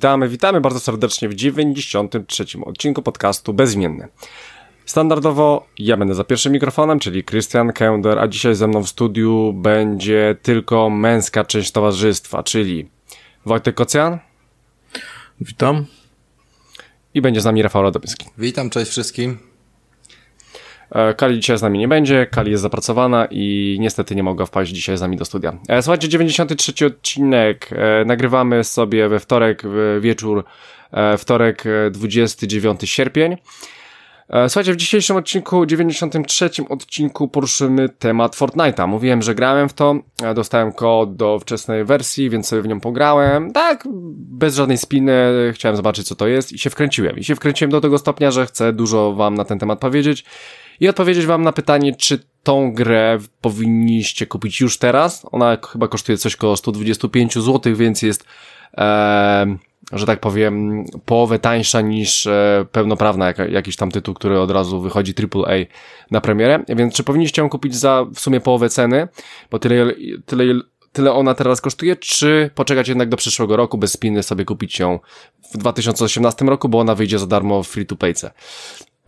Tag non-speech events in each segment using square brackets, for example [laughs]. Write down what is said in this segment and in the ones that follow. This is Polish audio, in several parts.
Witamy, witamy bardzo serdecznie w 93. odcinku podcastu Bezimienny. Standardowo ja będę za pierwszym mikrofonem, czyli Christian Kender, a dzisiaj ze mną w studiu będzie tylko męska część towarzystwa, czyli Wojtek Kocjan. Witam. I będzie z nami Rafał Radomyski. Witam, cześć wszystkim. E, Kali dzisiaj z nami nie będzie, Kali jest zapracowana i niestety nie mogła wpaść dzisiaj z nami do studia. E, słuchajcie, 93 odcinek e, nagrywamy sobie we wtorek wieczór, wtorek 29 sierpień. Słuchajcie, w dzisiejszym odcinku, 93 odcinku poruszymy temat Fortnite'a. Mówiłem, że grałem w to, dostałem kod do wczesnej wersji, więc sobie w nią pograłem. Tak, bez żadnej spiny, chciałem zobaczyć co to jest i się wkręciłem. I się wkręciłem do tego stopnia, że chcę dużo wam na ten temat powiedzieć i odpowiedzieć wam na pytanie, czy tą grę powinniście kupić już teraz. Ona chyba kosztuje coś około 125 zł, więc jest, e, że tak powiem, połowę tańsza niż e, pełnoprawna jak, jakiś tam tytuł, który od razu wychodzi AAA na premierę. Więc czy powinniście ją kupić za w sumie połowę ceny, bo tyle, tyle tyle ona teraz kosztuje, czy poczekać jednak do przyszłego roku, bez spiny sobie kupić ją w 2018 roku, bo ona wyjdzie za darmo w free to payce.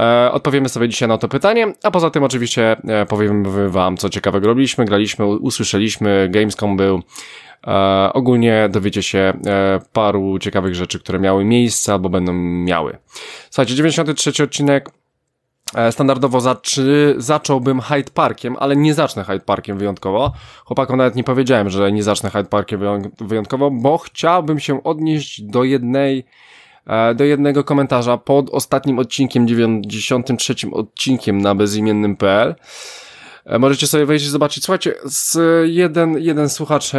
E, odpowiemy sobie dzisiaj na to pytanie, a poza tym oczywiście e, powiemy wam, co ciekawego robiliśmy, graliśmy, usłyszeliśmy, Gamescom był. E, ogólnie dowiecie się e, paru ciekawych rzeczy, które miały miejsce albo będą miały. Słuchajcie, 93 odcinek. E, standardowo zaczy, zacząłbym Hyde Parkiem, ale nie zacznę Hyde Parkiem wyjątkowo. Chłopakom nawet nie powiedziałem, że nie zacznę Hyde Parkiem wyjątkowo, bo chciałbym się odnieść do jednej do jednego komentarza pod ostatnim odcinkiem, 93 odcinkiem na bezimiennym.pl. E, możecie sobie wejść i zobaczyć. Słuchajcie, z jeden, jeden słuchacz,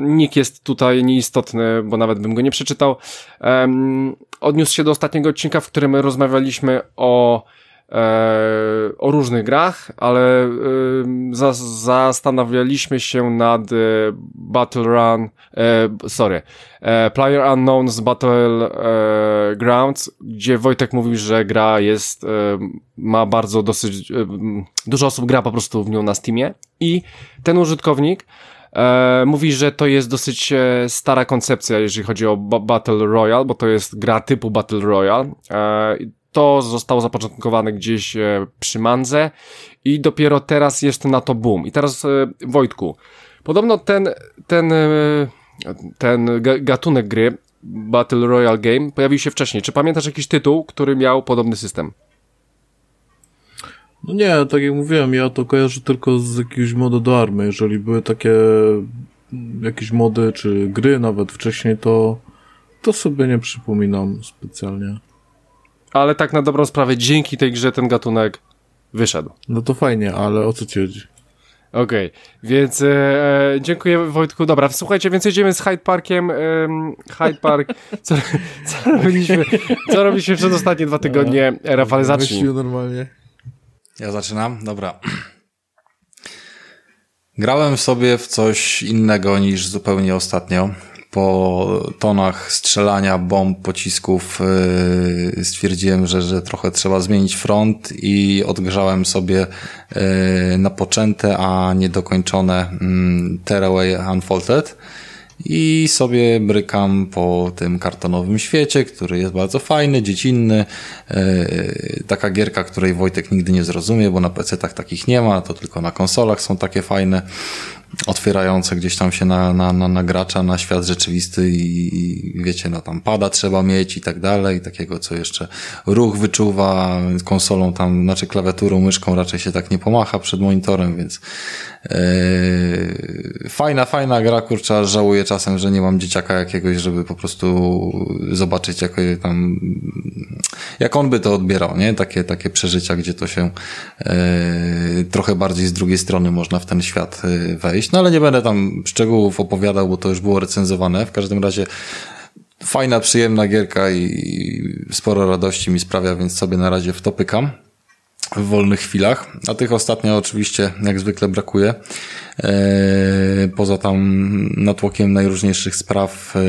nick jest tutaj nieistotny, bo nawet bym go nie przeczytał, um, odniósł się do ostatniego odcinka, w którym rozmawialiśmy o o różnych grach, ale e, za, zastanawialiśmy się nad e, Battle Run, e, sorry, e, Player Unknown's Battle e, Grounds, gdzie Wojtek mówił, że gra jest, e, ma bardzo dosyć, e, dużo osób gra po prostu w nią na Steamie i ten użytkownik E, mówi, że to jest dosyć e, stara koncepcja, jeżeli chodzi o Battle Royale, bo to jest gra typu Battle Royale. To zostało zapoczątkowane gdzieś e, przy Mandze i dopiero teraz jest na to boom. I teraz e, Wojtku, podobno ten, ten, e, ten gatunek gry, Battle Royale Game, pojawił się wcześniej. Czy pamiętasz jakiś tytuł, który miał podobny system? No nie, tak jak mówiłem, ja to kojarzę tylko z jakiegoś modu do army. Jeżeli były takie jakieś mody czy gry nawet wcześniej, to to sobie nie przypominam specjalnie ale tak na dobrą sprawę dzięki tej grze ten gatunek wyszedł. No to fajnie, ale o co ci chodzi? Okej, okay. więc e, e, dziękuję Wojtku. Dobra, słuchajcie, więc jedziemy z Hyde Parkiem. E, Hyde Park. Co, co, [laughs] robiliśmy, co robiliśmy przez ostatnie dwa tygodnie? Rafale, zacznij. normalnie. Ja zaczynam? Dobra. Grałem sobie w coś innego niż zupełnie ostatnio po tonach strzelania, bomb, pocisków yy, stwierdziłem, że, że trochę trzeba zmienić front i odgrzałem sobie yy, napoczęte, a niedokończone yy, Tearaway Unfolded i sobie brykam po tym kartonowym świecie, który jest bardzo fajny, dziecinny. Taka gierka, której Wojtek nigdy nie zrozumie, bo na PC-tach takich nie ma, to tylko na konsolach są takie fajne otwierające gdzieś tam się na, na, na, na gracza, na świat rzeczywisty i, i wiecie, no tam pada trzeba mieć i tak dalej, takiego co jeszcze ruch wyczuwa, konsolą tam, znaczy klawiaturą, myszką raczej się tak nie pomacha przed monitorem, więc Yy, fajna, fajna gra, kurczę, żałuję czasem, że nie mam dzieciaka jakiegoś, żeby po prostu zobaczyć, jak tam, jak on by to odbierał, nie? Takie, takie przeżycia, gdzie to się yy, trochę bardziej z drugiej strony można w ten świat yy, wejść. No ale nie będę tam szczegółów opowiadał, bo to już było recenzowane. W każdym razie fajna, przyjemna gierka i sporo radości mi sprawia, więc sobie na razie w to pykam w wolnych chwilach, a tych ostatnio oczywiście jak zwykle brakuje. E, poza tam natłokiem najróżniejszych spraw e,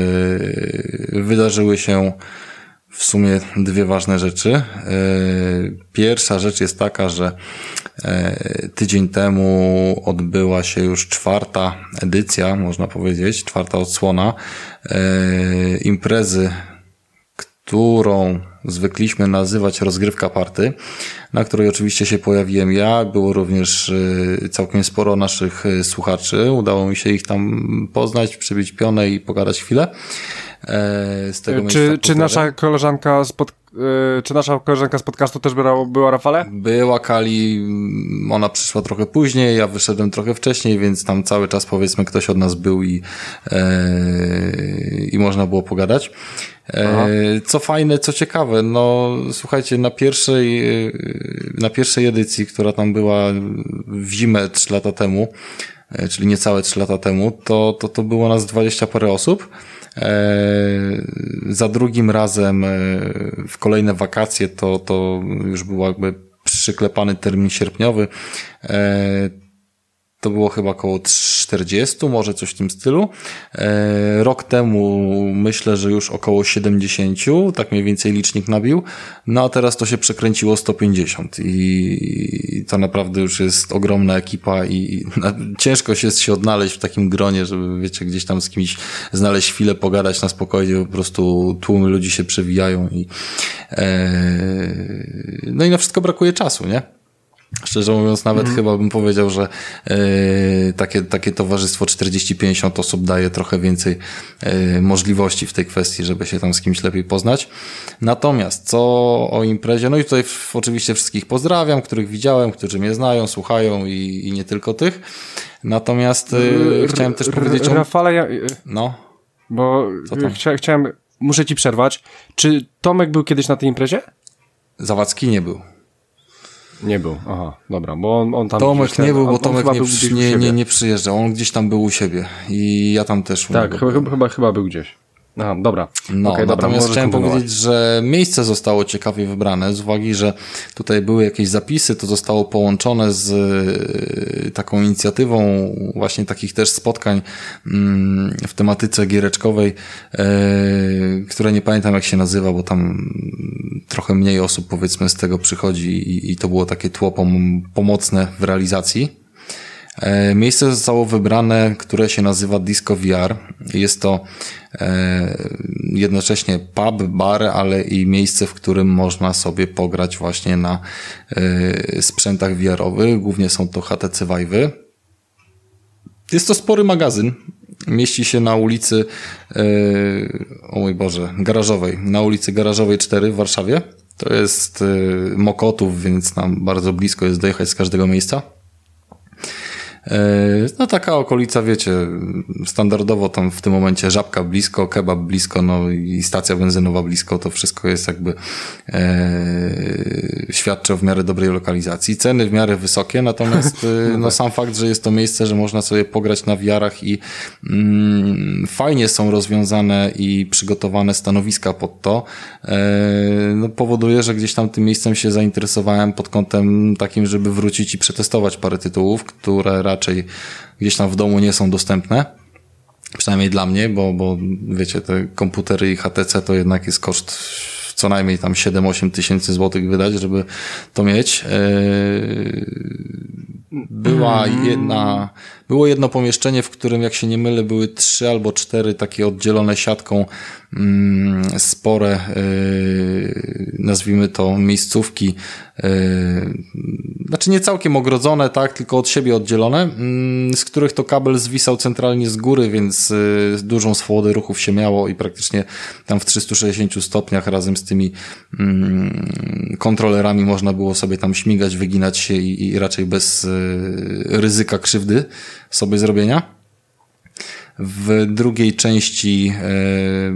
wydarzyły się w sumie dwie ważne rzeczy. E, pierwsza rzecz jest taka, że tydzień temu odbyła się już czwarta edycja, można powiedzieć, czwarta odsłona e, imprezy, którą zwykliśmy nazywać rozgrywka party, na której oczywiście się pojawiłem ja. Było również e, całkiem sporo naszych słuchaczy. Udało mi się ich tam poznać, przybić pionę i pogadać chwilę. Z tego czy, czy nasza koleżanka z pod, Yy, czy nasza koleżanka z podcastu też była, była Rafale? Była Kali, mm, ona przyszła trochę później, ja wyszedłem trochę wcześniej, więc tam cały czas powiedzmy ktoś od nas był i, e, i można było pogadać. E, co fajne, co ciekawe, no słuchajcie, na pierwszej, e, na pierwszej edycji, która tam była w zimę 3 lata temu, czyli niecałe 3 lata temu, to, to, to było nas 20 parę osób. E, za drugim razem e, w kolejne wakacje to, to już był jakby przyklepany termin sierpniowy. To było chyba około 40, może coś w tym stylu. E, rok temu myślę, że już około 70, tak mniej więcej licznik nabił. No a teraz to się przekręciło 150 i to naprawdę już jest ogromna ekipa i [laughs] ciężko się się odnaleźć w takim gronie, żeby wiecie, gdzieś tam z kimś znaleźć chwilę, pogadać na spokojnie, po prostu tłumy ludzi się przewijają i e, no i na wszystko brakuje czasu, nie? Szczerze mówiąc, nawet mm. chyba bym powiedział, że y, takie, takie towarzystwo 40-50 osób daje trochę więcej y, możliwości w tej kwestii, żeby się tam z kimś lepiej poznać. Natomiast co o imprezie, no i tutaj w, oczywiście wszystkich pozdrawiam, których widziałem, którzy mnie znają, słuchają i, i nie tylko tych. Natomiast y, chciałem też powiedzieć o... Rafale, ja... No. Bo chcia, chciałem, muszę ci przerwać. Czy Tomek był kiedyś na tej imprezie? Zawadzki nie był. Nie był, aha, dobra, bo on, on tam... Tomek nie był, bo Tomek nie, nie, nie, nie przyjeżdżał, on gdzieś tam był u siebie i ja tam też Tak, chyba, chyba, chyba był gdzieś. Aha, dobra. No, okay, natomiast dobra, chciałem powiedzieć, że miejsce zostało ciekawie wybrane z uwagi, że tutaj były jakieś zapisy, to zostało połączone z y, taką inicjatywą właśnie takich też spotkań mm, w tematyce giereczkowej, y, które nie pamiętam jak się nazywa, bo tam trochę mniej osób powiedzmy z tego przychodzi i, to było takie tło pomocne w realizacji. E, miejsce zostało wybrane, które się nazywa Disco VR. Jest to e, jednocześnie pub, bar, ale i miejsce, w którym można sobie pograć właśnie na e, sprzętach VR-owych. Głównie są to HTC Vive'y. Jest to spory magazyn. Mieści się na ulicy, o mój Boże, garażowej, na ulicy Garażowej 4 w Warszawie. To jest Mokotów, więc nam bardzo blisko jest dojechać z każdego miejsca. E, no taka okolica, wiecie, standardowo tam w tym momencie żabka blisko, kebab blisko, no i stacja benzynowa blisko, to wszystko jest jakby e, świadczy o w miarę dobrej lokalizacji. Ceny w miarę wysokie, natomiast e, [laughs] no sam fakt, że jest to miejsce, że można sobie pograć na wiarach i mm, fajnie są rozwiązane i przygotowane stanowiska pod to, e, no powoduje, że gdzieś tam tym miejscem się zainteresowałem pod kątem takim, żeby wrócić i przetestować parę tytułów, które raczej gdzieś tam w domu nie są dostępne. Przynajmniej dla mnie, bo, bo wiecie, te komputery i HTC to jednak jest koszt co najmniej tam 7-8 tysięcy złotych wydać, żeby to mieć. Yy, była mm. jedna, było jedno pomieszczenie, w którym, jak się nie mylę, były trzy albo cztery takie oddzielone siatką mm, spore, yy, nazwijmy to miejscówki, yy, znaczy nie całkiem ogrodzone, tak, tylko od siebie oddzielone, mm, z których to kabel zwisał centralnie z góry, więc yy, dużą swobodę ruchów się miało i praktycznie tam w 360 stopniach razem z tymi mm, kontrolerami można było sobie tam śmigać, wyginać się i, raczej bez ryzyka krzywdy sobie zrobienia. W drugiej części e,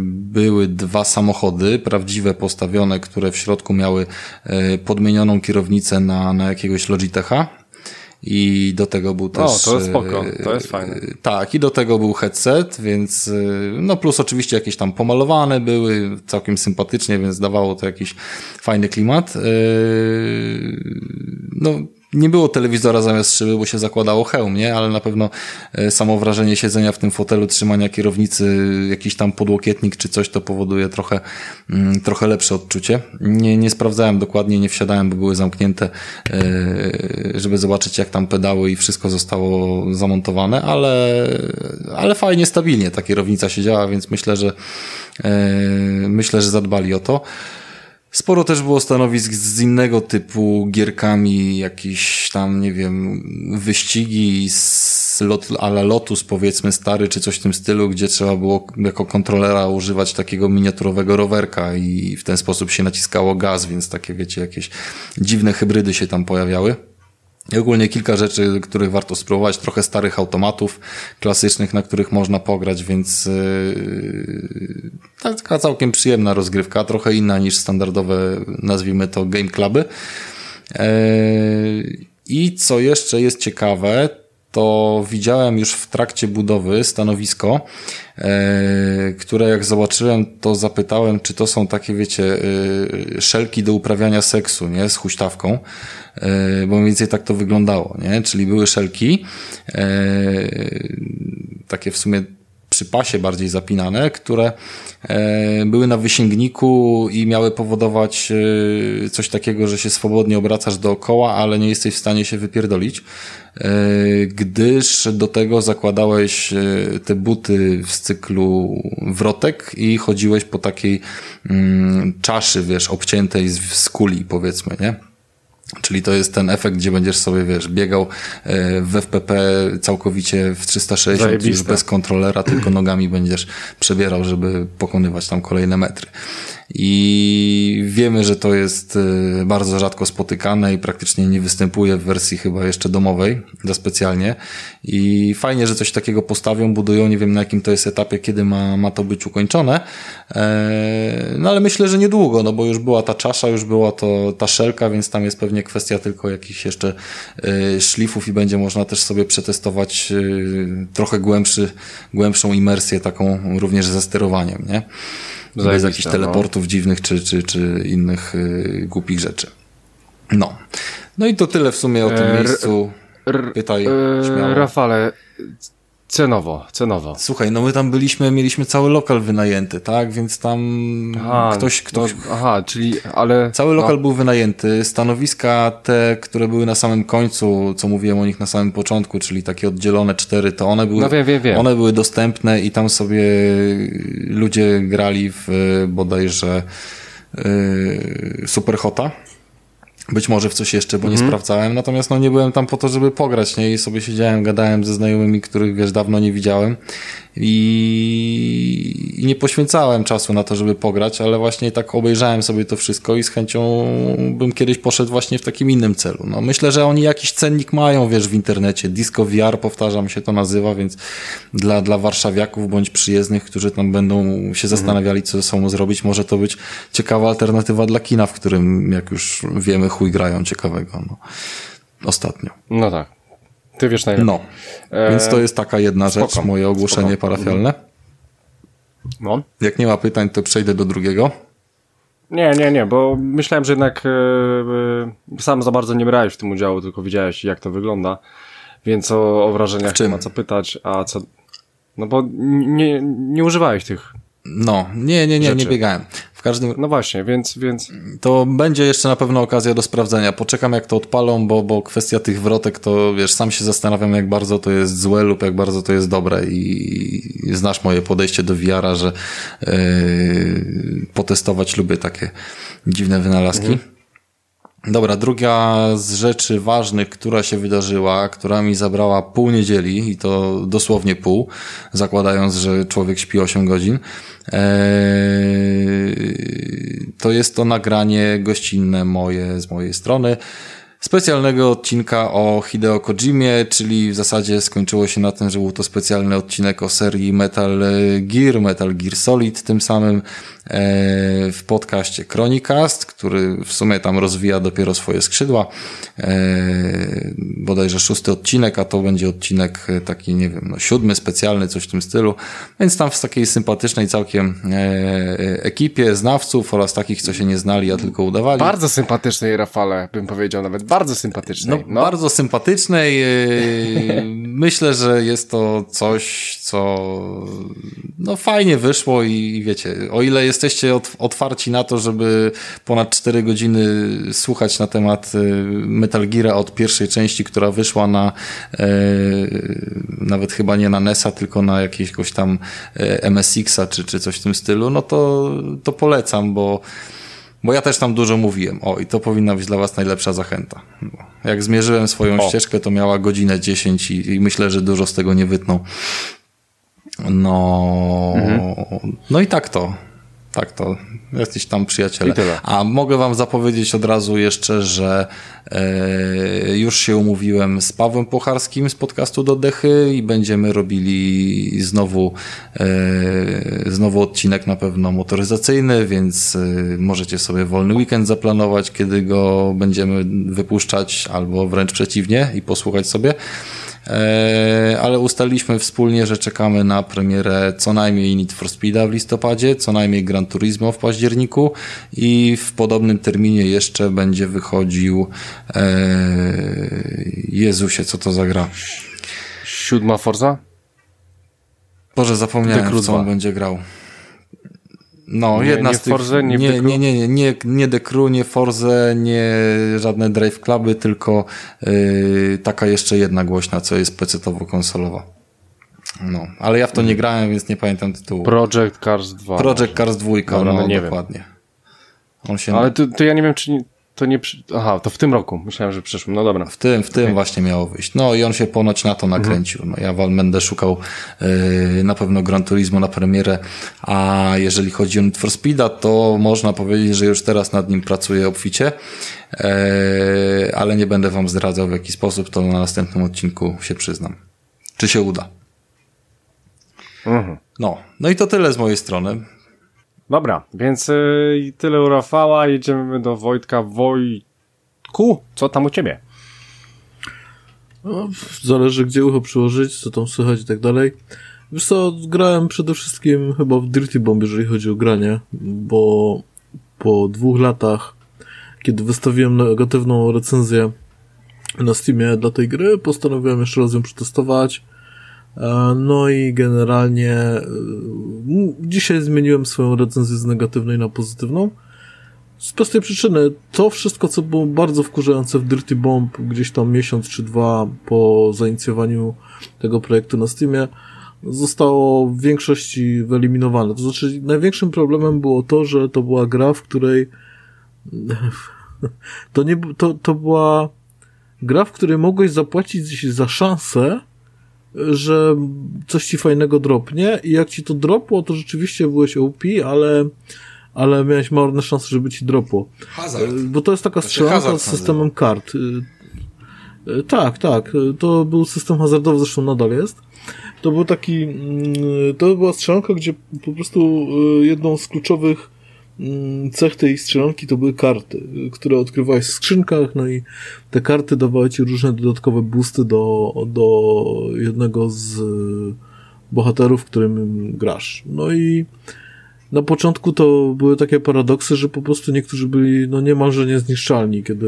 były dwa samochody, prawdziwe postawione, które w środku miały e, podmienioną kierownicę na, na jakiegoś Logitecha. I do tego był też. O, to jest spoko, to jest fajne. Tak, i do tego był headset, więc no plus oczywiście jakieś tam pomalowane były, całkiem sympatycznie, więc dawało to jakiś fajny klimat. No, nie było telewizora zamiast szyby, bo się zakładało hełm, nie? Ale na pewno e, samo wrażenie siedzenia w tym fotelu, trzymania kierownicy, jakiś tam podłokietnik czy coś, to powoduje trochę, mm, trochę lepsze odczucie. Nie, nie sprawdzałem dokładnie, nie wsiadałem, bo były zamknięte, e, żeby zobaczyć jak tam pedały i wszystko zostało zamontowane, ale, ale fajnie, stabilnie ta kierownica siedziała, więc myślę, że e, myślę, że zadbali o to. Sporo też było stanowisk z innego typu gierkami, jakieś tam, nie wiem, wyścigi z lot, ala Lotus powiedzmy stary, czy coś w tym stylu, gdzie trzeba było jako kontrolera używać takiego miniaturowego rowerka i w ten sposób się naciskało gaz, więc takie wiecie, jakieś dziwne hybrydy się tam pojawiały. I ogólnie kilka rzeczy, których warto spróbować, trochę starych automatów klasycznych, na których można pograć, więc yy, taka całkiem przyjemna rozgrywka, trochę inna niż standardowe, nazwijmy to game cluby. Yy, I co jeszcze jest ciekawe, to widziałem już w trakcie budowy stanowisko, e, które jak zobaczyłem, to zapytałem, czy to są takie, wiecie, e, szelki do uprawiania seksu, nie, z huśtawką, e, bo mniej więcej tak to wyglądało, nie, czyli były szelki, takie w sumie przy pasie bardziej zapinane, które e, były na wysięgniku i miały powodować e, coś takiego, że się swobodnie obracasz dookoła, ale nie jesteś w stanie się wypierdolić, e, gdyż do tego zakładałeś te buty w cyklu wrotek i chodziłeś po takiej mm, czaszy, wiesz, obciętej z kuli, powiedzmy, nie? Czyli to jest ten efekt, gdzie będziesz sobie, wiesz, biegał e, w FPP całkowicie w 360 Zajebiste. już bez kontrolera, tylko nogami będziesz przebierał, żeby pokonywać tam kolejne metry. I wiemy, że to jest y, bardzo rzadko spotykane i praktycznie nie występuje w wersji chyba jeszcze domowej za specjalnie. I fajnie, że coś takiego postawią, budują. Nie wiem na jakim to jest etapie, kiedy ma, ma to być ukończone. E, no ale myślę, że niedługo, no bo już była ta czasza, już była to ta szelka, więc tam jest pewnie kwestia tylko jakichś jeszcze y, szlifów i będzie można też sobie przetestować y, trochę głębszy, głębszą imersję taką również ze sterowaniem, nie? Bez jakichś no. teleportów dziwnych czy, czy, czy innych y, głupich rzeczy. No. No i to tyle w sumie o tym e, miejscu. Pytaj, e, śmiało. Rafale, Cenowo, cenowo. Słuchaj, no my tam byliśmy, mieliśmy cały lokal wynajęty, tak? Więc tam aha, ktoś, ktoś... No, aha, czyli, ale... Cały lokal no. był wynajęty. Stanowiska te, które były na samym końcu, co mówiłem o nich na samym początku, czyli takie oddzielone cztery, to one były, no wiem, wiem, wiem. one były dostępne i tam sobie ludzie grali w bodajże yy, Superhota. Być może w coś jeszcze, bo nie mm. sprawdzałem, natomiast no nie byłem tam po to, żeby pograć, nie? I sobie siedziałem, gadałem ze znajomymi, których, wiesz, dawno nie widziałem i, i nie poświęcałem czasu na to, żeby pograć, ale właśnie tak obejrzałem sobie to wszystko i z chęcią bym kiedyś poszedł właśnie w takim innym celu. No myślę, że oni jakiś cennik mają, wiesz, w internecie. Disco VR, powtarzam, się to nazywa, więc dla, dla warszawiaków bądź przyjezdnych, którzy tam będą się mhm. zastanawiali, co ze sobą zrobić, może to być ciekawa alternatywa dla kina, w którym, jak już wiemy, chuj grają ciekawego. No. Ostatnio. No tak. Ty wiesz najlepiej. No. E... Więc to jest taka jedna Spoko. rzecz, moje ogłoszenie Spoko. parafialne. No. Jak nie ma pytań, to przejdę do drugiego. Nie, nie, nie, bo myślałem, że jednak e, e, sam za bardzo nie brałeś w tym udziału, tylko widziałeś jak to wygląda, więc o, o wrażeniach nie ma co pytać, a co... No bo nie, nie używałeś tych no, nie, nie, nie, rzeczy. nie biegałem. W każdym... No właśnie, więc, więc... To będzie jeszcze na pewno okazja do sprawdzenia. Poczekam jak to odpalą, bo, bo kwestia tych wrotek to, wiesz, sam się zastanawiam jak bardzo to jest złe lub jak bardzo to jest dobre i, i znasz moje podejście do VR-a, że yy, potestować lubię takie dziwne wynalazki. Mhm. Dobra, druga z rzeczy ważnych, która się wydarzyła, która mi zabrała pół niedzieli i to dosłownie pół, zakładając, że człowiek śpi 8 godzin, eee, to jest to nagranie gościnne moje z mojej strony specjalnego odcinka o Hideo Kojimie, czyli w zasadzie skończyło się na tym, że był to specjalny odcinek o serii Metal Gear, Metal Gear Solid, tym samym e, w podcaście Chronicast, który w sumie tam rozwija dopiero swoje skrzydła. E, bodajże szósty odcinek, a to będzie odcinek taki, nie wiem, no siódmy, specjalny, coś w tym stylu. Więc tam w takiej sympatycznej całkiem e, ekipie znawców oraz takich, co się nie znali, a tylko udawali. Bardzo sympatycznej, Rafale, bym powiedział nawet. Bardzo sympatycznej. No, no. Bardzo sympatycznej. E, [laughs] myślę, że jest to coś, co no fajnie wyszło i wiecie, o ile jesteście otwarci na to, żeby ponad 4 godziny słuchać na temat e, Metal Gear od pierwszej części, która wyszła na e, nawet chyba nie na NES-a, tylko na jakiegoś tam MSX-a czy, czy coś w tym stylu, no to, to polecam, bo bo ja też tam dużo mówiłem. O, i to powinna być dla Was najlepsza zachęta. Jak zmierzyłem swoją o. ścieżkę, to miała godzinę 10 i, i, myślę, że dużo z tego nie wytną. No, mhm. no i tak to. Tak to. Jesteś tam przyjaciele. A mogę wam zapowiedzieć od razu jeszcze, że e, już się umówiłem z Pawłem Pocharskim z podcastu do Dechy i będziemy robili znowu e, znowu odcinek na pewno motoryzacyjny, więc e, możecie sobie wolny weekend zaplanować, kiedy go będziemy wypuszczać, albo wręcz przeciwnie i posłuchać sobie. E, ale ustaliliśmy wspólnie, że czekamy na premierę co najmniej Need for Speed'a w listopadzie, co najmniej Gran Turismo w październiku i w podobnym terminie jeszcze będzie wychodził e, Jezusie, co to za gra? Siódma Forza? Boże, zapomniałem, co on będzie grał. No, nie, jedna nie z tych... Forze, nie, nie, nie, nie, nie, nie, nie Decru, nie Forze, nie żadne Drive Cluby, tylko yy, taka jeszcze jedna głośna, co jest PC-towo-konsolowa. No, ale ja w to nie grałem, więc nie pamiętam tytułu. Project Cars 2. Project Cars 2, Dobra, no, no nie dokładnie. Wiem. On się... Ale to, to ja nie wiem, czy to nie. Aha, to w tym roku. Myślałem, że w przyszłym. No dobra. W tym, w tym okay. właśnie miało wyjść. No i on się ponoć na to mhm. nakręcił. No ja będę szukał yy, na pewno Gran Turismo na premierę. A jeżeli chodzi o Need for Speeda, to można powiedzieć, że już teraz nad nim pracuję obficie. Yy, ale nie będę wam zdradzał w jaki sposób, to na następnym odcinku się przyznam. Czy się uda. Mhm. No, no i to tyle z mojej strony. Dobra, więc yy, tyle u Rafała, jedziemy do Wojtka. Wojtku, co tam u ciebie? No, zależy gdzie ucho przyłożyć, co tam słychać i tak dalej. Wiesz co, grałem przede wszystkim chyba w Dirty Bomb, jeżeli chodzi o granie, bo po dwóch latach, kiedy wystawiłem negatywną recenzję na Steamie dla tej gry, postanowiłem jeszcze raz ją przetestować no i generalnie e, dzisiaj zmieniłem swoją recenzję z negatywnej na pozytywną. Z prostej przyczyny, to wszystko, co było bardzo wkurzające w Dirty Bomb gdzieś tam miesiąc czy dwa po zainicjowaniu tego projektu na Steamie, zostało w większości wyeliminowane. To znaczy, największym problemem było to, że to była gra, w której [laughs] to nie, to, to była gra, w której mogłeś zapłacić za szansę, że coś ci fajnego dropnie i jak ci to dropło, to rzeczywiście byłeś OP, ale ale miałeś marne szanse, żeby ci dropło. Hazard. Bo to jest taka znaczy strzelanka z systemem kart. Y, y, tak, tak. To był system hazardowy, zresztą nadal jest. To był taki, mm, to była strzelanka, gdzie po prostu jedną z kluczowych cech tej strzelanki to były karty, które odkrywałeś w skrzynkach, no i te karty dawały ci różne dodatkowe boosty do, do jednego z bohaterów, którym grasz. No i na początku to były takie paradoksy, że po prostu niektórzy byli no niemalże niezniszczalni, kiedy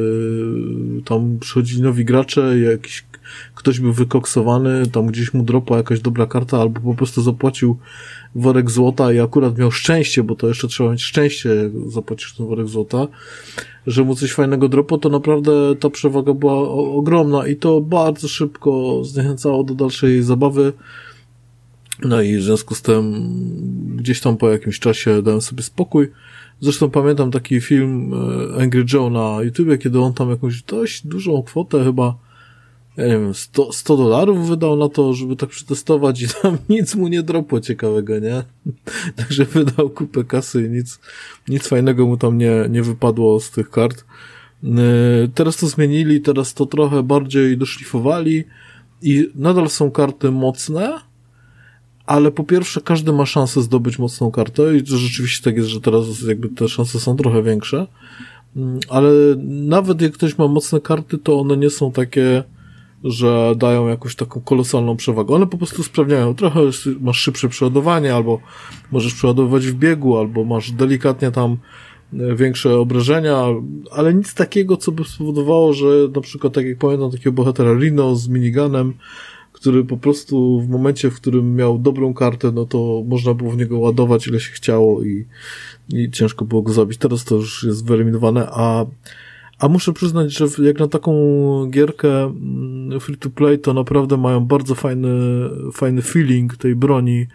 tam przychodzili nowi gracze, jakiś ktoś był wykoksowany, tam gdzieś mu dropła jakaś dobra karta, albo po prostu zapłacił worek złota i akurat miał szczęście, bo to jeszcze trzeba mieć szczęście, jak zapłacisz ten worek złota, że mu coś fajnego dropo, to naprawdę ta przewaga była ogromna i to bardzo szybko zniechęcało do dalszej zabawy. No i w związku z tym gdzieś tam po jakimś czasie dałem sobie spokój. Zresztą pamiętam taki film e, Angry Joe na YouTubie, kiedy on tam jakąś dość dużą kwotę chyba ja nie wiem, 100, 100 dolarów wydał na to, żeby tak przetestować i tam [laughs] nic mu nie dropło ciekawego, nie? [laughs] Także wydał kupę kasy i nic, nic fajnego mu tam nie, nie wypadło z tych kart. Yy, teraz to zmienili, teraz to trochę bardziej doszlifowali i nadal są karty mocne, ale po pierwsze każdy ma szansę zdobyć mocną kartę i to rzeczywiście tak jest, że teraz jakby te szanse są trochę większe, yy, ale nawet jak ktoś ma mocne karty, to one nie są takie że dają jakąś taką kolosalną przewagę. One po prostu sprawniają. Trochę masz szybsze przeładowanie, albo możesz przeładowywać w biegu, albo masz delikatnie tam e, większe obrażenia, ale nic takiego, co by spowodowało, że na przykład, tak jak pamiętam takiego bohatera Rino z miniganem, który po prostu w momencie, w którym miał dobrą kartę, no to można było w niego ładować ile się chciało i, i ciężko było go zabić. Teraz to już jest wyeliminowane, a a muszę przyznać, że jak na taką gierkę mm, free to play, to naprawdę mają bardzo fajny, fajny feeling tej broni,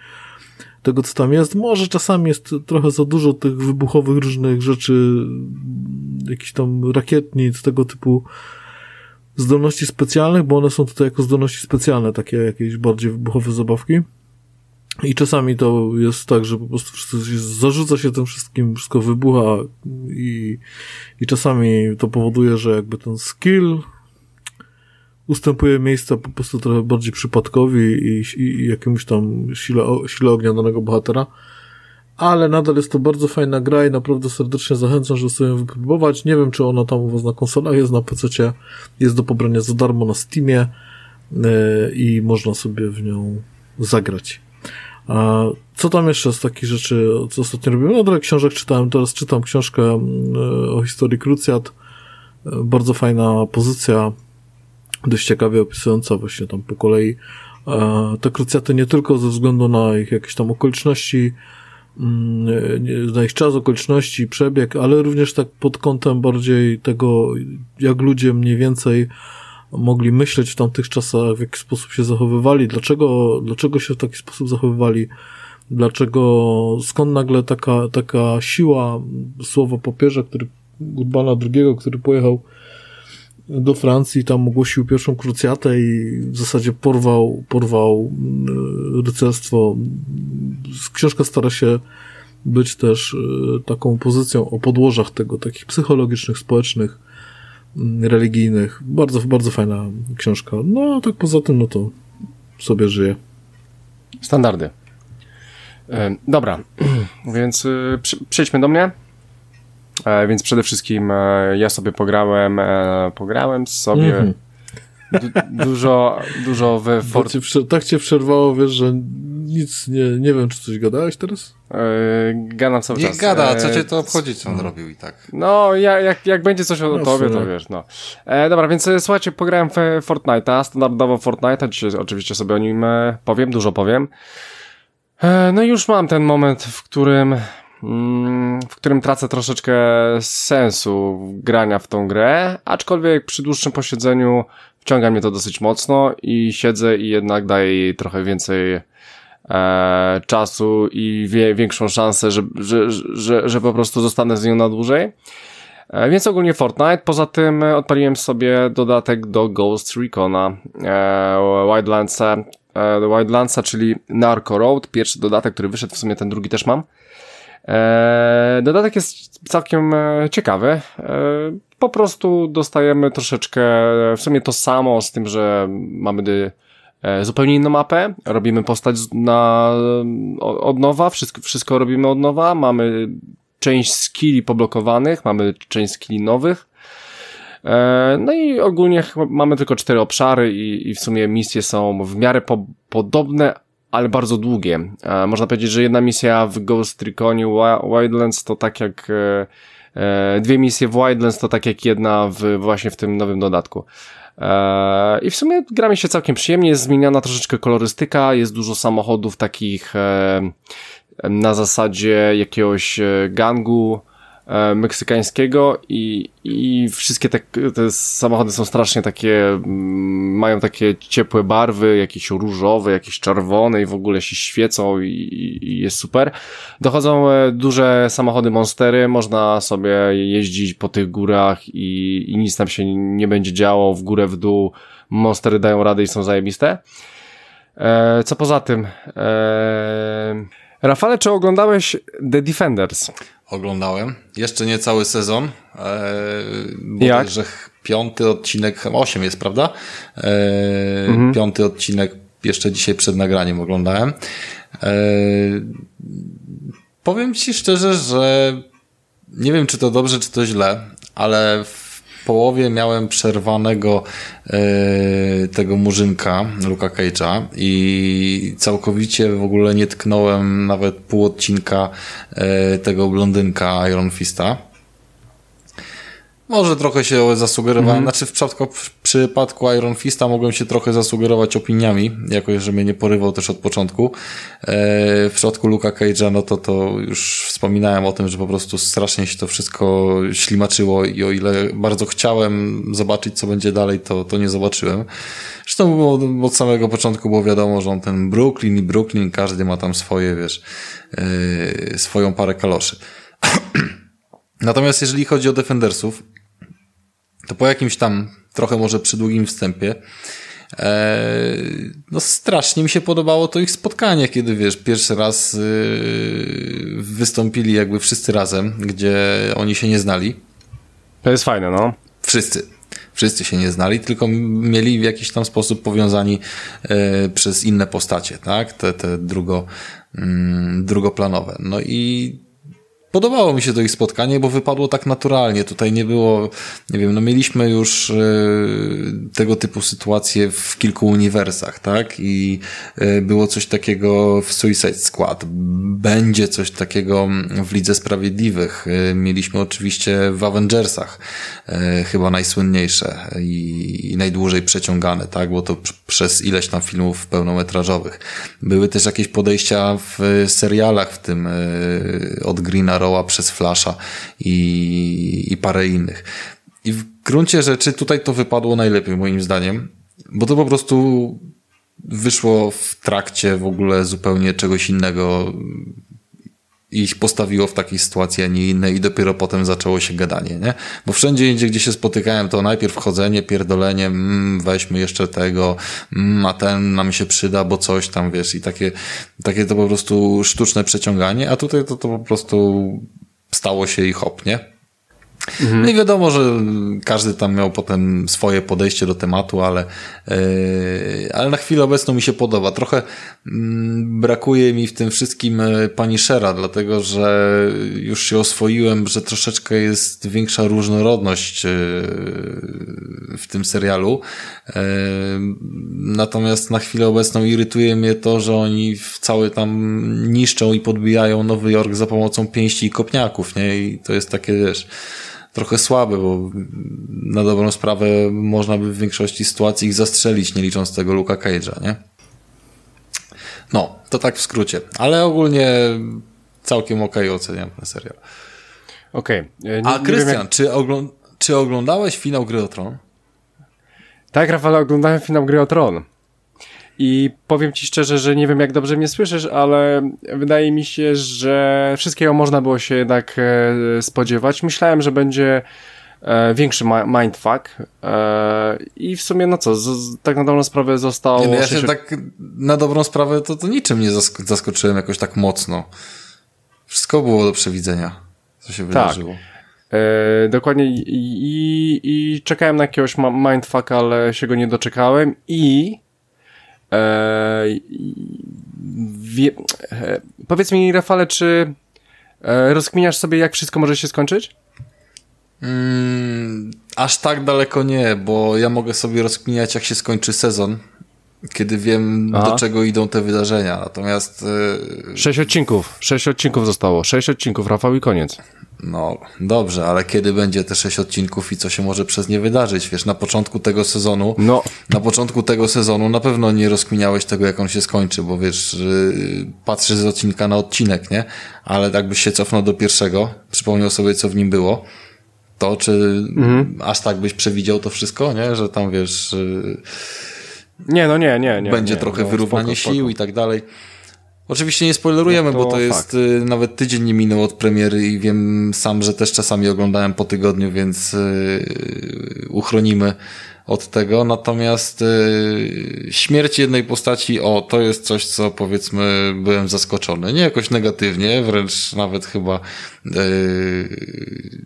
tego co tam jest. Może czasami jest trochę za dużo tych wybuchowych różnych rzeczy, mm, jakichś tam rakietnic, tego typu zdolności specjalnych, bo one są tutaj jako zdolności specjalne, takie jakieś bardziej wybuchowe zabawki. I czasami to jest tak, że po prostu zarzuca się tym wszystkim, wszystko wybucha i, i czasami to powoduje, że jakby ten skill ustępuje miejsca po prostu trochę bardziej przypadkowi i, i, i jakiemuś tam sile, sile ognia danego bohatera. Ale nadal jest to bardzo fajna gra i naprawdę serdecznie zachęcam, żeby sobie ją wypróbować. Nie wiem, czy ona tam u was na konsolach jest, na PC jest do pobrania za darmo na Steamie yy, i można sobie w nią zagrać. A co tam jeszcze z takich rzeczy, co ostatnio robiłem? No, trochę książek czytałem, teraz czytam książkę mm, o historii krucjat. Bardzo fajna pozycja, dość ciekawie opisująca właśnie tam po kolei te krucjaty nie tylko ze względu na ich jakieś tam okoliczności, mm, na ich czas, okoliczności, przebieg, ale również tak pod kątem bardziej tego, jak ludzie mniej więcej mogli myśleć w tamtych czasach, w jaki sposób się zachowywali, dlaczego, dlaczego się w taki sposób zachowywali, dlaczego, skąd nagle taka, taka siła słowa papieża, który, Urbana II, który pojechał do Francji, tam ogłosił pierwszą krucjatę i w zasadzie porwał, porwał e, rycerstwo. Książka stara się być też e, taką pozycją o podłożach tego, takich psychologicznych, społecznych, religijnych. Bardzo, bardzo fajna książka. No, a tak poza tym, no to sobie żyje. Standardy. E, dobra, [clears throat] więc e, przejdźmy do mnie. E, więc przede wszystkim ja sobie pograłem, pograłem sobie mm -hmm. du dużo, dużo we Fort... Tak cię przerwało, wiesz, że nic, nie, nie wiem, czy coś gadałeś teraz? Yy, gadam cały nie czas. Nie gada, co cię to obchodzi, co on no. robił i tak. No, ja, jak, jak będzie coś o no, tobie, to wiesz, no. E, dobra, więc e, słuchajcie, pograłem w Fortnite'a, standardowo Fortnite'a, dzisiaj oczywiście sobie o nim e, powiem, dużo powiem. E, no i już mam ten moment, w którym mm, w którym tracę troszeczkę sensu grania w tą grę, aczkolwiek przy dłuższym posiedzeniu wciąga mnie to dosyć mocno i siedzę i jednak daję jej trochę więcej e, czasu i wie, większą szansę, że, że, że, że po prostu zostanę z nią na dłużej. E, więc ogólnie Fortnite. Poza tym odpaliłem sobie dodatek do Ghost Recona e, Wildlandsa, e, Wildlandsa, czyli Narco Road. Pierwszy dodatek, który wyszedł, w sumie ten drugi też mam. E, dodatek jest całkiem e, ciekawy. E, po prostu dostajemy troszeczkę w sumie to samo, z tym, że mamy zupełnie inną mapę, robimy postać na, od nowa, wszystko, wszystko robimy od nowa, mamy część skilli poblokowanych, mamy część skilli nowych, e, no i ogólnie mamy tylko cztery obszary i, i w sumie misje są w miarę po, podobne, ale bardzo długie. E, można powiedzieć, że jedna misja w Ghost Reconie Wildlands to tak jak dwie misje w Wildlands to tak jak jedna w, właśnie w tym nowym dodatku. Eee, I w sumie gra mi się całkiem przyjemnie, jest zmieniana troszeczkę kolorystyka, jest dużo samochodów takich eee, na zasadzie jakiegoś e, gangu, E, meksykańskiego i, i wszystkie te, te samochody są strasznie takie, mm, mają takie ciepłe barwy, jakieś różowe, jakieś czerwone i w ogóle się świecą i, i jest super. Dochodzą e, duże samochody Monstery, można sobie jeździć po tych górach i, i nic tam się nie będzie działo, w górę, w dół. Monstery dają radę i są zajebiste. E, co poza tym? E... Rafale, czy oglądałeś The Defenders? Oglądałem. Jeszcze nie cały sezon. E, Jak? że piąty odcinek, osiem jest, prawda? E, mhm. Piąty odcinek jeszcze dzisiaj przed nagraniem oglądałem. E, powiem ci szczerze, że nie wiem, czy to dobrze, czy to źle, ale w połowie miałem przerwanego e, tego murzynka, Luka Cage'a i całkowicie w ogóle nie tknąłem nawet pół odcinka e, tego blondynka Iron Fista. Może trochę się zasugerowałem, znaczy w przypadku, w przypadku Iron Fista mogłem się trochę zasugerować opiniami, jako że mnie nie porywał też od początku. E, w przypadku Luka Cage'a, no to, to już wspominałem o tym, że po prostu strasznie się to wszystko ślimaczyło i o ile bardzo chciałem zobaczyć, co będzie dalej, to, to nie zobaczyłem. Zresztą było, od samego początku było wiadomo, że on ten Brooklyn i Brooklyn, każdy ma tam swoje, wiesz, e, swoją parę kaloszy. [clears throat] Natomiast jeżeli chodzi o Defendersów, to po jakimś tam trochę może przy długim wstępie e, no strasznie mi się podobało to ich spotkanie, kiedy wiesz, pierwszy raz y, wystąpili jakby wszyscy razem, gdzie oni się nie znali. To jest fajne, no. Wszyscy. Wszyscy się nie znali, tylko mieli w jakiś tam sposób powiązani e, przez inne postacie, tak? Te, te drugo, mm, drugoplanowe. No i Podobało mi się to ich spotkanie, bo wypadło tak naturalnie. Tutaj nie było, nie wiem, no mieliśmy już y, tego typu sytuacje w kilku uniwersach, tak? I y, było coś takiego w Suicide Squad. Będzie coś takiego w Lidze Sprawiedliwych. Y, mieliśmy oczywiście w Avengersach, chyba najsłynniejsze i, i najdłużej przeciągane, tak? Bo to przez ileś tam filmów pełnometrażowych. Były też jakieś podejścia w serialach, w tym od Greena Arrowa przez Flasha i, i parę innych. I w gruncie rzeczy tutaj to wypadło najlepiej moim zdaniem, bo to po prostu wyszło w trakcie w ogóle zupełnie czegoś innego i postawiło w takiej sytuacji, a nie innej i dopiero potem zaczęło się gadanie, nie? Bo wszędzie indziej, gdzie się spotykałem, to najpierw chodzenie, pierdolenie, mm, weźmy jeszcze tego, mm, a ten nam się przyda, bo coś tam, wiesz, i takie, takie to po prostu sztuczne przeciąganie, a tutaj to, to po prostu stało się i hop, nie? Mhm. No i wiadomo, że każdy tam miał potem swoje podejście do tematu, ale, yy, ale na chwilę obecną mi się podoba. Trochę yy, brakuje mi w tym wszystkim e, pani Shera, dlatego że już się oswoiłem, że troszeczkę jest większa różnorodność yy, w tym serialu. Natomiast na chwilę obecną irytuje mnie to, że oni cały tam niszczą i podbijają Nowy Jork za pomocą pięści i kopniaków, nie? I to jest takie, wiesz, trochę słaby, bo na dobrą sprawę można by w większości sytuacji ich zastrzelić, nie licząc tego Luka Cage'a, nie? No, to tak w skrócie. Ale ogólnie całkiem okej okay oceniam ten serial. Okej. Okay. A Krystian, jak... czy, ogląd czy oglądałeś finał Gry o Tron? Tak, Rafał, oglądałem finał Gry o Tron. I powiem ci szczerze, że nie wiem jak dobrze mnie słyszysz, ale wydaje mi się, że wszystkiego można było się jednak e, spodziewać. Myślałem, że będzie e, większy mindfuck e, i w sumie no co, z, tak na dobrą sprawę zostało... Nie, no ja się tak na dobrą sprawę to, to niczym nie zask zaskoczyłem jakoś tak mocno. Wszystko było do przewidzenia, co się tak. wydarzyło. E, dokładnie i, i, i czekałem na jakiegoś mindfucka, ale się go nie doczekałem i Eee, wie, e, powiedz mi, Rafale, czy e, rozkminiasz sobie, jak wszystko może się skończyć? Mm, aż tak daleko nie, bo ja mogę sobie rozkminiać, jak się skończy sezon, kiedy wiem, Aha. do czego idą te wydarzenia. Natomiast. Yy... Sześć odcinków. Sześć odcinków zostało. Sześć odcinków, Rafał i koniec. No, dobrze, ale kiedy będzie te sześć odcinków i co się może przez nie wydarzyć? Wiesz, na początku tego sezonu, no. na początku tego sezonu na pewno nie rozkminiałeś tego, jak on się skończy, bo wiesz, yy, patrzysz z odcinka na odcinek, nie? Ale tak byś się cofnął do pierwszego, przypomniał sobie, co w nim było, to czy mhm. aż tak byś przewidział to wszystko, nie? Że tam wiesz... Nie, no nie, nie, nie. Będzie nie, trochę no, wyrównanie spoko, sił spoko. i tak dalej. Oczywiście nie spoilerujemy, no bo to jest y, nawet tydzień nie minął od premiery i wiem sam, że też czasami oglądałem po tygodniu, więc y, uchronimy od tego. Natomiast y, śmierć jednej postaci, o, to jest coś, co powiedzmy byłem zaskoczony. Nie jakoś negatywnie, wręcz nawet chyba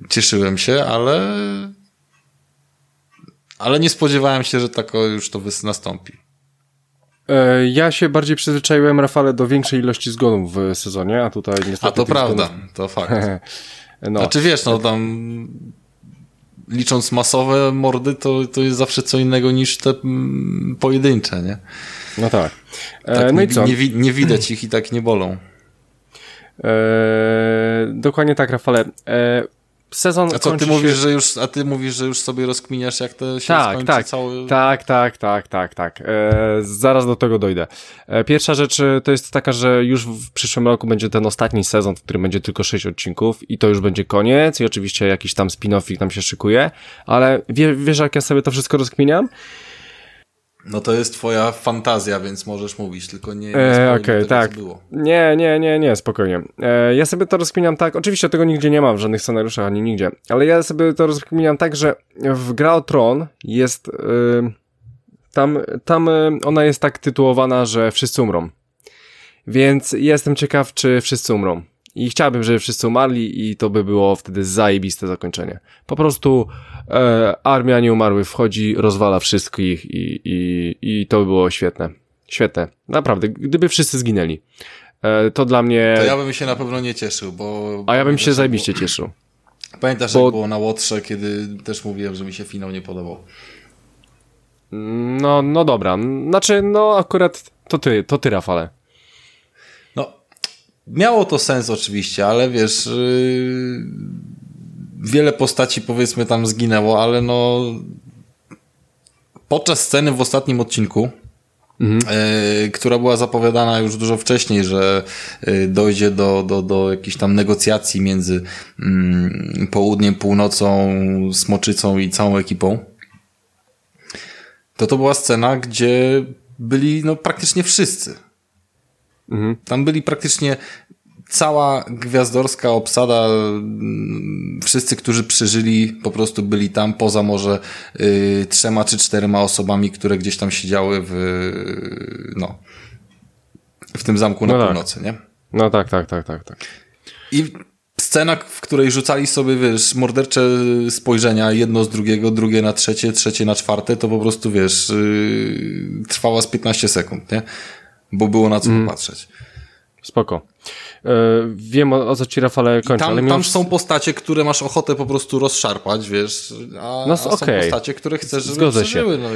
cieszyłem się, ale ale nie spodziewałem się, że tak już to nastąpi. E, ja się bardziej przyzwyczaiłem, Rafale, do większej ilości zgonów w sezonie, a tutaj niestety... A to prawda, zgonów... [laughs] to fakt. no. Znaczy wiesz, no tam licząc masowe mordy, to, to jest zawsze co innego niż te mm, pojedyncze, nie? No tak. E, tak no nie, i co? Nie, nie, widać ich i tak nie bolą. E, dokładnie tak, Rafale. E, sezon A co, ty się... mówisz, że już, a ty mówisz, że już sobie rozkminiasz, jak to się tak, skończy tak, cały... Tak, tak, tak, tak, tak. E, zaraz do tego dojdę. E, pierwsza rzecz e, to jest taka, że już w przyszłym roku będzie ten ostatni sezon, w którym będzie tylko sześć odcinków i to już będzie koniec i oczywiście jakiś tam spin-offik tam się szykuje, ale wie, wiesz jak ja sobie to wszystko rozkminiam? No to jest twoja fantazja, więc możesz mówić, tylko nie, nie e, Okej, okay, tak. Nie, nie, nie, nie, spokojnie. E, ja sobie to rozkminiam tak, oczywiście tego nigdzie nie mam w żadnych scenariuszach, ani nigdzie, ale ja sobie to rozkminiam tak, że w Gra o Tron jest, y, tam, tam y, ona jest tak tytułowana, że wszyscy umrą. Więc jestem ciekaw, czy wszyscy umrą. I chciałbym, żeby wszyscy umarli i to by było wtedy zajebiste zakończenie. Po prostu e, armia nieumarłych wchodzi, rozwala wszystkich i, i, i to by było świetne. Świetne. Naprawdę. Gdyby wszyscy zginęli. E, to dla mnie... To ja bym się na pewno nie cieszył, bo... A ja bym się zajebiście cieszył. Pamiętasz, bo... jak było na Łotrze, kiedy też mówiłem, że mi się finał nie podobał. No, no dobra. Znaczy, no akurat to ty, to ty, Rafale. Miało to sens oczywiście, ale wiesz, yy, wiele postaci powiedzmy tam zginęło, ale no podczas sceny w ostatnim odcinku, mhm. yy, która była zapowiadana już dużo wcześniej, że yy, dojdzie do, do, do jakichś tam negocjacji między mm, południem, północą, Smoczycą i całą ekipą, to to była scena, gdzie byli no praktycznie wszyscy. Mhm. Tam byli praktycznie cała gwiazdorska obsada, mm, wszyscy, którzy przeżyli, po prostu byli tam, poza może y, trzema czy czterema osobami, które gdzieś tam siedziały w, no, w tym zamku na no tak. północy, nie? No tak, tak, tak, tak, tak. I scena, w której rzucali sobie, wiesz, mordercze spojrzenia, jedno z drugiego, drugie na trzecie, trzecie na czwarte, to po prostu, wiesz, yy, trwała z 15 sekund, nie? Bo było na co mm. popatrzeć. Spoko. E, wiem o, o co ci Rafale kończy, tam, ale tam są postacie, które masz ochotę po prostu rozszarpać, wiesz, a, no, a są okay. postacie, które chcesz, żeby zgodzę przeżyły, się. no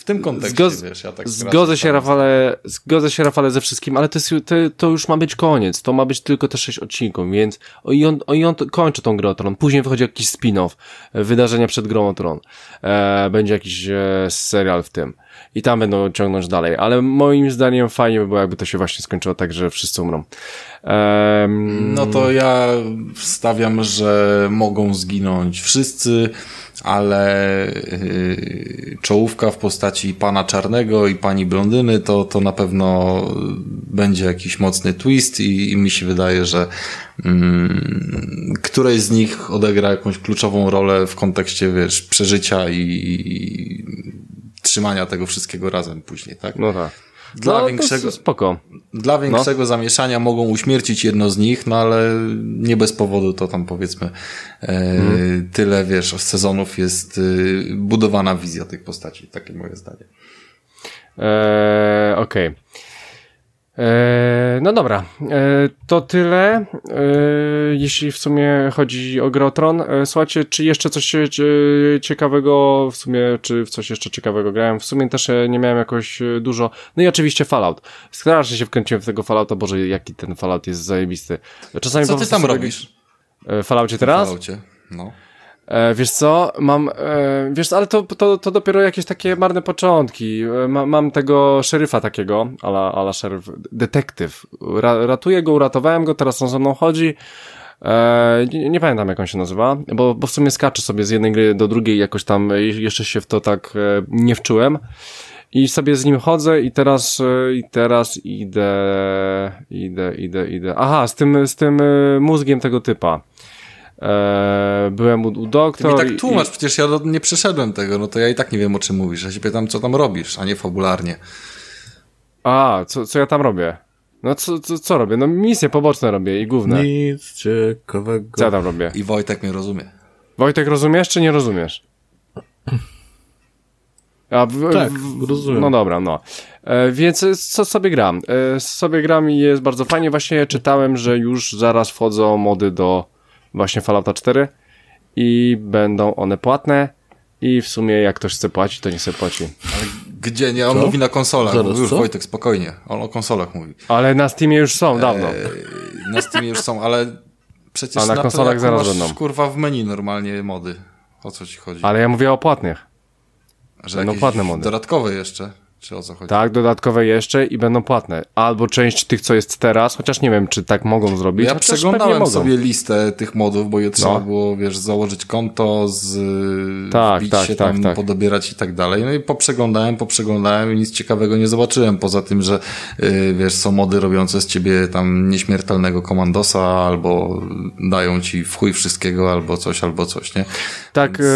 w tym kontekście, Zgoz wiesz, ja tak Zgodzę się, Rafale, zgodzę się, Rafale, ze wszystkim, ale to, jest, to, to, już ma być koniec, to ma być tylko te sześć odcinków, więc o, i, on, o, i on kończy tą grę o Tron, później wychodzi jakiś spin-off, e, wydarzenia przed grą o Tron, e, będzie jakiś e, serial w tym i tam będą ciągnąć dalej, ale moim zdaniem fajnie by było, jakby to się właśnie skończyło tak, że wszyscy umrą. Um... No to ja stawiam, że mogą zginąć wszyscy, ale yy, czołówka w postaci pana czarnego i pani blondyny to, to na pewno będzie jakiś mocny twist i, i mi się wydaje, że yy, któreś z nich odegra jakąś kluczową rolę w kontekście, wiesz, przeżycia i, i trzymania tego wszystkiego razem później, tak? No tak. Dla no, większego, spoko. Dla no. większego no. zamieszania mogą uśmiercić jedno z nich, no ale nie bez powodu to tam powiedzmy e, mm. tyle, wiesz, sezonów jest e, budowana wizja tych postaci. Takie moje zdanie. Eee, Okej. Okay. E, no dobra, e, to tyle, e, jeśli w sumie chodzi o Grotron. Słuchajcie, czy jeszcze coś ciekawego, w sumie, czy w coś jeszcze ciekawego grałem? W sumie też nie miałem jakoś dużo. No i oczywiście Fallout. Strasznie się wkręciłem w tego Fallouta, Boże, jaki ten Fallout jest zajebisty. Czasami Co ty tam robisz? W Falloutie teraz? Falloutie, no. E, wiesz co, mam, e, wiesz, ale to, to, to dopiero jakieś takie marne początki. E, ma, mam tego szeryfa takiego, ala, ala szeryf, detektyw. Ra, ratuję go, uratowałem go, teraz on ze mną chodzi. E, nie, nie, pamiętam jak on się nazywa, bo, bo w sumie skaczę sobie z jednej gry do drugiej, jakoś tam jeszcze się w to tak e, nie wczułem. I sobie z nim chodzę i teraz, e, i teraz idę, idę, idę, idę. Aha, z tym, z tym mózgiem tego typa. Eee, byłem u, u doktora. Ty mi tak tłumacz, i... przecież ja nie przeszedłem tego, no to ja i tak nie wiem o czym mówisz. Ja się pytam, co tam robisz, a nie fabularnie. A, co, co ja tam robię? No co, co, co robię? No misje poboczne robię i główne. Nic ciekawego. Co ja tam robię? I Wojtek mnie rozumie. Wojtek, rozumiesz czy nie rozumiesz? A w, tak, w, rozumiem. No dobra, no. E, więc co sobie gram? E, sobie gram i jest bardzo fajnie. Właśnie czytałem, że już zaraz wchodzą mody do właśnie Fallouta 4 i będą one płatne i w sumie jak ktoś chce płacić, to nie sobie płaci. Ale gdzie nie? On Co? mówi na konsolach. Zaraz, już co? Wojtek, spokojnie. On o konsolach mówi. Ale na Steamie już są, dawno. Eee, na Steamie już są, ale przecież A na konsolach Plejaku zaraz będą. kurwa w menu normalnie mody. O co ci chodzi? Ale ja mówię o płatnych. Że będą jakieś płatne mody. Dodatkowe jeszcze? Czy o co chodzi? Tak, dodatkowe jeszcze i będą płatne. Albo część tych, co jest teraz, chociaż nie wiem, czy tak mogą zrobić. Ja przeglądałem sobie listę tych modów, bo je trzeba No. było, wiesz, założyć konto, z, Tak, wbić tak, się tak, tam, tak. podobierać i tak dalej. No i poprzeglądałem, poprzeglądałem i nic ciekawego nie zobaczyłem, poza tym, że yy, wiesz, są mody robiące z ciebie tam nieśmiertelnego komandosa, albo dają ci w chuj wszystkiego, albo coś, albo coś, nie? Tak, Więc-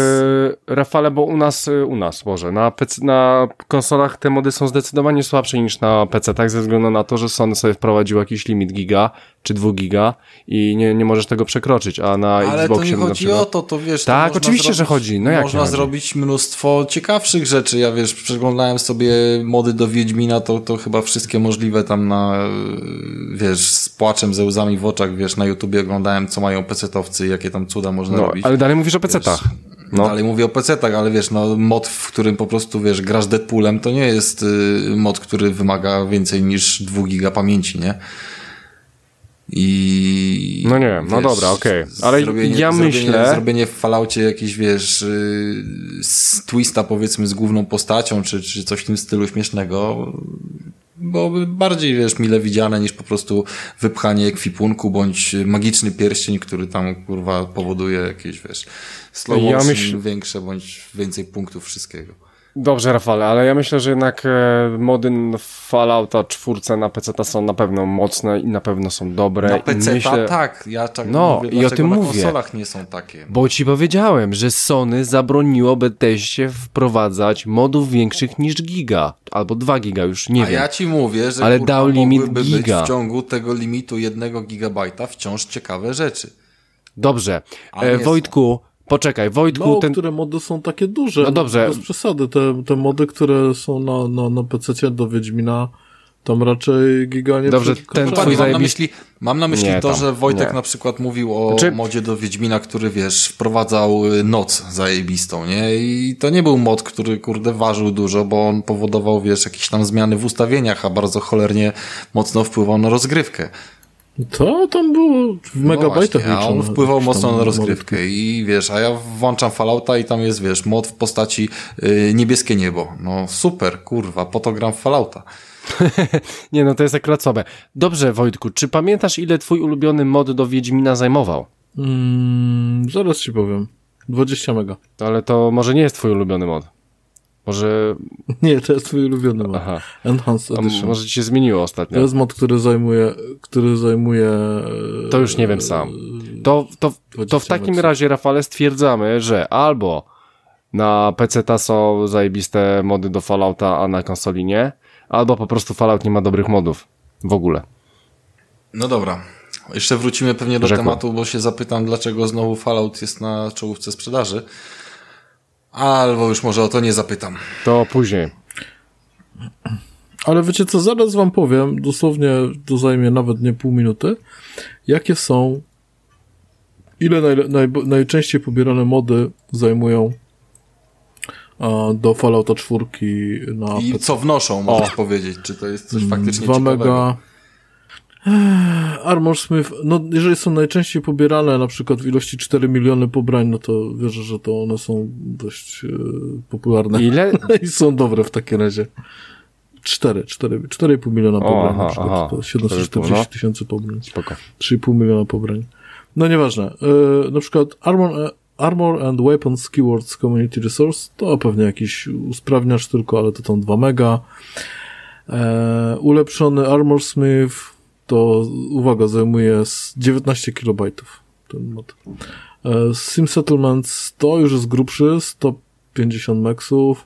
e, Rafale, bo u nas, e, u nas, Boże, na, na konsolach te mody są zdecydowanie słabsze niż na PC, tak, ze względu na to, że Sony sobie wprowadził jakiś limit giga, czy 2 giga i nie, nie możesz tego przekroczyć, a na Ale to Xboxie nie na chodzi przykład... o to, to wiesz... to Tak, można oczywiście, zrobić, że chodzi. No jak Można nie zrobić mnóstwo ciekawszych rzeczy. Ja wiesz, przeglądałem sobie mody do Wiedźmina, to, to chyba wszystkie możliwe tam na, e, wiesz, z płaczem, ze łzami w oczach, wiesz, na YouTubie oglądałem, co mają pecetowcy, jakie tam cuda można No, robić. ale dalej mówisz o PC-tach. No. Dalej mówię o PC-tach, ale wiesz, no mod, w którym po prostu, wiesz, grasz Deadpoolem, to nie jest y, mod, który wymaga więcej niż 2 giga pamięci, nie? I... No nie, no dobra, okej. Ale ja myślę- Zrobienie w Falloutie jakieś, wiesz, y, z twista powiedzmy z główną postacią, czy, czy coś w tym stylu śmiesznego, byłoby bardziej, wiesz, mile widziane niż po prostu wypchanie ekwipunku, bądź magiczny pierścień, który tam, kurwa, powoduje jakieś, wiesz, slow Ja myśl- większe, bądź więcej punktów wszystkiego. Dobrze, Rafale, ale ja myślę, że jednak e, mody Fallouta czwórce na PC są na pewno mocne i na pewno są dobre. Na PC myślę... tak, ja tak No, mówię, i o tym na mówię. konsolach nie są takie. Bo ci powiedziałem, że Sony zabroniło Bethesdzie wprowadzać modów większych niż giga, albo 2 giga już, nie A wiem. ja ci mówię, że Ale kurwa, dał limit giga. być w ciągu tego limitu jednego gigabajta wciąż ciekawe rzeczy. Dobrze. A E, Wojtku, poczekaj, Wojtku, Mało ten... które mody są takie duże. No dobrze. Bez przesady. Te, te mody, które są na, na, na PC do Wiedźmina, tam raczej giga nie Dobrze, ten twój mam, na myśli, mam na myśli Nie, to, tam, że Wojtek nie. na przykład mówił o Znaczy- modzie do Wiedźmina, który wiesz, wprowadzał y, noc zajebistą, nie? I to nie był mod, który kurde ważył dużo, bo on powodował, wiesz, jakieś tam zmiany w ustawieniach, a bardzo cholernie mocno wpływał na rozgrywkę. To tam było w megabajtach No właśnie, a on wpływał mocno na rozgrywkę i wiesz, a ja włączam Fallouta i tam jest, wiesz, mod w postaci y, niebieskie niebo. No super, kurwa, po to gram w Fallouta. [laughs] Nie no, to jest akurat słabe. Dobrze, Wojtku, czy pamiętasz, ile twój ulubiony mod do Wiedźmina zajmował? Mm, zaraz ci powiem. 20 mega. Ale to może nie jest twój ulubiony mod. Może... Nie, to jest twój ulubiony mod. Aha. Enhanced A Edition. może ci się zmieniło To ostatnio. jest mod, który zajmuje, który zajmuje... e, To już nie wiem sam. To, to, to w 20 takim razie, Rafale, stwierdzamy, że albo na PC są zajebiste mody do Fallouta, a na konsoli nie, albo po prostu Fallout nie ma dobrych modów. W ogóle. No dobra. Jeszcze wrócimy pewnie do Rzekło. tematu, bo się zapytam, dlaczego znowu Fallout jest na czołówce sprzedaży. Albo już może o to nie zapytam. To później. Ale wiecie co, zaraz wam powiem, dosłownie to zajmie nawet nie pół minuty, jakie są, ile naj, naj, najczęściej pobierane mody zajmują a, do Fallouta 4 na I PC. co wnoszą, możesz powiedzieć, czy to jest coś faktycznie 2 ciekawego. mega. Armor Smith, no jeżeli są najczęściej pobierane na przykład w ilości 4 miliony pobrań, no to wierzę, że to one są dość e, popularne Ile? [laughs] i są dobre w takim razie. 4, 4, 4,5 miliona pobrań aha, na przykład, aha. to 740 no. tysięcy pobrań, Spoko. 3,5 miliona pobrań. No nieważne, e, na przykład Armor, e, Armor and Weapons Keywords Community Resource to pewnie jakiś usprawniacz tylko, ale to tam 2 mega. E, ulepszony Armor Smith to, uwaga, zajmuje z 19 kilobajtów ten mod. E, Sim Settlements to już jest grubszy, 150 meksów.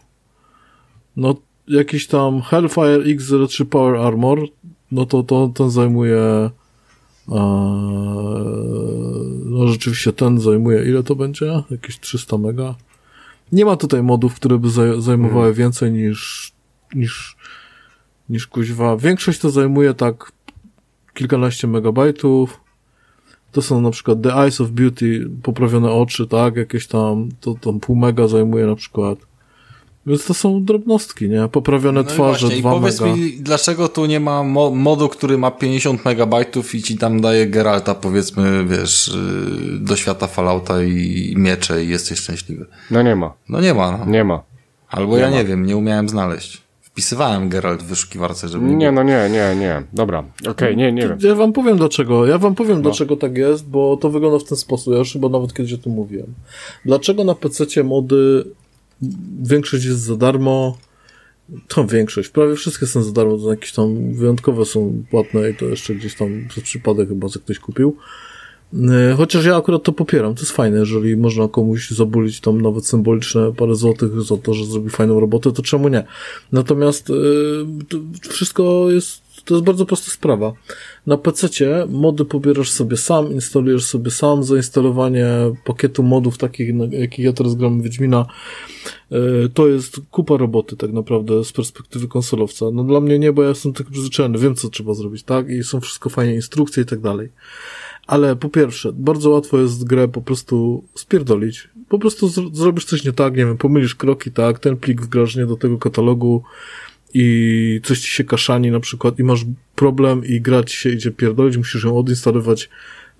No, jakiś tam Hellfire X03 Power Armor, no to, to ten zajmuje e, no rzeczywiście ten zajmuje, ile to będzie? Jakieś 300 mega. Nie ma tutaj modów, które by zaj- zajmowały więcej niż, niż, niż kuźwa. Większość to zajmuje tak kilkanaście megabajtów. To są na przykład The Eyes of Beauty, poprawione oczy, tak? Jakieś tam, to tam pół mega zajmuje na przykład. Więc to są drobnostki, nie? Poprawione No i twarze, właśnie, i dwa powiedz mega. mi, dlaczego tu nie ma mo modu, który ma 50 megabajtów i ci tam daje Geralta, powiedzmy, wiesz, yy, do świata Fallouta i miecze i jesteś szczęśliwy. No nie ma, No nie ma, no. nie ma. Albo ja nie wiem, nie umiałem znaleźć. Wpisywałem Geralt w wyszukiwarce, żeby Nie, było. no nie, nie, nie. Dobra, okej, nie, nie wiem. Ja wam powiem dlaczego. Ja wam No. powiem dlaczego tak jest, bo to wygląda w ten sposób. Ja już chyba nawet kiedyś o tym mówiłem. Dlaczego na PC mody większość jest za darmo? To większość, prawie wszystkie są za darmo, to jakieś tam wyjątkowe są płatne i to jeszcze gdzieś tam przez przypadek chyba, że ktoś kupił. Yy, Chociaż ja akurat to popieram, to jest fajne, jeżeli można komuś zabulić tam nawet symboliczne parę złotych za to, że zrobi fajną robotę, to czemu nie? Natomiast yy, wszystko jest, to jest bardzo prosta sprawa. Na PC mody pobierasz sobie sam, instalujesz sobie sam, zainstalowanie pakietu modów takich, jakich ja teraz gram Wiedźmina, yy, to jest kupa roboty tak naprawdę z perspektywy konsolowca. No dla mnie nie, bo ja jestem tak przyzwyczajony, wiem co trzeba zrobić, tak? I są wszystko fajnie instrukcje i tak dalej. Ale po pierwsze, bardzo łatwo jest grę po prostu spierdolić. Po prostu zro- zrobisz coś nie tak, nie wiem, pomylisz kroki, tak, ten plik wgrasz nie do tego katalogu i coś ci się kaszani na przykład i masz problem i gra ci się idzie pierdolić, musisz ją odinstalować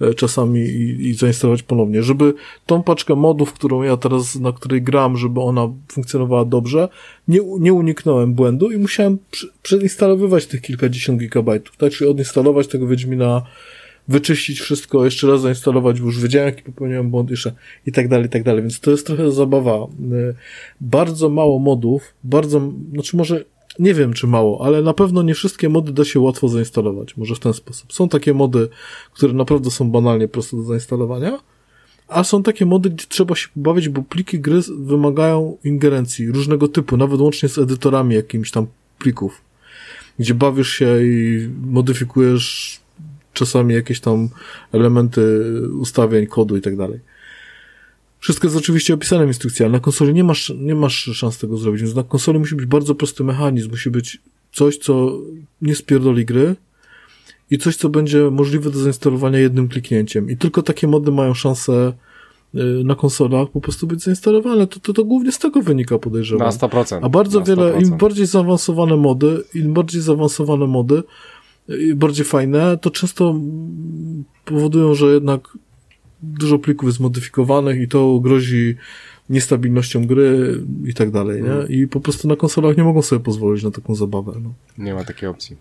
e, czasami i, i zainstalować ponownie. Żeby tą paczkę modów, którą ja teraz, na której gram, żeby ona funkcjonowała dobrze, nie, nie uniknąłem błędu i musiałem przeinstalowywać tych kilkadziesiąt gigabajtów, tak, czyli odinstalować tego Wiedźmina wyczyścić wszystko, jeszcze raz zainstalować, bo już wiedziałem, jaki popełniłem błąd, jeszcze i tak dalej, i tak dalej. Więc to jest trochę zabawa. Y, Bardzo mało modów, bardzo, znaczy może, nie wiem czy mało, ale na pewno nie wszystkie mody da się łatwo zainstalować. Może w ten sposób. Są takie mody, które naprawdę są banalnie proste do zainstalowania, a są takie mody, gdzie trzeba się pobawić, bo pliki gry wymagają ingerencji różnego typu, nawet łącznie z edytorami jakimiś tam plików, gdzie bawisz się i modyfikujesz czasami jakieś tam elementy ustawień, kodu i tak dalej. Wszystko jest oczywiście opisane w instrukcji, ale na konsoli nie masz, nie masz szans tego zrobić, więc na konsoli musi być bardzo prosty mechanizm, musi być coś, co nie spierdoli gry i coś, co będzie możliwe do zainstalowania jednym kliknięciem. I tylko takie mody mają szansę y, na konsolach po prostu być zainstalowane. To, to, to głównie z tego wynika, podejrzewam. Na 100%. A bardzo na wiele, 100%. im bardziej zaawansowane mody, im bardziej zaawansowane mody, bardziej fajne, to często powodują, że jednak dużo plików jest modyfikowanych i to grozi niestabilnością gry i tak dalej, nie? I po prostu na konsolach nie mogą sobie pozwolić na taką zabawę, no. Nie ma takiej opcji.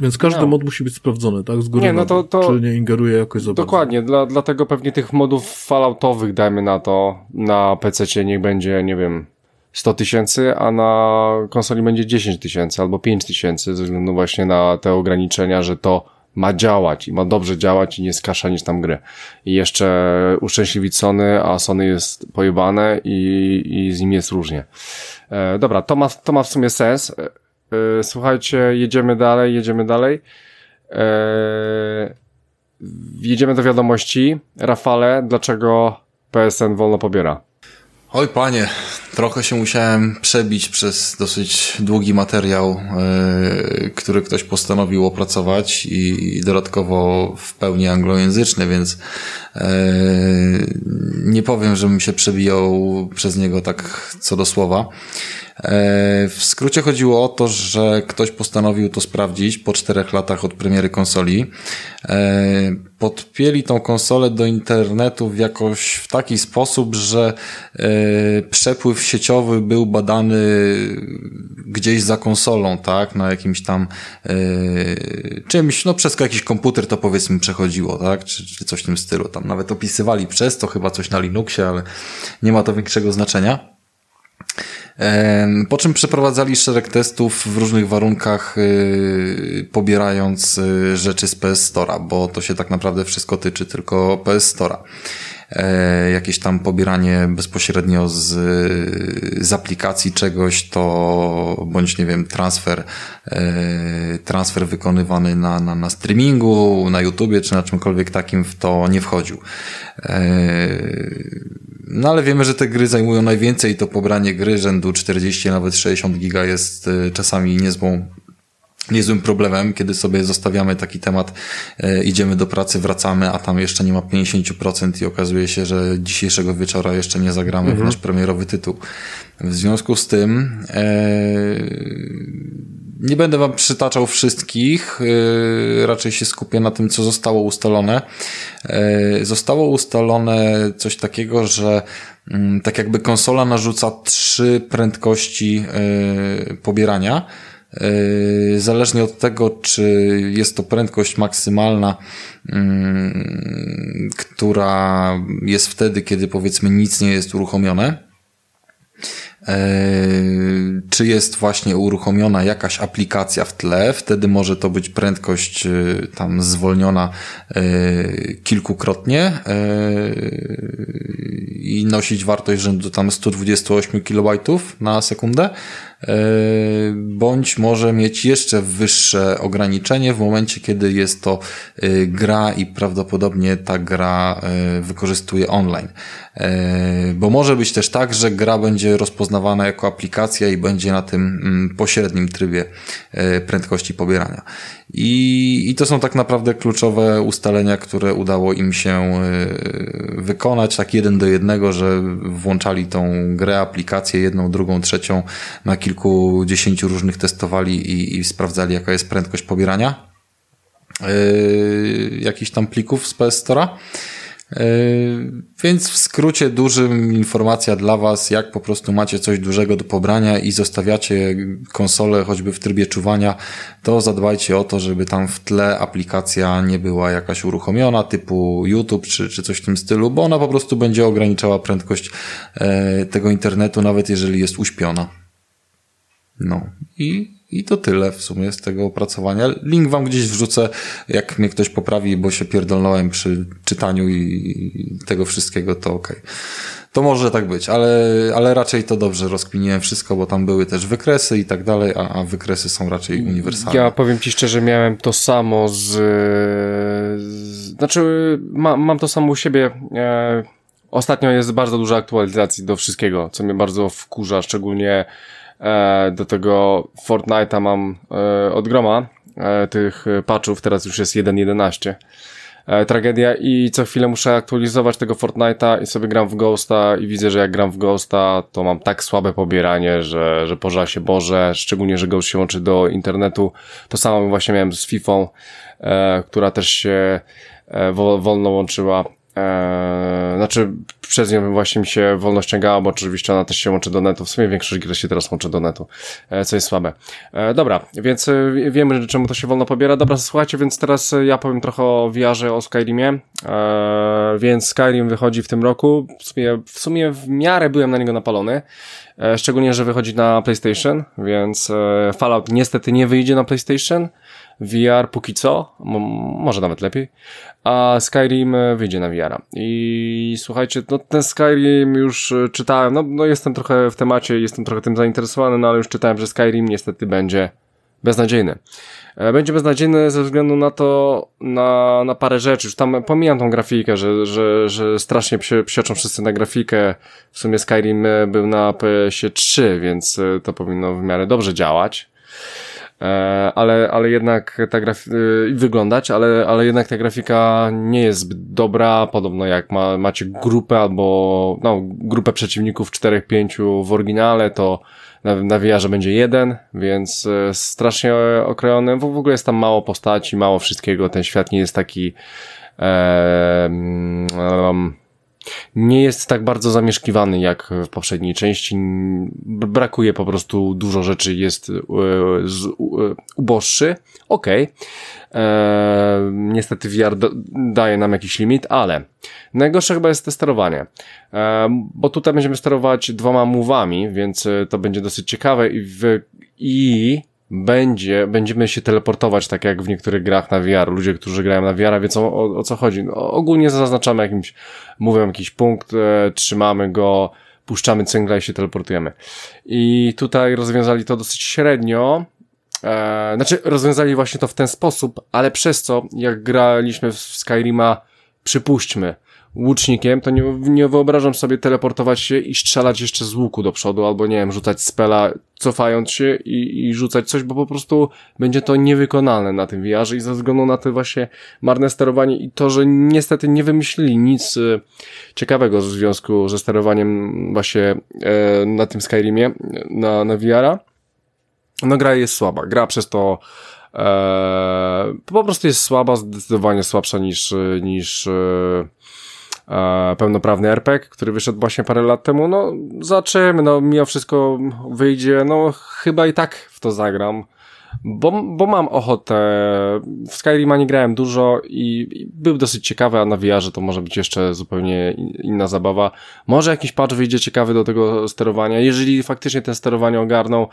Więc każdy No. mod musi być sprawdzony, tak? Z góry Nie, no to- to- czy nie ingeruje jakoś za. Dokładnie, dla, dlatego pewnie tych modów falloutowych, dajmy na to, na PC niech będzie, nie wiem, 100 tysięcy, a na konsoli będzie 10 tysięcy albo 5 tysięcy, ze względu właśnie na te ograniczenia, że to ma działać i ma dobrze działać i nie skaszanić tam gry. I jeszcze uszczęśliwić Sony, a Sony jest pojebane i, i z nim jest różnie. E, dobra, to ma, to ma w sumie sens. E, e, słuchajcie, jedziemy dalej, jedziemy dalej. E, jedziemy do wiadomości. Rafale, dlaczego PSN wolno pobiera? Oj panie, trochę się musiałem przebić przez dosyć długi materiał, yy, który ktoś postanowił opracować i, i dodatkowo w pełni anglojęzyczny, więc yy, nie powiem, żebym się przebijał przez niego tak co do słowa. E, W skrócie chodziło o to, że ktoś postanowił to sprawdzić po czterech latach od premiery konsoli. E, Podpięli tą konsolę do internetu w jakoś w taki sposób, że e, przepływ sieciowy był badany gdzieś za konsolą, tak, na jakimś tam czymś, no przez jakiś komputer to powiedzmy przechodziło, tak, czy, czy coś w tym stylu. Tam nawet opisywali przez to chyba coś na Linuxie, ale nie ma to większego znaczenia. Po czym przeprowadzali szereg testów w różnych warunkach, yy, pobierając yy, rzeczy z PS Store'a, bo to się tak naprawdę wszystko tyczy tylko PS Store'a. E, jakieś tam pobieranie bezpośrednio z, z aplikacji czegoś, to bądź nie wiem, transfer, e, transfer wykonywany na, na, na streamingu, na YouTubie czy na czymkolwiek takim w to nie wchodził. E, no ale wiemy, że te gry zajmują najwięcej, to pobranie gry rzędu 40, nawet 60 giga jest czasami niezłą niezłym problemem, kiedy sobie zostawiamy taki temat, e, idziemy do pracy, wracamy, a tam jeszcze nie ma 50% i okazuje się, że dzisiejszego wieczora jeszcze nie zagramy mhm. w nasz premierowy tytuł. W związku z tym e, nie będę wam przytaczał wszystkich, e, raczej się skupię na tym, co zostało ustalone. E, zostało ustalone coś takiego, że mm, tak jakby konsola narzuca trzy prędkości pobierania, zależnie od tego, czy jest to prędkość maksymalna, mm, która jest wtedy, kiedy powiedzmy nic nie jest uruchomione, E, czy jest właśnie uruchomiona jakaś aplikacja w tle, wtedy może to być prędkość e, tam zwolniona kilkukrotnie i nosić wartość rzędu tam 128 kB na sekundę, bądź może mieć jeszcze wyższe ograniczenie w momencie, kiedy jest to gra i prawdopodobnie ta gra wykorzystuje online. Bo może być też tak, że gra będzie rozpoznawana jako aplikacja i będzie na tym mm, pośrednim trybie e, prędkości pobierania. I, I to są tak naprawdę kluczowe ustalenia, które udało im się e, wykonać tak jeden do jednego, że włączali tą grę, aplikację, jedną, drugą, trzecią, na kilkudziesięciu różnych testowali i, i sprawdzali, jaka jest prędkość pobierania yy, jakichś tam plików z PS Store'a. E, więc w skrócie dużym informacja dla Was, jak po prostu macie coś dużego do pobrania i zostawiacie konsolę choćby w trybie czuwania, to zadbajcie o to, żeby tam w tle aplikacja nie była jakaś uruchomiona, typu YouTube czy, czy coś w tym stylu, bo ona po prostu będzie ograniczała prędkość e, tego internetu, nawet jeżeli jest uśpiona. No i i to tyle w sumie z tego opracowania. Link wam gdzieś wrzucę, jak mnie ktoś poprawi, bo się pierdolnąłem przy czytaniu i tego wszystkiego, to okej. Okay. To może tak być, ale, ale raczej to dobrze rozkminiłem wszystko, bo tam były też wykresy i tak dalej, a, a wykresy są raczej uniwersalne. Ja powiem ci szczerze, miałem to samo z... z znaczy, ma, mam to samo u siebie. E, ostatnio jest bardzo dużo aktualizacji do wszystkiego, co mnie bardzo wkurza, szczególnie do tego Fortnite'a mam e, od groma e, tych patchów, teraz już jest 1.11 tragedia i co chwilę muszę aktualizować tego Fortnite'a i sobie gram w Ghosta i widzę, że jak gram w Ghosta, to mam tak słabe pobieranie, że, że pożar się Boże, szczególnie, że Ghost się łączy do internetu. To samo właśnie miałem z FIFA, e, która też się e, wolno łączyła Eee, znaczy, przez nią właśnie mi się wolno ściągała, bo oczywiście ona też się łączy do netu. W sumie większość gier się teraz łączy do netu, eee, co jest słabe. Eee, dobra, więc e, wiemy, czemu to się wolno pobiera. Dobra, słuchajcie, więc teraz ja powiem trochę o VR-ze, o Skyrimie. Eee, więc Skyrim wychodzi w tym roku. W sumie, w sumie w miarę byłem na niego napalony. Eee, szczególnie, że wychodzi na PlayStation, więc e, Fallout niestety nie wyjdzie na PlayStation. VR póki co, może nawet lepiej, a Skyrim e, wyjdzie na VR-a. I słuchajcie, no ten Skyrim już e, czytałem, no, no jestem trochę w temacie, jestem trochę tym zainteresowany, no ale już czytałem, że Skyrim niestety będzie beznadziejny. E, będzie beznadziejny ze względu na to, na, na parę rzeczy. Już tam pomijam tą grafikę, że, że, że strasznie psie, psioczą wszyscy na grafikę. W sumie Skyrim był na PS3, więc to powinno w miarę dobrze działać. E, ale, ale jednak ta grafika, y, wyglądać, ale, ale jednak ta grafika nie jest zbyt dobra, podobno jak ma, macie grupę albo, no, grupę przeciwników 4-5 w oryginale, to na, na będzie jeden, więc e, strasznie okrojony, w ogóle jest tam mało postaci, mało wszystkiego, ten świat nie jest taki, e, um, nie jest tak bardzo zamieszkiwany jak w poprzedniej części. Brakuje po prostu dużo rzeczy, jest e, uboższy. Okej. Okay. Eee, niestety VR daje nam jakiś limit, ale najgorsze chyba jest sterowanie. Eee, bo tutaj będziemy sterować dwoma mówami, więc e, to będzie dosyć ciekawe i, w, i będzie, będziemy się teleportować tak jak w niektórych grach na VR. Ludzie, którzy grają na VR, wiedzą o, o co chodzi. No, ogólnie zaznaczamy jakimś, mówią jakiś punkt, e, trzymamy go, puszczamy cyngla i się teleportujemy. I tutaj rozwiązali to dosyć średnio. E, znaczy, rozwiązali właśnie to w ten sposób, ale przez co, jak graliśmy w Skyrima, przypuśćmy, łucznikiem, to nie, nie wyobrażam sobie teleportować się i strzelać jeszcze z łuku do przodu, albo nie wiem, rzucać spela, cofając się i, i rzucać coś, bo po prostu będzie to niewykonalne na tym VR i ze względu na to właśnie marne sterowanie i to, że niestety nie wymyślili nic y, ciekawego w związku ze sterowaniem właśnie e, na tym Skyrimie, na, na VR-a, no gra jest słaba. Gra przez to e, po prostu jest słaba, zdecydowanie słabsza niż, niż e, e, pełnoprawny RPG, który wyszedł właśnie parę lat temu. No, zobaczymy, no, mimo wszystko wyjdzie, no, chyba i tak w to zagram. Bo, bo mam ochotę. W Skyrima nie grałem dużo i, i był dosyć ciekawy, a na VR to może być jeszcze zupełnie inna zabawa. Może jakiś patch wyjdzie ciekawy do tego sterowania. Jeżeli faktycznie ten sterowanie ogarną,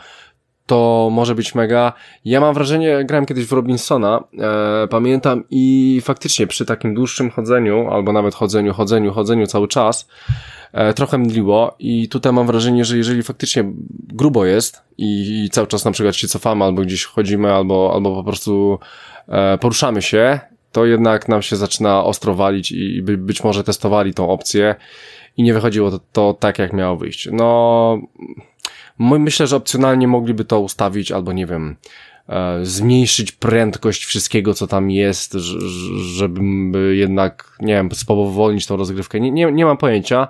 to może być mega. Ja mam wrażenie, grałem kiedyś w Robinsona, e, pamiętam i faktycznie przy takim dłuższym chodzeniu, albo nawet chodzeniu, chodzeniu, chodzeniu cały czas, e, trochę mdliło i tutaj mam wrażenie, że jeżeli faktycznie grubo jest i, i cały czas na przykład się cofamy, albo gdzieś chodzimy, albo, albo po prostu e, poruszamy się, to jednak nam się zaczyna ostro walić i by, być może testowali tą opcję i nie wychodziło to, to tak, jak miało wyjść. No, Myślę, że opcjonalnie mogliby to ustawić albo nie wiem, e, zmniejszyć prędkość wszystkiego, co tam jest, żeby jednak, nie wiem, spowolnić tą rozgrywkę. Nie, nie, nie mam pojęcia,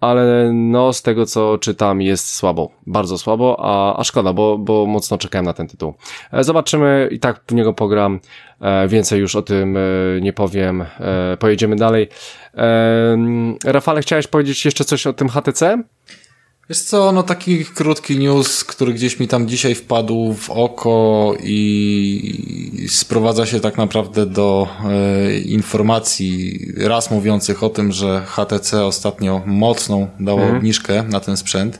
ale no z tego, co czytam, jest słabo. Bardzo słabo, a, a szkoda, bo, bo mocno czekałem na ten tytuł. E, zobaczymy, i tak w niego pogram. E, więcej już o tym nie powiem. Pojedziemy dalej. Rafale, chciałeś powiedzieć jeszcze coś o tym HTC? Wiesz co, no taki krótki news, który gdzieś mi tam dzisiaj wpadł w oko i sprowadza się tak naprawdę do e, informacji raz mówiących o tym, że HTC ostatnio mocną dało mhm. obniżkę na ten sprzęt.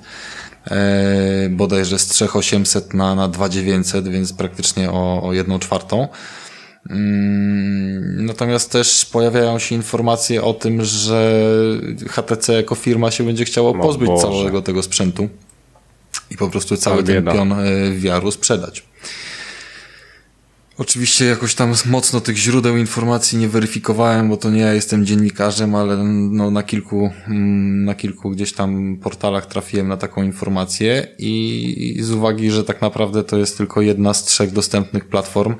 E, bodajże z 3800 na, na 2900, więc praktycznie o, o jedną czwartą. Mm, natomiast też pojawiają się informacje o tym, że HTC jako firma się będzie chciało pozbyć całego tego sprzętu i po prostu cały ten pion e, wiaru sprzedać. Oczywiście jakoś tam mocno tych źródeł informacji nie weryfikowałem, bo to nie ja jestem dziennikarzem, ale no na kilku, mm, na kilku gdzieś tam portalach trafiłem na taką informację i z uwagi, że tak naprawdę to jest tylko jedna z trzech dostępnych platform,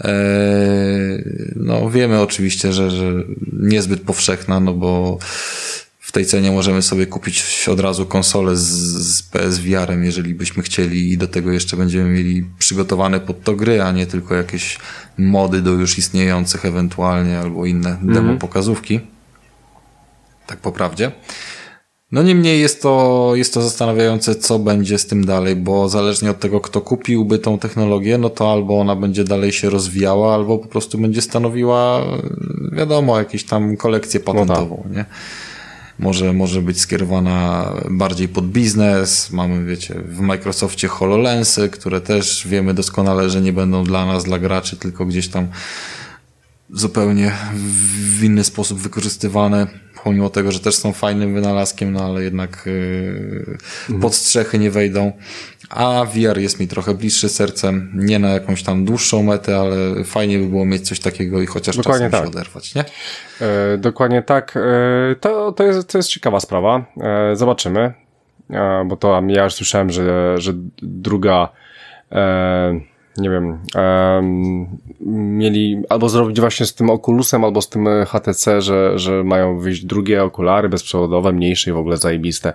e, no wiemy oczywiście, że, że niezbyt powszechna, no bo tej cenie możemy sobie kupić od razu konsolę z, z PSVR-em, jeżeli byśmy chcieli i do tego jeszcze będziemy mieli przygotowane pod to gry, a nie tylko jakieś mody do już istniejących ewentualnie albo inne -hmm. demo pokazówki. Tak po prawdzie. No niemniej jest to, jest to zastanawiające, co będzie z tym dalej, bo zależnie od tego, kto kupiłby tą technologię, no to albo ona będzie dalej się rozwijała, albo po prostu będzie stanowiła, wiadomo, jakąś tam kolekcję patentową, no tak. nie? Może, może być skierowana bardziej pod biznes. Mamy, wiecie, w Microsoftie HoloLensy, które też wiemy doskonale, że nie będą dla nas, dla graczy, tylko gdzieś tam zupełnie w inny sposób wykorzystywane, pomimo tego, że też są fajnym wynalazkiem, no ale jednak yy, pod strzechy nie wejdą a VR jest mi trochę bliższy sercem, nie na jakąś tam dłuższą metę, ale fajnie by było mieć coś takiego i chociaż dokładnie czasem tak. się oderwać, nie? E, dokładnie tak. E, to, to, jest, to jest ciekawa sprawa. E, zobaczymy, e, bo to ja już słyszałem, że, że druga e, nie wiem, um, mieli albo zrobić właśnie z tym Oculusem, albo z tym HTC, że, że mają wyjść drugie okulary bezprzewodowe, mniejsze i w ogóle zajebiste.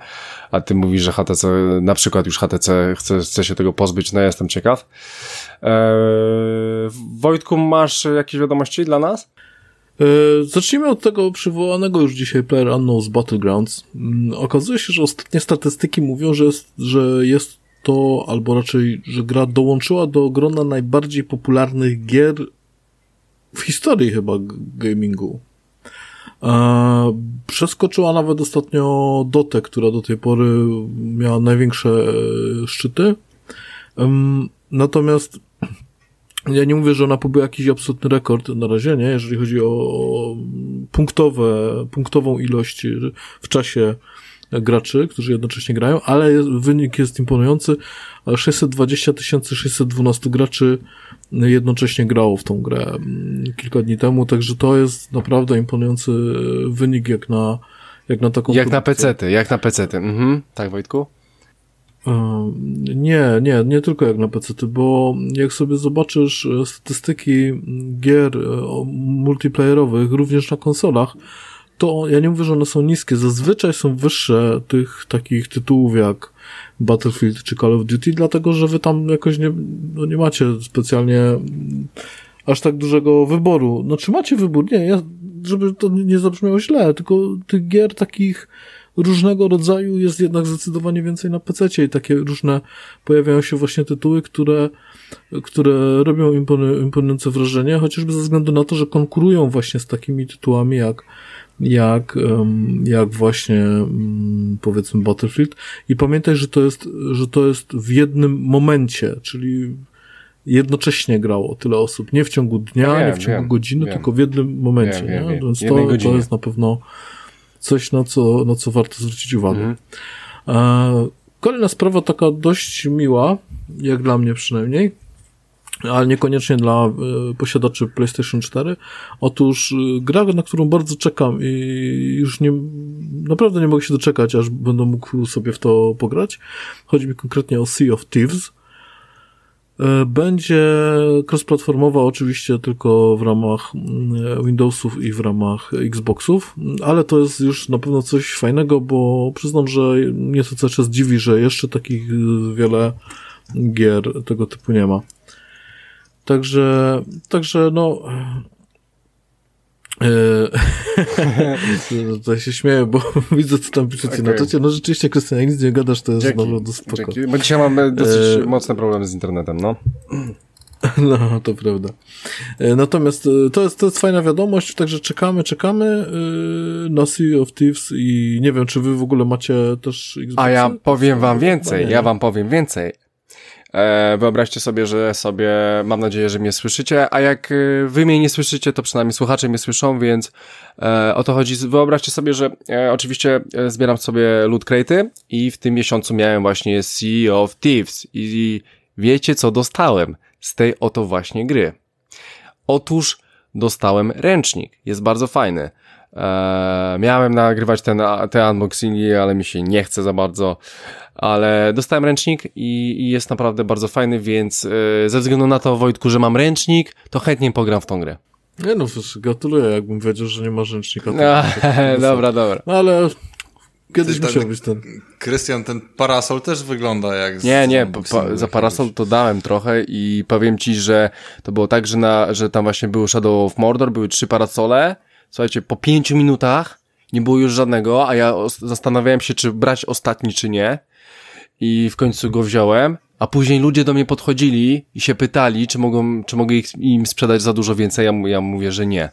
A ty mówisz, że HTC, na przykład już HTC chce, chce się tego pozbyć, no ja jestem ciekaw. Eee, Wojtku, masz jakieś wiadomości dla nas? Eee, zacznijmy od tego przywołanego już dzisiaj Player Unknown's Battlegrounds. Mm, okazuje się, że ostatnie statystyki mówią, że jest, że jest to, albo raczej, że gra dołączyła do grona najbardziej popularnych gier w historii chyba gamingu. E, przeskoczyła nawet ostatnio Dotę, która do tej pory miała największe e, szczyty. Natomiast [clears throat] ja nie mówię, że ona pobyła jakiś absolutny rekord na razie, nie? Jeżeli chodzi o punktowe, punktową ilość w czasie graczy, którzy jednocześnie grają, ale jest, wynik jest imponujący. 620 612 graczy jednocześnie grało w tą grę mm, kilka dni temu, także to jest naprawdę imponujący wynik jak na, jak na taką Jak produkcję. na pecety, jak na pecety. Mhm. Tak, Wojtku? Nie, nie, nie tylko jak na PC, bo jak sobie zobaczysz e, statystyki gier e, multiplayerowych, również na konsolach, to ja nie mówię, że one są niskie. Zazwyczaj są wyższe tych takich tytułów jak Battlefield czy Call of Duty, dlatego że wy tam jakoś nie, no nie macie specjalnie aż tak dużego wyboru. Znaczy macie wybór, nie, ja, żeby to nie zabrzmiało źle, tylko tych gier takich różnego rodzaju jest jednak zdecydowanie więcej na PC i takie różne pojawiają się właśnie tytuły, które, które robią imponujące wrażenie, chociażby ze względu na to, że konkurują właśnie z takimi tytułami jak jak, jak właśnie powiedzmy Battlefield i pamiętaj, że to jest, że to jest w jednym momencie, czyli jednocześnie grało tyle osób, nie w ciągu dnia, wiem, nie w ciągu wiem, godziny, wiem. tylko w jednym momencie, nie? Więc to, to jest na pewno coś, na co, na co warto zwrócić uwagę. Mhm. E, kolejna sprawa taka dość miła, jak dla mnie przynajmniej, ale niekoniecznie dla e, posiadaczy PlayStation 4. Otóż e, gra, na którą bardzo czekam i już nie, naprawdę nie mogę się doczekać, aż będę mógł sobie w to pograć. Chodzi mi konkretnie o Sea of Thieves. E, będzie cross-platformowa oczywiście tylko w ramach Windowsów i w ramach Xboxów, ale to jest już na pewno coś fajnego, bo przyznam, że mnie to cały czas dziwi, że jeszcze takich wiele gier tego typu nie ma. Także, także no, [laughs] Eee, to się śmieję, bo [laughs] widzę, co tam piszecie okay. na czacie. No rzeczywiście, Krystian, jak nic nie gadasz, to jest dzięki, naprawdę spoko. Dzięki. Bo dzisiaj mamy dosyć eee, mocne problemy z internetem, no. [clears throat] No, to prawda. Eee, natomiast e, to jest, to jest fajna wiadomość, także czekamy, czekamy e, na Sea of Thieves i nie wiem, czy wy w ogóle macie też Xbox. A ja powiem wam więcej, ja wam powiem więcej. E, wyobraźcie sobie, że sobie, mam nadzieję, że mnie słyszycie, a jak e, wy mnie nie słyszycie, to przynajmniej słuchacze mnie słyszą, więc e, o to chodzi. Wyobraźcie sobie, że oczywiście zbieram sobie loot crate'y i w tym miesiącu miałem właśnie Sea of Thieves i wiecie co dostałem z tej oto właśnie gry. Otóż dostałem ręcznik, jest bardzo fajny. Eee, miałem nagrywać ten, te unboxingi, ale mi się nie chce za bardzo ale dostałem ręcznik i, i jest naprawdę bardzo fajny, więc yy, ze względu na to, Wojtku, że mam ręcznik, to chętnie pogram w tą grę. Nie no, gratuluję, jakbym wiedział, że nie ma ręcznika. No, [laughs] dobra, dobra. No, ale kiedyś musiał być ten... Krystian, ten parasol też wygląda jak... Nie, nie, pa, za parasol to dałem trochę i powiem ci, że to było tak, że, na, że tam właśnie był Shadow of Mordor, były trzy parasole, słuchajcie, po pięciu minutach nie było już żadnego, a ja zastanawiałem się, czy brać ostatni, czy nie i w końcu go wziąłem, a później ludzie do mnie podchodzili i się pytali, czy mogą, czy mogę ich, im sprzedać za dużo więcej. Ja, ja mówię, że nie.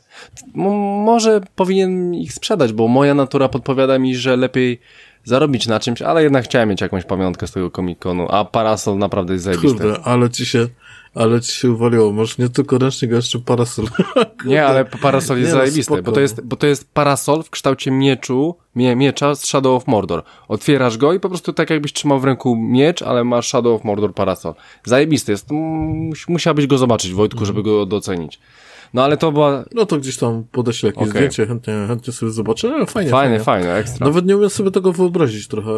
M może powinien ich sprzedać, bo moja natura podpowiada mi, że lepiej zarobić na czymś, ale jednak chciałem mieć jakąś pamiątkę z tego komikonu, a parasol naprawdę jest zajebisty. Kurde, ale ci się, ale ci się uwaliło. Masz nie tylko ręcznik, a jeszcze parasol. [laughs] nie, ale parasol jest nie, no, zajebisty, bo to jest, bo to jest parasol w kształcie mieczu, mie, miecza z Shadow of Mordor. Otwierasz go i po prostu tak jakbyś trzymał w ręku miecz, ale masz Shadow of Mordor parasol. Zajebisty jest. Musiałbyś go zobaczyć, Wojtku, żeby go docenić. No ale to była... No to gdzieś tam podeślę jakieś okay. zdjęcie, chętnie, chętnie sobie zobaczę. No, fajnie, fajne, fajnie. fajne, ekstra. Nawet nie umiem sobie tego wyobrazić trochę,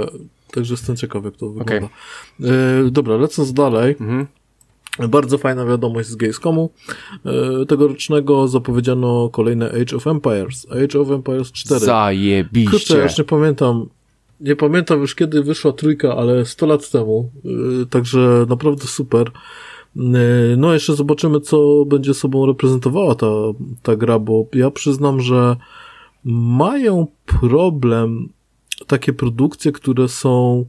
także jestem ciekaw, jak to wygląda. Okay. E, dobra, lecąc dalej. Mhm. Bardzo fajna wiadomość z Gamescomu. E, tegorocznego zapowiedziano kolejne Age of Empires. Age of Empires 4. Zajebiście. Kurczę, ja już nie pamiętam. Nie pamiętam już kiedy wyszła trójka, ale 100 lat temu. E, także naprawdę super. E, no, jeszcze zobaczymy, co będzie sobą reprezentowała ta, ta gra, bo ja przyznam, że mają problem takie produkcje, które są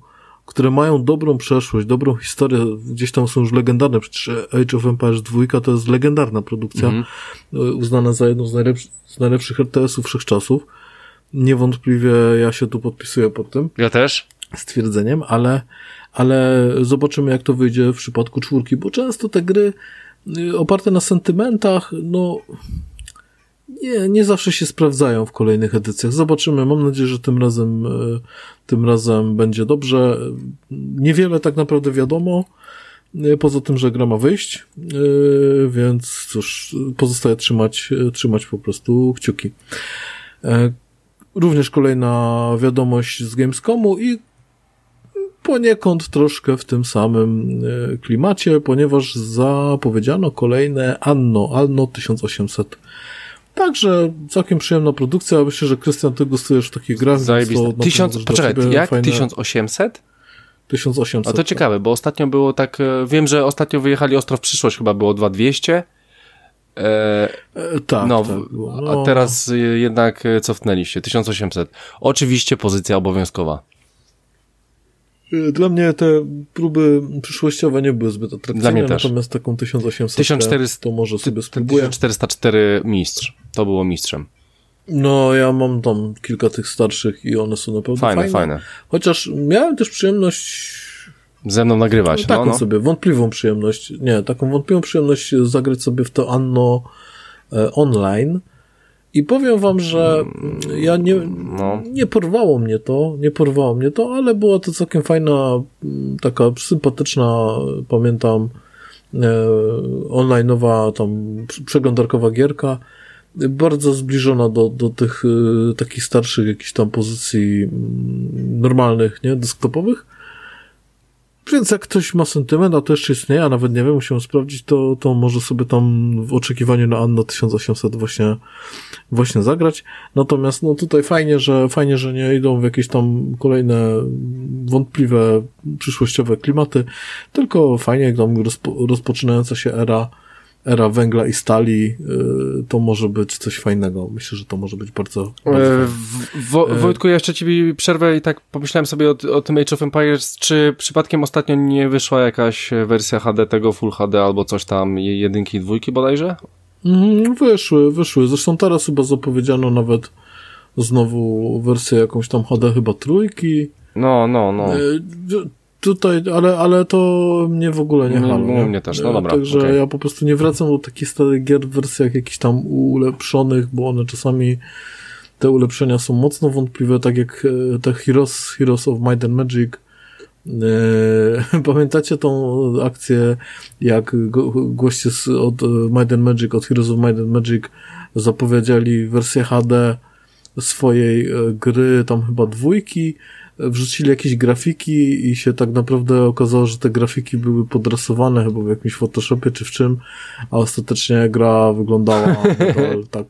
które mają dobrą przeszłość, dobrą historię, gdzieś tam są już legendarne, przecież Age of Empires 2 to jest legendarna produkcja, mm -hmm. uznana za jedną z, najlepszych, z najlepszych RTS-ów wszechczasów. Niewątpliwie ja się tu podpisuję pod tym. Ja też. Stwierdzeniem, ale, ale zobaczymy jak to wyjdzie w przypadku czwórki, bo często te gry y, oparte na sentymentach, no nie, nie zawsze się sprawdzają w kolejnych edycjach. Zobaczymy. Mam nadzieję, że tym razem, e, tym razem będzie dobrze. Niewiele tak naprawdę wiadomo. E, poza tym, że gra ma wyjść, e, więc cóż, pozostaje trzymać, trzymać po prostu kciuki. Również kolejna wiadomość z Gamescomu i poniekąd troszkę w tym samym klimacie, ponieważ zapowiedziano kolejne Anno, Anno 1800 Także całkiem przyjemna produkcja. Myślę, że Krystian, ty gustujesz w takich grach. Zajebiste. Tysiąc, poczekaj, jak? Fajne... 1800? 1800. A to ciekawe, tak. bo ostatnio było tak, e, wiem, że ostatnio wyjechali ostro w przyszłość, chyba było 2200. E, e, tak, no, tak no, a teraz jednak cofnęliście, 1800. Oczywiście pozycja obowiązkowa. Dla mnie te próby przyszłościowe nie były zbyt atrakcyjne, Dla mnie też. natomiast taką 1800 1400, to może sobie spróbuję. 1404 mistrz, to było mistrzem. No, ja mam tam kilka tych starszych i one są naprawdę fajne. Fajne, fajne. Chociaż miałem też przyjemność ze mną nagrywać. No, taką no, no. sobie, wątpliwą przyjemność. Nie, taką wątpliwą przyjemność zagrać sobie w to Anno e, online i powiem wam, że ja nie, no. nie porwało mnie to, nie porwało mnie to, ale była to całkiem fajna, taka sympatyczna, pamiętam, e, online'owa tam przeglądarkowa gierka, bardzo zbliżona do, do tych e, takich starszych jakichś tam pozycji mm, normalnych, nie, desktopowych. Więc jak ktoś ma sentyment, a to jeszcze istnieje, a nawet nie wiem, musimy sprawdzić, to, to może sobie tam w oczekiwaniu na Anno 1800 właśnie, właśnie zagrać. Natomiast no tutaj fajnie, że fajnie, że nie idą w jakieś tam kolejne wątpliwe przyszłościowe klimaty, tylko fajnie, jak tam rozpo, rozpoczynająca się era era węgla i stali, y, to może być coś fajnego. Myślę, że to może być bardzo. bardzo e, Wo, e, Wojtku, ja jeszcze ci przerwę i tak pomyślałem sobie o, o tym Age of Empires. Czy przypadkiem ostatnio nie wyszła jakaś wersja HD tego Full HD albo coś tam, jedynki i dwójki bodajże? Mm, wyszły, wyszły. Zresztą teraz chyba zapowiedziano nawet znowu wersję jakąś tam HD chyba trójki. No, no, no. E, Tutaj, ale, ale to mnie w ogóle nie halo. Nie, mnie też, no dobra. Także okay. ja po prostu nie wracam do takich starych gier w wersjach jakichś tam ulepszonych, bo one czasami te ulepszenia są mocno wątpliwe, tak jak e, te Heroes, Heroes of Might and Magic. E, [laughs] pamiętacie tą akcję, jak goście od Might and Magic, od Heroes of Might and Magic zapowiedzieli wersję HD swojej e, gry, tam chyba dwójki, wrzucili jakieś grafiki i się tak naprawdę okazało, że te grafiki były podrasowane chyba w jakimś Photoshopie czy w czym, a ostatecznie gra wyglądała [laughs] tak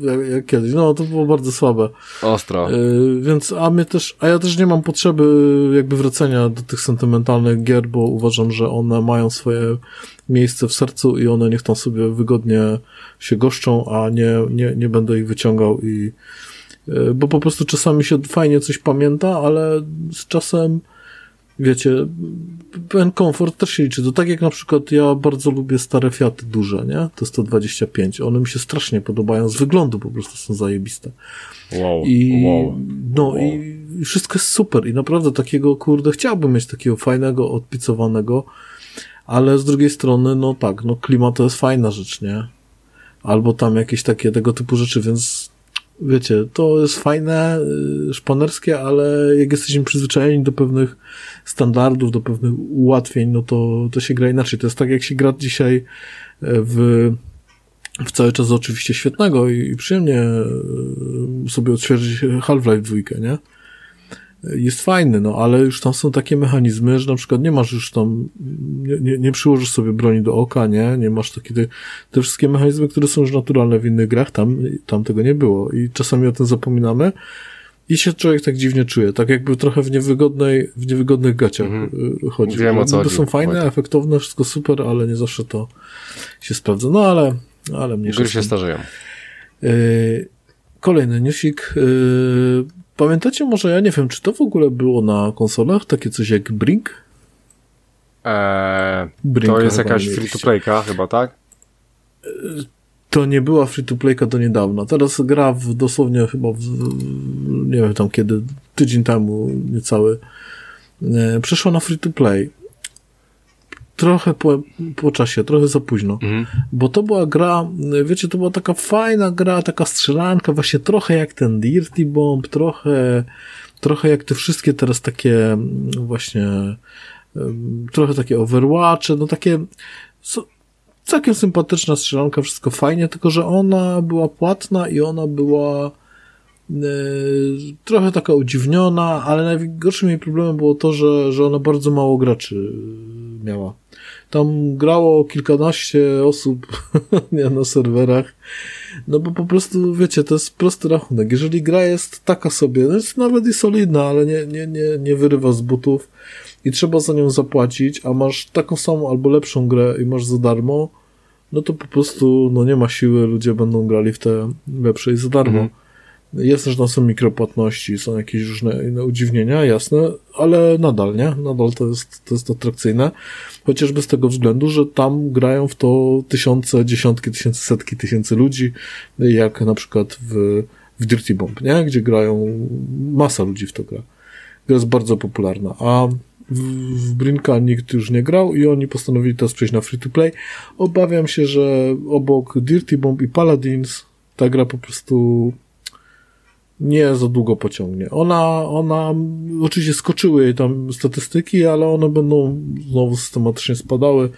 jak, jak, kiedyś. No, to było bardzo słabe. Ostro. Yy, więc, a my też, a ja też nie mam potrzeby jakby wracania do tych sentymentalnych gier, bo uważam, że one mają swoje miejsce w sercu i one niech tam sobie wygodnie się goszczą, a nie, nie, nie będę ich wyciągał i bo po prostu czasami się fajnie coś pamięta, ale z czasem wiecie, pewien komfort też się liczy. To tak jak na przykład ja bardzo lubię stare Fiaty duże, nie? To 125. One mi się strasznie podobają. Z wyglądu po prostu są zajebiste. Wow. I, wow. No wow. i wszystko jest super. I naprawdę takiego, kurde, chciałbym mieć takiego fajnego, odpicowanego, ale z drugiej strony, no tak, no klimat to jest fajna rzecz, nie? Albo tam jakieś takie tego typu rzeczy, więc wiecie, to jest fajne, y, szpanerskie, ale jak jesteśmy przyzwyczajeni do pewnych standardów, do pewnych ułatwień, no to, to się gra inaczej. To jest tak, jak się gra dzisiaj e, w, w cały czas oczywiście świetnego i, i przyjemnie e, sobie odświeżyć Half-Life 2, nie? Jest fajny, no ale już tam są takie mechanizmy, że na przykład nie masz już tam, nie, nie, nie przyłożysz sobie broni do oka, nie, nie masz takie, te, te wszystkie mechanizmy, które są już naturalne w innych grach, tam, tam tego nie było i czasami o tym zapominamy i się człowiek tak dziwnie czuje, tak jakby trochę w niewygodnej, w niewygodnych gaciach mm -hmm. chodzi. Wiem o co chodzi. są fajne, Wojtek. efektowne, wszystko super, ale nie zawsze to się sprawdza, no ale, ale mnie Gry się starzeją. Yy, kolejny newsik, yy, Pamiętacie może, ja nie wiem, czy to w ogóle było na konsolach, takie coś jak Brink? Eee, to jest jakaś free-to-playka chyba, tak? To nie była free-to-playka do niedawna. Teraz gra w, dosłownie chyba w, nie wiem tam kiedy, tydzień temu niecały, e, przeszła na free-to-play. Trochę po, po czasie, trochę za późno. Mhm. Bo to była gra, wiecie, to była taka fajna gra, taka strzelanka, właśnie trochę jak ten Dirty Bomb, trochę, trochę jak te wszystkie teraz takie mm, właśnie trochę takie Overwatche, no takie całkiem sympatyczna strzelanka, wszystko fajnie, tylko że ona była płatna i ona była e, trochę taka udziwniona, ale najgorszym jej problemem było to, że, że ona bardzo mało graczy miała. Tam grało kilkanaście osób [laughs] nie, na serwerach, no bo po prostu, wiecie, to jest prosty rachunek. Jeżeli gra jest taka sobie, no jest nawet i solidna, ale nie, nie, nie, nie wyrywa z butów i trzeba za nią zapłacić, a masz taką samą albo lepszą grę i masz za darmo, no to po prostu no nie ma siły, ludzie będą grali w te lepsze i za darmo. Mhm. Jasne, że tam są mikropłatności, są jakieś różne inne udziwnienia, jasne, ale nadal, nie? Nadal to jest, to jest atrakcyjne. Chociażby z tego względu, że tam grają w to tysiące, dziesiątki tysięcy, setki tysięcy ludzi, jak na przykład w, w Dirty Bomb, nie? Gdzie grają, masa ludzi w to gra. Gra jest bardzo popularna, a w Brinka nikt już nie grał i oni postanowili teraz przejść na free to play. Obawiam się, że obok Dirty Bomb i Paladins ta gra po prostu nie za długo pociągnie. Ona, ona, oczywiście skoczyły jej tam statystyki, ale one będą znowu systematycznie spadały,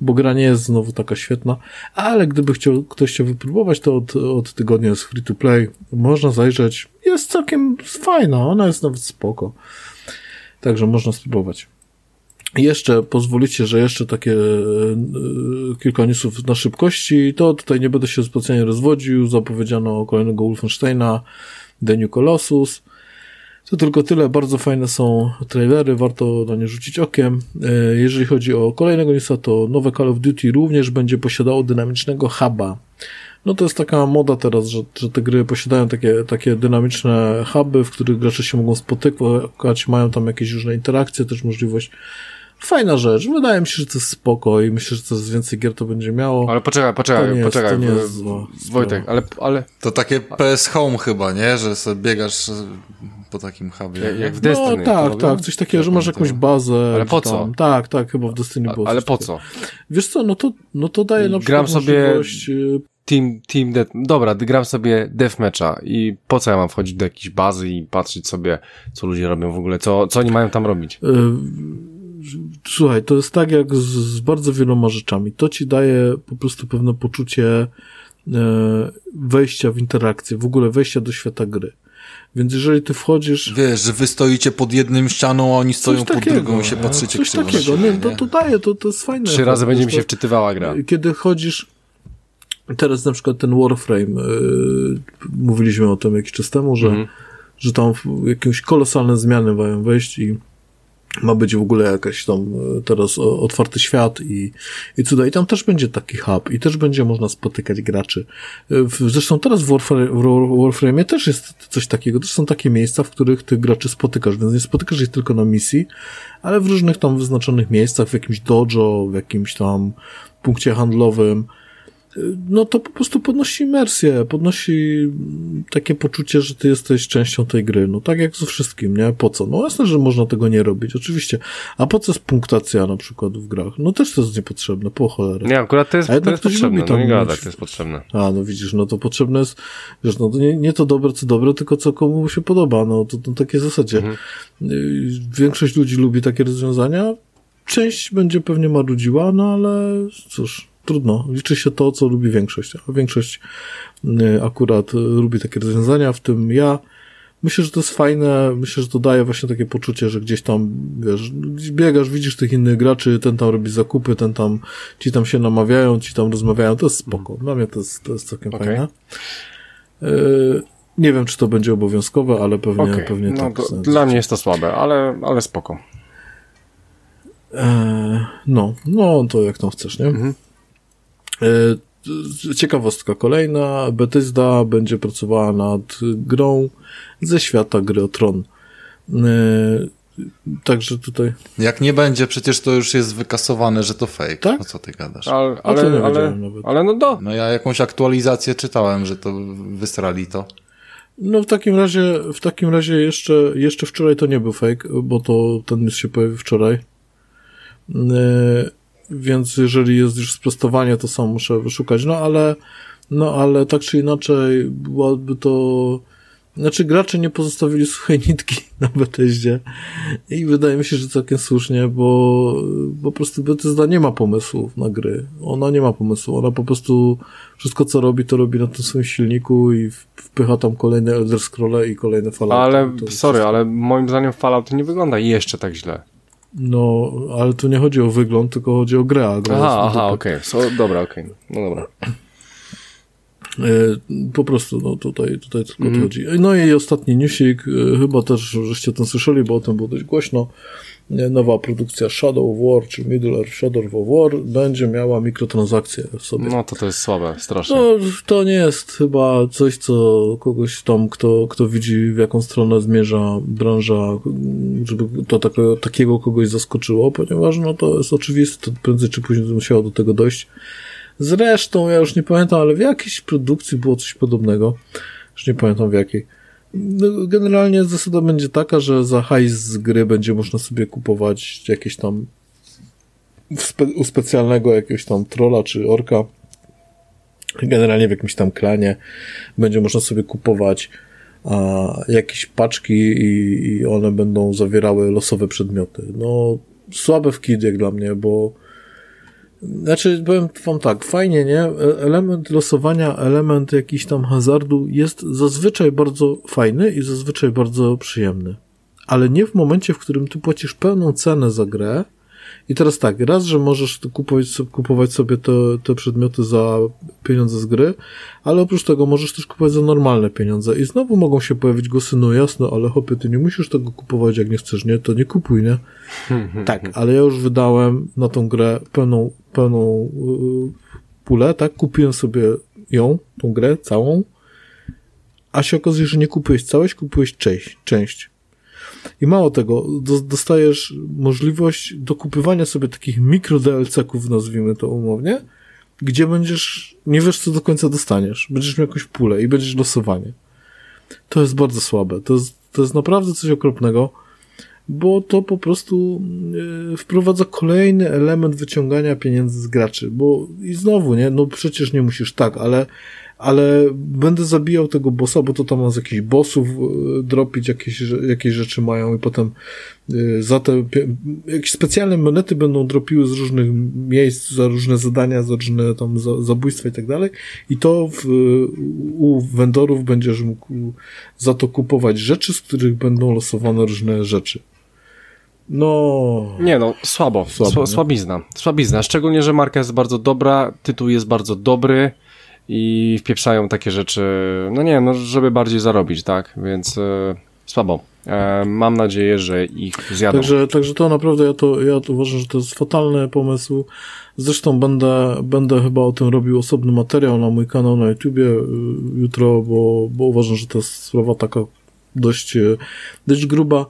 bo gra nie jest znowu taka świetna. Ale gdyby chciał, ktoś chciał wypróbować, to od, od tygodnia jest free to play. Można zajrzeć. Jest całkiem fajna, ona jest nawet spoko. Także można spróbować. Jeszcze pozwolicie, że jeszcze takie e, kilka newsów na szybkości. To tutaj nie będę się specjalnie rozwodził. Zapowiedziano kolejnego Wolfensteina, The New Colossus. To tylko tyle. Bardzo fajne są trailery, warto na nie rzucić okiem. E, Jeżeli chodzi o kolejnego newsa, to nowe Call of Duty również będzie posiadało dynamicznego huba. No to jest taka moda teraz, że, że te gry posiadają takie, takie dynamiczne huby, w których gracze się mogą spotykać, mają tam jakieś różne interakcje, też możliwość Fajna rzecz. Wydaje mi się, że to jest spoko i myślę, że coraz więcej gier to będzie miało. Ale poczekaj, To poczekaj, nie jest- poczekaj. to nie w- jest zła Wojtek, ale, ale To takie PS Home chyba, nie? Że sobie biegasz po takim hubie. jak, jak w No Destiny. tak, to tak, robią? coś takiego, że masz jakąś bazę. Ale po tam. co? Tak, tak, chyba w Destiny było. Ale po co? Wiesz co, no to, no to daje na Gram przykład sobie- możliwość... y, Team, team death, dobra, gram sobie deathmatcha i po co ja mam wchodzić do jakiejś bazy i patrzeć sobie, co ludzie robią w ogóle, co, co oni mają tam robić? y, Słuchaj, to jest tak jak z, z bardzo wieloma rzeczami. To ci daje po prostu pewne poczucie e, wejścia w interakcję, w ogóle wejścia do świata gry. Więc jeżeli ty wchodzisz... Wiesz, że wy stoicie pod jednym ścianą, a oni stoją Coś pod takiego, drugą i się nie? patrzycie Coś krzywo takiego, nie, to, to daje, to, to jest fajne. Trzy razy będzie mi się wczytywała gra. Kiedy chodzisz, teraz na przykład ten Warframe, yy, mówiliśmy o tym jakiś czas temu, że, Mhm. że tam jakieś kolosalne zmiany mają wejść i ma być w ogóle jakaś tam e, teraz o- otwarty świat i, i cuda. I tam też będzie taki hub i też będzie można spotykać graczy. E, Zresztą teraz w, Warframe, w War- Warframe też jest coś takiego. Też są takie miejsca, w których tych graczy spotykasz, więc nie spotykasz ich tylko na misji, ale w różnych tam wyznaczonych miejscach, w jakimś dojo, w jakimś tam punkcie handlowym no to po prostu podnosi imersję, podnosi mm, takie poczucie, że ty jesteś częścią tej gry. No tak jak ze wszystkim, nie? Po co? No jasne, że można tego nie robić, oczywiście. A po co jest punktacja na przykład w grach? No też to jest niepotrzebne, po cholerę. Nie, akurat to jest, to jest potrzebne, lubi no nie mieć- to jest potrzebne. A, no widzisz, no to potrzebne jest, wiesz, no to nie, nie to dobre, co dobre, tylko co komu się podoba, no to na takiej zasadzie. Mhm. Y, Większość ludzi lubi takie rozwiązania, część będzie pewnie marudziła, no ale cóż, trudno. Liczy się to, co lubi większość, a większość y, akurat y, lubi takie rozwiązania, w tym ja. Myślę, że to jest fajne, myślę, że to daje właśnie takie poczucie, że gdzieś tam, wiesz, biegasz, widzisz tych innych graczy, ten tam robi zakupy, ten tam, ci tam się namawiają, ci tam rozmawiają, to jest spoko. Dla mnie to jest, to jest całkiem Okej. fajne. Y, nie wiem, czy to będzie obowiązkowe, ale pewnie, Okej, pewnie no tak. to dla mnie jest to słabe, ale, ale spoko. E, no, no to jak tam chcesz, nie? Mhm. E, ciekawostka kolejna. Bethesda będzie pracowała nad grą ze świata gry o Tron. E, także tutaj... Jak nie będzie, przecież to już jest wykasowane, że to fake. Tak? O co ty gadasz? Ale, A to nie ale, ale, wiedziałem nawet. ale no do. No ja jakąś aktualizację czytałem, że to wysrali to. No w takim razie, w takim razie jeszcze, jeszcze wczoraj to nie był fake, bo to ten news się pojawił wczoraj. E, więc jeżeli jest już sprostowanie, to sam muszę wyszukać, no ale, no ale tak czy inaczej byłaby to, znaczy gracze nie pozostawili suchej [laughs] nitki na Bethesdzie i wydaje mi się, że całkiem słusznie, bo po prostu Bethesda nie ma pomysłów na gry. Ona nie ma pomysłu, ona po prostu wszystko co robi, to robi na tym swoim silniku i wpycha tam kolejne Elder Scrolle i kolejne Fallouty. Ale, sorry, ale moim zdaniem Fallout nie wygląda jeszcze tak źle. No, ale tu nie chodzi o wygląd, tylko chodzi o grę. A gra aha, aha, okej. Okay. So, dobra, okej. Okay. No dobra. E, po prostu, no tutaj, tutaj tylko mm. chodzi. No i ostatni newsik, e, chyba też żeście tym słyszeli, bo o tym było dość głośno. Nowa produkcja Shadow of War, czy Middle Earth Shadow of War będzie miała mikrotransakcje w sobie. No to to jest słabe, strasznie. No, to nie jest chyba coś, co kogoś tam, kto, kto widzi w jaką stronę zmierza branża, żeby to takiego, takiego kogoś zaskoczyło, ponieważ no to jest oczywiste, to prędzej czy później musiało do tego dojść. Zresztą, ja już nie pamiętam, ale w jakiejś produkcji było coś podobnego. Już nie pamiętam w jakiej. No, generalnie zasada będzie taka, że za hajs z gry będzie można sobie kupować jakieś tam spe u specjalnego jakiegoś tam trolla czy orka. Generalnie w jakimś tam klanie będzie można sobie kupować a, jakieś paczki i, i one będą zawierały losowe przedmioty. No, słabe w kid jak dla mnie, bo znaczy, powiem wam tak, fajnie, nie? E, element losowania, element jakiś tam hazardu jest zazwyczaj bardzo fajny i zazwyczaj bardzo przyjemny. Ale nie w momencie, w którym ty płacisz pełną cenę za grę, i teraz tak, raz, że możesz kupować, kupować sobie te, te przedmioty za pieniądze z gry, ale oprócz tego możesz też kupować za normalne pieniądze. I znowu mogą się pojawić głosy, no jasno, ale hopie, ty nie musisz tego kupować, jak nie chcesz, nie? To nie kupuj, nie? tak, ale ja już wydałem na tą grę pełną, pełną yy, pulę, tak? Kupiłem sobie ją, tą grę, całą, a się okazuje, że nie kupujesz całeś, kupujesz część. część. I mało tego, do, dostajesz możliwość dokupywania sobie takich mikro DLC-ków, nazwijmy to umownie, gdzie będziesz, nie wiesz co do końca dostaniesz. Będziesz miał jakąś pulę i będziesz losowanie. To jest bardzo słabe. To jest, to jest naprawdę coś okropnego, bo to po prostu yy, wprowadza kolejny element wyciągania pieniędzy z graczy, bo i znowu, nie, no przecież nie musisz tak, ale ale będę zabijał tego bossa, bo to tam z jakichś bossów e, dropić, jakieś, jakieś rzeczy mają i potem e, za te jakieś specjalne monety będą dropiły z różnych miejsc, za różne zadania, za różne tam zabójstwa i tak dalej i to w, u vendorów będziesz mógł za to kupować rzeczy, z których będą losowane różne rzeczy. No. Nie no, słabo. słabo słabizna. Słabizna. Szczególnie, że marka jest bardzo dobra, tytuł jest bardzo dobry i wpieprzają takie rzeczy, no nie wiem, no, żeby bardziej zarobić, tak? Więc e, słabo. E, mam nadzieję, że ich zjadą. Także, także to naprawdę ja to, ja to uważam, że to jest fatalny pomysł. Zresztą będę, będę chyba o tym robił osobny materiał na mój kanał na YouTubie e, jutro, bo, bo uważam, że to jest sprawa taka dość, e, dość gruba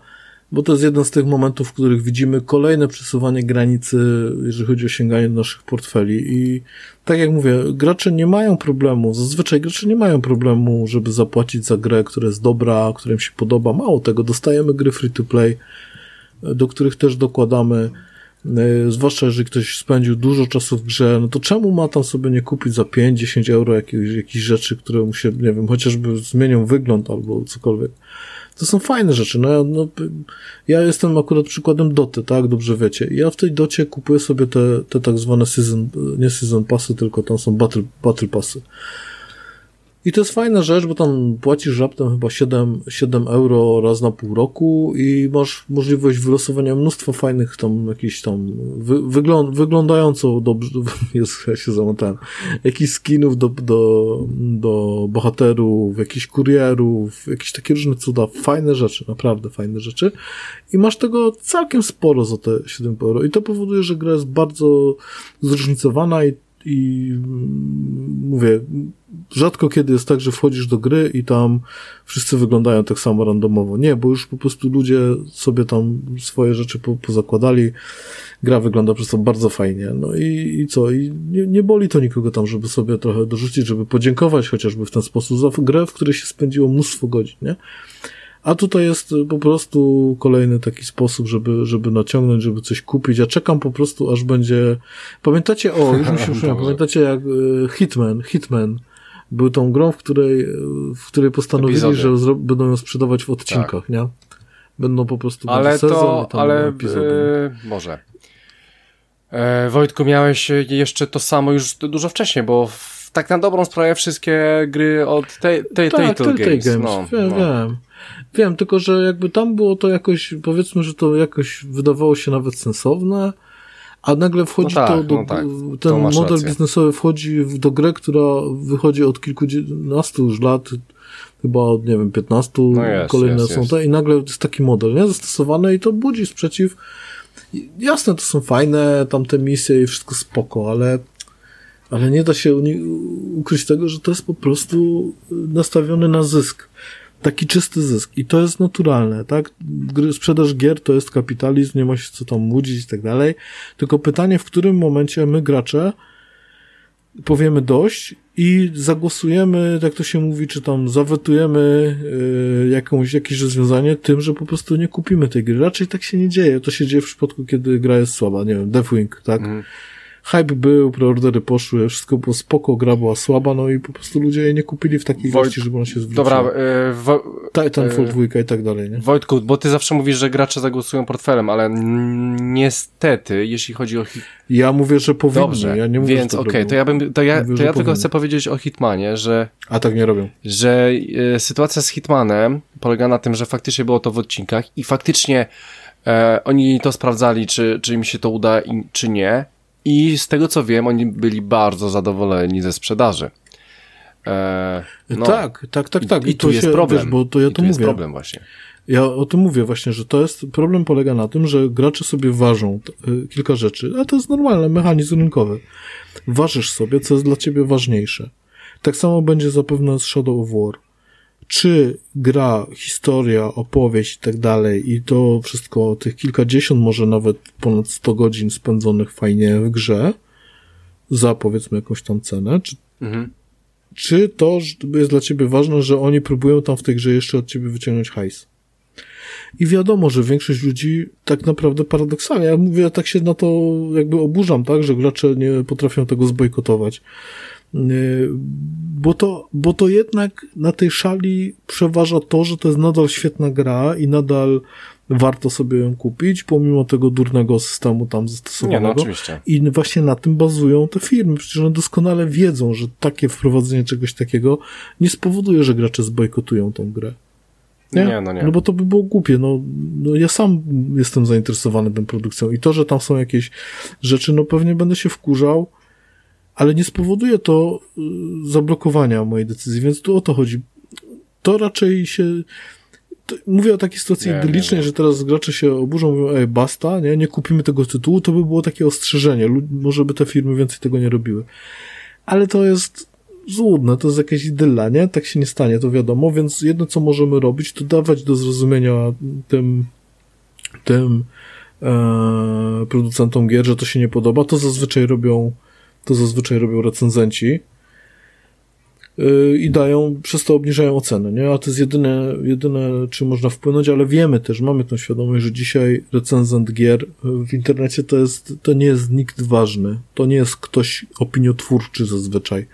bo to jest jeden z tych momentów, w których widzimy kolejne przesuwanie granicy, jeżeli chodzi o sięganie do naszych portfeli. I tak jak mówię, gracze nie mają problemu, zazwyczaj gracze nie mają problemu, żeby zapłacić za grę, która jest dobra, która im się podoba. Mało tego, dostajemy gry free to play, do których też dokładamy. E, zwłaszcza jeżeli ktoś spędził dużo czasu w grze, no to czemu ma tam sobie nie kupić za 5-10 euro jakichś, jakichś rzeczy, które mu się, nie wiem, chociażby zmienią wygląd albo cokolwiek. To są fajne rzeczy. No, no, ja jestem akurat przykładem Doty, tak? Dobrze wiecie. Ja w tej Docie kupuję sobie te, te tak zwane season, nie season passy, tylko tam są battle, battle passy. I to jest fajna rzecz, bo tam płacisz raptem chyba 7, 7 euro raz na pół roku i masz możliwość wylosowania mnóstwo fajnych tam jakichś tam wy, wygląd, wyglądająco dobrze, [laughs] jest, ja się zamotałem, jakichś skinów do, do, do bohaterów, jakichś kurierów, jakieś takie różne cuda, fajne rzeczy, naprawdę fajne rzeczy. I masz tego całkiem sporo za te 7 euro. I to powoduje, że gra jest bardzo zróżnicowana i i mm, mówię, rzadko kiedy jest tak, że wchodzisz do gry i tam wszyscy wyglądają tak samo randomowo. Nie, bo już po prostu ludzie sobie tam swoje rzeczy po, pozakładali. Gra wygląda przez to bardzo fajnie. No i, i co? I nie, nie boli to nikogo tam, żeby sobie trochę dorzucić, żeby podziękować chociażby w ten sposób za grę, w której się spędziło mnóstwo godzin, nie? A tutaj jest po prostu kolejny taki sposób, żeby, żeby naciągnąć, żeby coś kupić. Ja czekam po prostu, aż będzie. Pamiętacie, o, już mi się [laughs] przypomniał, pamiętacie jak e, Hitman, Hitman był tą grą, w której, w której postanowili, Epizody. że zro- będą ją sprzedawać w odcinkach, nie? Będą po prostu Ale sezon to, ale epizody. e, może. E, Wojtku, miałeś jeszcze to samo już dużo wcześniej, bo w, tak na dobrą sprawę wszystkie gry od tej tej tak, Telltale Telltale Games. Games. No, wiem, no. wiem. Wiem, tylko że jakby tam było to jakoś, powiedzmy, że to jakoś wydawało się nawet sensowne, a nagle wchodzi No tak, to do, no tak. To ten masz model rację. biznesowy wchodzi w, do gry, która wychodzi od kilkunastu już lat, chyba od, nie wiem, 15, No kolejne jest, są te i nagle jest taki model, nie, zastosowany i to budzi sprzeciw. Jasne, to są fajne tamte misje i wszystko spoko, ale ale nie da się ukryć tego, że to jest po prostu nastawione na zysk. Taki czysty zysk. I to jest naturalne, tak? Gry, sprzedaż gier to jest kapitalizm, nie ma się co tam łudzić i tak dalej. Tylko pytanie, w którym momencie my, gracze, powiemy dość i zagłosujemy, jak to się mówi, czy tam zawetujemy y, jakąś, jakieś rozwiązanie tym, że po prostu nie kupimy tej gry. Raczej tak się nie dzieje. To się dzieje w przypadku, kiedy gra jest słaba. Nie wiem, Deathwing, tak? Mhm. Hype był, preordery poszły, wszystko było spoko, gra była słaba, no i po prostu ludzie jej nie kupili w takiej Wojt- ilości, żeby ona się zwróciła. Dobra, Wo Titanfall e, 2 i tak dalej, nie? Wojtku, bo ty zawsze mówisz, że gracze zagłosują portfelem, ale niestety, jeśli chodzi o hit... Ja mówię, że powinni, Dobrze, ja nie mówię, więc że to okej, robią. to ja bym, to ja, Mówię, to ja tylko powinni. chcę powiedzieć o Hitmanie, że A tak nie robią. że e, sytuacja z Hitmanem polega na tym, że faktycznie było to w odcinkach i faktycznie e, oni to sprawdzali, czy, czy im się to uda, i, czy nie. I z tego co wiem, oni byli bardzo zadowoleni ze sprzedaży. E, no. Tak, tak, tak, tak. I, tu jest się, problem. Wiesz, bo to ja I to tu jest mówię. problem właśnie. Ja o tym mówię właśnie, że to jest, problem polega na tym, że gracze sobie ważą y, kilka rzeczy, a to jest normalny mechanizm rynkowy. Ważysz sobie, co jest dla ciebie ważniejsze. Tak samo będzie zapewne z Shadow of War. Czy gra, historia, opowieść i tak dalej i to wszystko, tych kilkadziesiąt, może nawet ponad 100 godzin spędzonych fajnie w grze, za powiedzmy jakąś tam cenę, czy Mhm. czy to jest dla ciebie ważne, że oni próbują tam w tej grze jeszcze od ciebie wyciągnąć hajs. I wiadomo, że większość ludzi tak naprawdę paradoksalnie, ja mówię, tak się na to jakby oburzam, tak, że gracze nie potrafią tego zbojkotować. Yy, Bo to, bo to jednak na tej szali przeważa to, że to jest nadal świetna gra i nadal warto sobie ją kupić, pomimo tego durnego systemu tam Nie, zastosowanego. no oczywiście. I właśnie na tym bazują te firmy. Przecież one doskonale wiedzą, że takie wprowadzenie czegoś takiego nie spowoduje, że gracze zbojkotują tą grę. Nie? Nie, no nie. No bo to by było głupie. No, no ja sam jestem zainteresowany tą produkcją i to, że tam są jakieś rzeczy, no pewnie będę się wkurzał, ale nie spowoduje to y, zablokowania mojej decyzji, więc tu o to chodzi. To raczej się... To, mówię o takiej sytuacji Nie, nie, idyllicznej, nie. że teraz gracze się oburzą, mówią, ej, basta, nie, nie kupimy tego tytułu, to by było takie ostrzeżenie. Lu- może by te firmy więcej tego nie robiły. Ale to jest złudne, to jest jakaś idylla, nie? Tak się nie stanie, to wiadomo, więc jedno, co możemy robić, to dawać do zrozumienia tym, tym e, producentom gier, że to się nie podoba, to zazwyczaj robią to zazwyczaj robią recenzenci yy, i dają, przez to obniżają oceny, nie? A to jest jedyne, jedyne, czym można wpłynąć, ale wiemy też, mamy tą świadomość, że dzisiaj recenzent gier w internecie to jest, to nie jest nikt ważny. To nie jest ktoś opiniotwórczy zazwyczaj.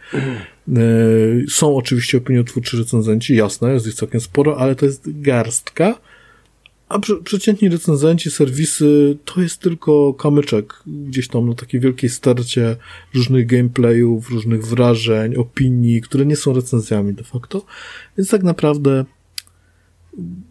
Yy, Są oczywiście opiniotwórczy recenzenci, jasne, jest ich całkiem sporo, ale to jest garstka, a prze, przeciętni recenzenci, serwisy, to jest tylko kamyczek gdzieś tam na takiej wielkiej stercie różnych gameplayów, różnych wrażeń, opinii, które nie są recenzjami de facto. Więc tak naprawdę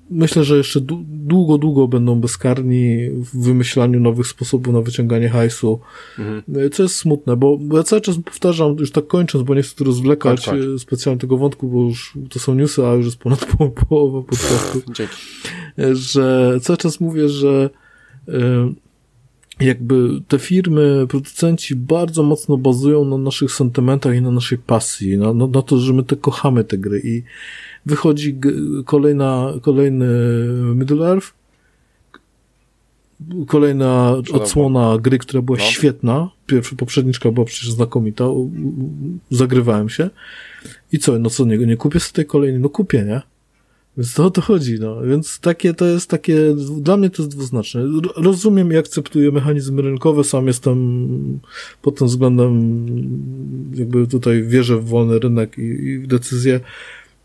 myślę, że jeszcze dłu- długo, długo będą bezkarni w wymyślaniu nowych sposobów na wyciąganie hajsu, Mhm. co jest smutne, bo ja cały czas powtarzam, już tak kończąc, bo nie chcę tu rozwlekać kończ. e, specjalnie tego wątku, bo już to są newsy, a już jest ponad [laughs] po, połowa podcastu [laughs] że cały czas mówię, że e, jakby te firmy, producenci bardzo mocno bazują na naszych sentymentach i na naszej pasji, na, na, na to, że my te kochamy te gry i wychodzi kolejna, kolejny Middle Earth, kolejna odsłona gry, która była No. świetna, pierwsza, poprzedniczka była przecież znakomita, zagrywałem się i co, no co, nie, nie kupię sobie tej kolejnej, no kupię, nie? Więc to o to chodzi, no. Więc takie to jest takie, dla mnie to jest dwuznaczne. Rozumiem i akceptuję mechanizmy rynkowe, sam jestem pod tym względem, jakby tutaj wierzę w wolny rynek i, i w decyzję.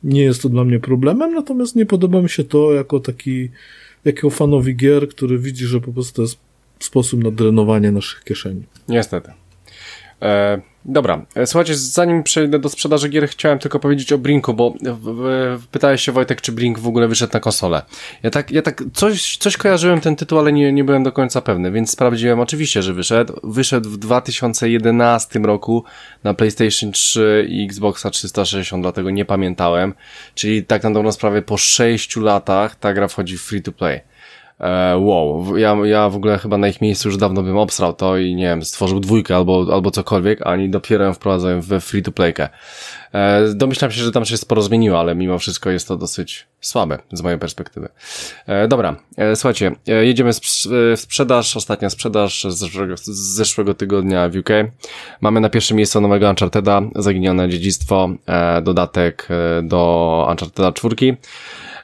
Nie jest to dla mnie problemem, natomiast nie podoba mi się to jako taki, jako fanowi gier, który widzi, że po prostu to jest sposób na drenowanie naszych kieszeni. Niestety. E, dobra, e, słuchajcie, zanim przejdę do sprzedaży gier, chciałem tylko powiedzieć o Brinku, bo pytałeś się Wojtek, czy Brink w ogóle wyszedł na konsolę. Ja tak, ja tak coś, coś kojarzyłem ten tytuł, ale nie, nie byłem do końca pewny, więc sprawdziłem oczywiście, że wyszedł. Wyszedł w 2011 roku na PlayStation 3 i Xboxa 360, dlatego nie pamiętałem. Czyli tak na dobrą sprawę po 6 latach ta gra wchodzi w free to play. E, wow, ja, ja w ogóle chyba na ich miejscu już dawno bym obsrał to i nie wiem, stworzył dwójkę albo, albo cokolwiek, a oni dopiero ją wprowadzają we free to playkę. E, domyślam się, że tam się sporo zmieniło, ale mimo wszystko jest to dosyć słabe z mojej perspektywy. E, dobra, e, słuchajcie, e, jedziemy w sprzedaż, ostatnia sprzedaż z zeszłego, z zeszłego tygodnia w UK. Mamy na pierwszym miejscu nowego Uncharteda, Zaginione Dziedzictwo, e, dodatek do Uncharteda 4.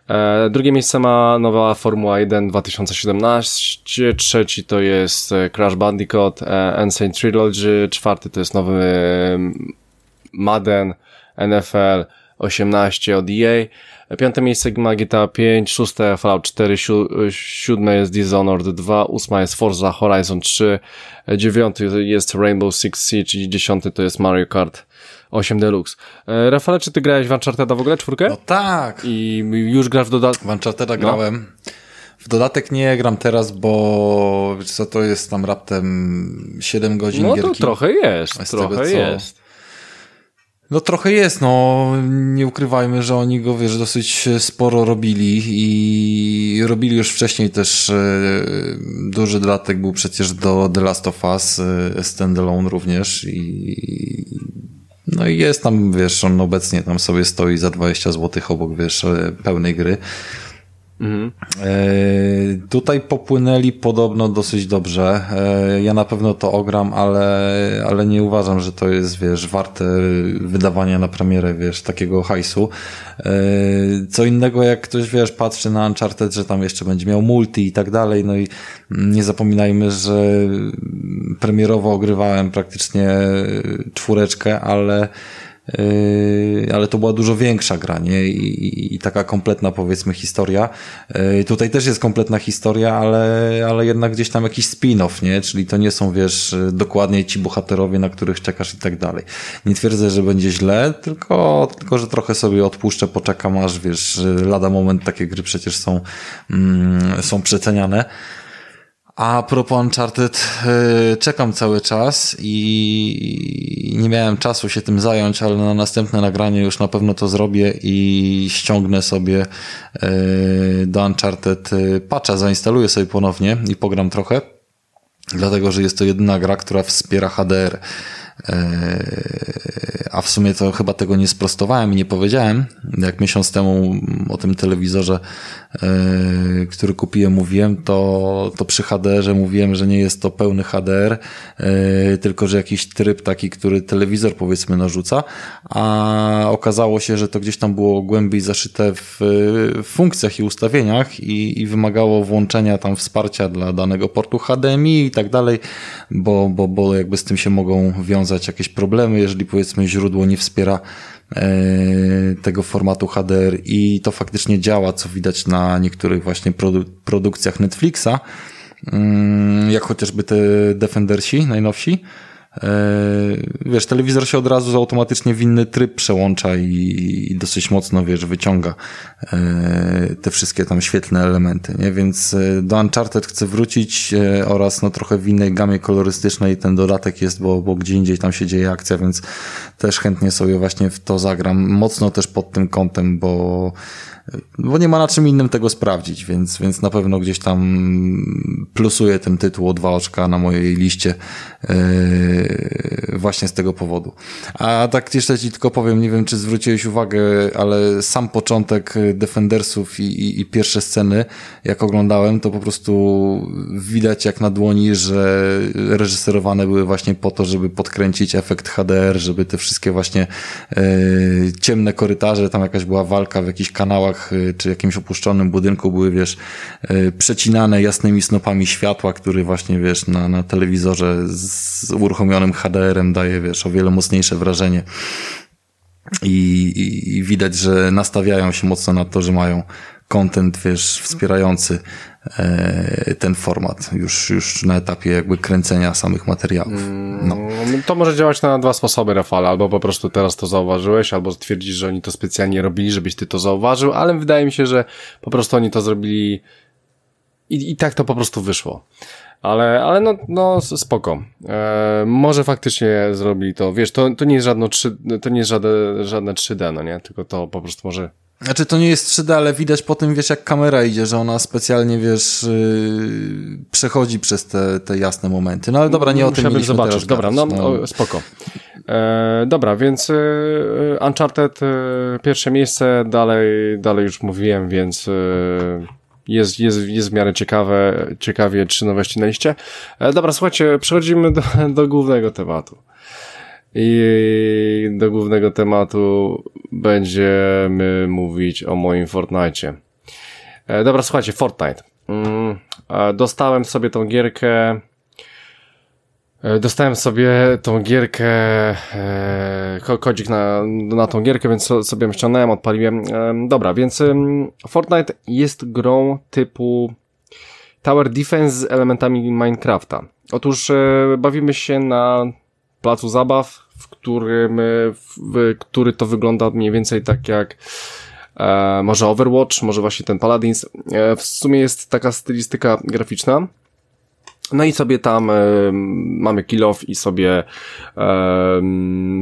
E, drugie miejsce ma nowa Formuła 1 2017, trzeci to jest e, Crash Bandicoot, e, Insane Trilogy, czwarty to jest nowy Madden, NFL 18 od EA, piąte miejsce ma GTA 5, szóste Fallout 4, siódme jest Dishonored 2, ósma jest Forza Horizon 3, dziewiąty jest Rainbow Six Siege i dziesiąty to jest Mario Kart 8 Deluxe. E, Rafale, czy ty grałeś w Uncharted'a w ogóle, czwórkę? No tak. I już grasz w dodatek? W Uncharted'a no. grałem. W dodatek nie gram teraz, bo co to jest tam raptem 7 godzin no, gierki. No to trochę jest, trochę tego, jest. No trochę jest, no nie ukrywajmy, że oni go, wiesz, dosyć sporo robili i robili już wcześniej też e, duży dodatek był przecież do The Last of Us, e, Standalone również i no i jest tam, wiesz, on obecnie tam sobie stoi za 20 zł obok, wiesz, e, pełnej gry. Mhm. E, tutaj popłynęli podobno dosyć dobrze. E, ja na pewno to ogram, ale, ale nie uważam, że to jest, wiesz, warte wydawania na premierę, wiesz, takiego hajsu. E, co innego, jak ktoś, wiesz, patrzy na Uncharted, że tam jeszcze będzie miał multi i tak dalej, no i nie zapominajmy, że premierowo ogrywałem praktycznie czwóreczkę, ale ale to była dużo większa gra, nie? I, i taka kompletna, powiedzmy, historia. Yy, tutaj też jest kompletna historia, ale, ale jednak gdzieś tam jakiś spin-off, nie? Czyli to nie są, wiesz, dokładnie ci bohaterowie, na których czekasz i tak dalej. Nie twierdzę, że będzie źle, tylko, tylko że trochę sobie odpuszczę, poczekam, aż, wiesz, lada moment takie gry przecież są, mm, są przeceniane. A propos Uncharted, y, czekam cały czas i nie miałem czasu się tym zająć, ale na następne nagranie już na pewno to zrobię i ściągnę sobie y, do Uncharted y, patcha, zainstaluję sobie ponownie i pogram trochę, dlatego że jest to jedyna gra, która wspiera HDR. A w sumie to chyba tego nie sprostowałem i nie powiedziałem. Jak miesiąc temu o tym telewizorze E, który kupiłem, mówiłem, to, to przy HDR-ze mówiłem, że nie jest to pełny HDR, e, tylko że jakiś tryb taki, który telewizor powiedzmy narzuca, a okazało się, że to gdzieś tam było głębiej zaszyte w funkcjach i ustawieniach i, i wymagało włączenia tam wsparcia dla danego portu HDMI i tak dalej, bo, bo, bo jakby z tym się mogą wiązać jakieś problemy, jeżeli powiedzmy źródło nie wspiera E, tego formatu HDR i to faktycznie działa, co widać na niektórych właśnie produ produkcjach Netflixa, mm, jak chociażby te Defendersi najnowsi. E, wiesz, telewizor się od razu automatycznie w inny tryb przełącza i, i dosyć mocno, wiesz, wyciąga e, te wszystkie tam świetlne elementy, nie? Więc e, do Uncharted chcę wrócić oraz no trochę w innej gamie kolorystycznej ten dodatek jest, bo, bo gdzie indziej tam się dzieje akcja, więc też chętnie sobie właśnie w to zagram. Mocno też pod tym kątem, bo bo nie ma na czym innym tego sprawdzić, więc, więc na pewno gdzieś tam plusuję ten tytuł o dwa oczka na mojej liście yy, właśnie z tego powodu. A tak jeszcze ci tylko powiem, nie wiem czy zwróciłeś uwagę, ale sam początek Defendersów i, i, i pierwsze sceny, jak oglądałem, to po prostu widać jak na dłoni, że reżyserowane były właśnie po to, żeby podkręcić efekt HDR, żeby te wszystkie właśnie yy, ciemne korytarze, tam jakaś była walka w jakichś kanałach y, czy jakimś opuszczonym budynku były, wiesz, y, przecinane jasnymi snopami światła, który właśnie, wiesz, na, na telewizorze z uruchomionym HDR-em daje, wiesz, o wiele mocniejsze wrażenie. I, i, I widać, że nastawiają się mocno na to, że mają content, wiesz, wspierający ten format już, już na etapie jakby kręcenia samych materiałów. No. Mm, To może działać na dwa sposoby, Rafał. Albo po prostu teraz to zauważyłeś, albo twierdzisz, że oni to specjalnie robili, żebyś ty to zauważył, ale wydaje mi się, że po prostu oni to zrobili i, i tak to po prostu wyszło. Ale, ale no, no spoko. E, może faktycznie zrobili to. Wiesz, to, to nie jest żadne 3, to nie jest żadne, żadne 3D, no nie? Tylko to po prostu może Znaczy to nie jest 3D, ale widać po tym, wiesz, jak kamera idzie, że ona specjalnie, wiesz, yy, przechodzi przez te, te jasne momenty. No ale dobra, nie o tym mieliśmy zobaczyć. teraz Dobra, no, gadać. O, spoko. E, dobra, więc e, Uncharted e, pierwsze miejsce, dalej, dalej już mówiłem, więc e, jest, jest, jest w miarę ciekawe, ciekawie trzy nowości na liście. E, dobra, słuchajcie, przechodzimy do, do głównego tematu. I do głównego tematu będziemy mówić o moim Fortnite. E, dobra, słuchajcie, Fortnite. Mm, e, dostałem sobie tą gierkę. e, Dostałem sobie tą gierkę, e, ko- kodzik na, na tą gierkę, więc so- sobie ją ściągnąłem, odpaliłem. Em, Dobra, więc Fortnite jest grą typu Tower Defense z elementami Minecrafta. Otóż e, bawimy się na placu zabaw, w którym, e, w, który to wygląda mniej więcej tak jak e, może Overwatch, może właśnie ten Paladins. E, w sumie jest taka stylistyka graficzna. No i sobie tam e, mamy kill off i sobie, e,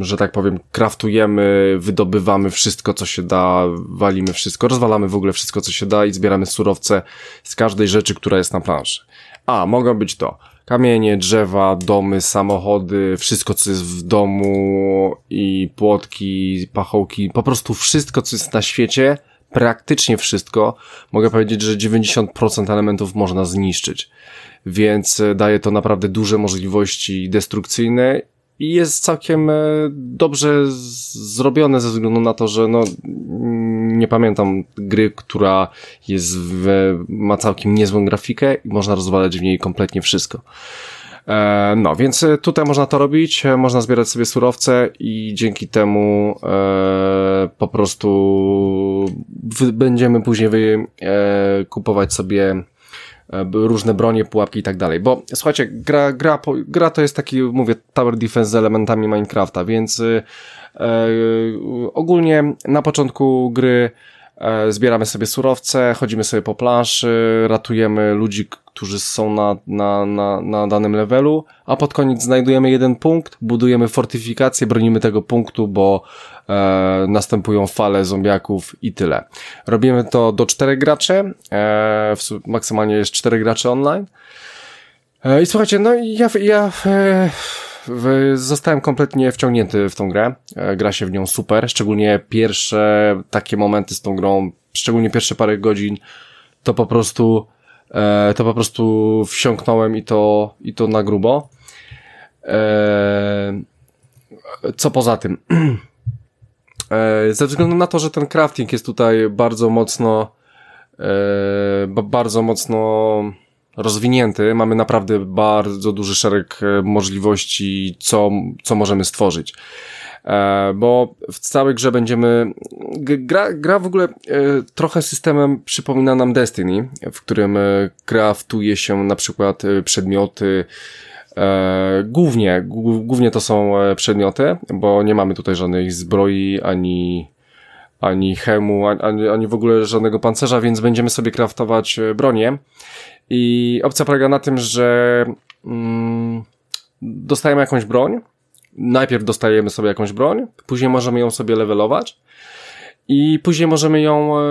że tak powiem, kraftujemy, wydobywamy wszystko, co się da, walimy wszystko, rozwalamy w ogóle wszystko, co się da i zbieramy surowce z każdej rzeczy, która jest na planszy. A, mogą być to kamienie, drzewa, domy, samochody, wszystko, co jest w domu i płotki, pachołki, po prostu wszystko, co jest na świecie, praktycznie wszystko, mogę powiedzieć, że 90% elementów można zniszczyć. Więc e, daje to naprawdę duże możliwości destrukcyjne i jest całkiem e, dobrze zrobione ze względu na to, że no nie pamiętam gry, która jest w, ma całkiem niezłą grafikę i można rozwalać w niej kompletnie wszystko. E, No, więc e, tutaj można to robić, e, można zbierać sobie surowce i dzięki temu e, po prostu będziemy później wy, e, kupować sobie różne bronie, pułapki i tak dalej. Bo słuchajcie, gra, gra, gra to jest taki, mówię, tower defense z elementami Minecrafta, więc ogólnie na początku gry e, zbieramy sobie surowce, chodzimy sobie po planszy, ratujemy ludzi, którzy są na, na, na, na danym levelu, a pod koniec znajdujemy jeden punkt, budujemy fortyfikację, bronimy tego punktu, bo e, następują fale zombiaków i tyle. Robimy to do czterech graczy, e, w, maksymalnie jest czterech graczy online. E, I słuchajcie, no ja, ja e, zostałem kompletnie wciągnięty w tą grę. E, gra się w nią super, szczególnie pierwsze takie momenty z tą grą, szczególnie pierwsze parę godzin, to po prostu e, to po prostu wsiąknąłem i to, i to na grubo. E, co poza tym? [clears throat] Ze względu na to, że ten crafting jest tutaj bardzo mocno ba- bardzo mocno rozwinięty, mamy naprawdę bardzo duży szereg e, możliwości, co, co możemy stworzyć. E, bo w całej grze będziemy. Gra, gra w ogóle e, trochę systemem przypomina nam Destiny, w którym e, craftuje się na przykład przedmioty. Głównie, głó- głównie to są przedmioty, bo nie mamy tutaj żadnej zbroi ani ani hemu, ani- ani, w ogóle żadnego pancerza, więc będziemy sobie craftować e, bronię. I opcja polega na tym, że mm, dostajemy jakąś broń. Najpierw dostajemy sobie jakąś broń, później możemy ją sobie levelować i później możemy ją e,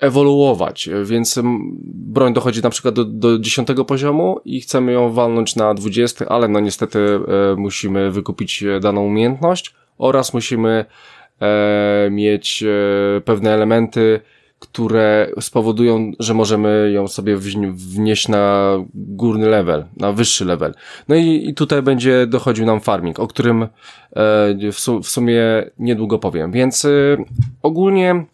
ewoluować, więc broń dochodzi na przykład do, do 10 poziomu i chcemy ją walnąć na 20, ale no niestety e, musimy wykupić daną umiejętność oraz musimy mieć e, pewne elementy, które spowodują, że możemy ją sobie wnieść na górny level, na wyższy level. No i, i tutaj będzie dochodził nam farming, o którym e, w, su w sumie niedługo powiem. Więc e, ogólnie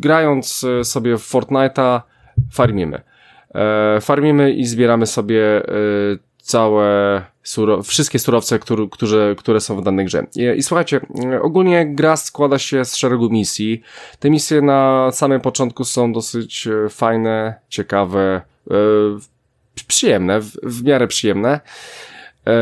grając sobie w Fortnite'a farmimy. farmimy i zbieramy sobie całe suro wszystkie surowce, które, które, które są w danej grze. I, I, słuchajcie, ogólnie gra składa się z szeregu misji. Te misje na samym początku są dosyć e, fajne, ciekawe, e, przyjemne, w, w miarę przyjemne. E,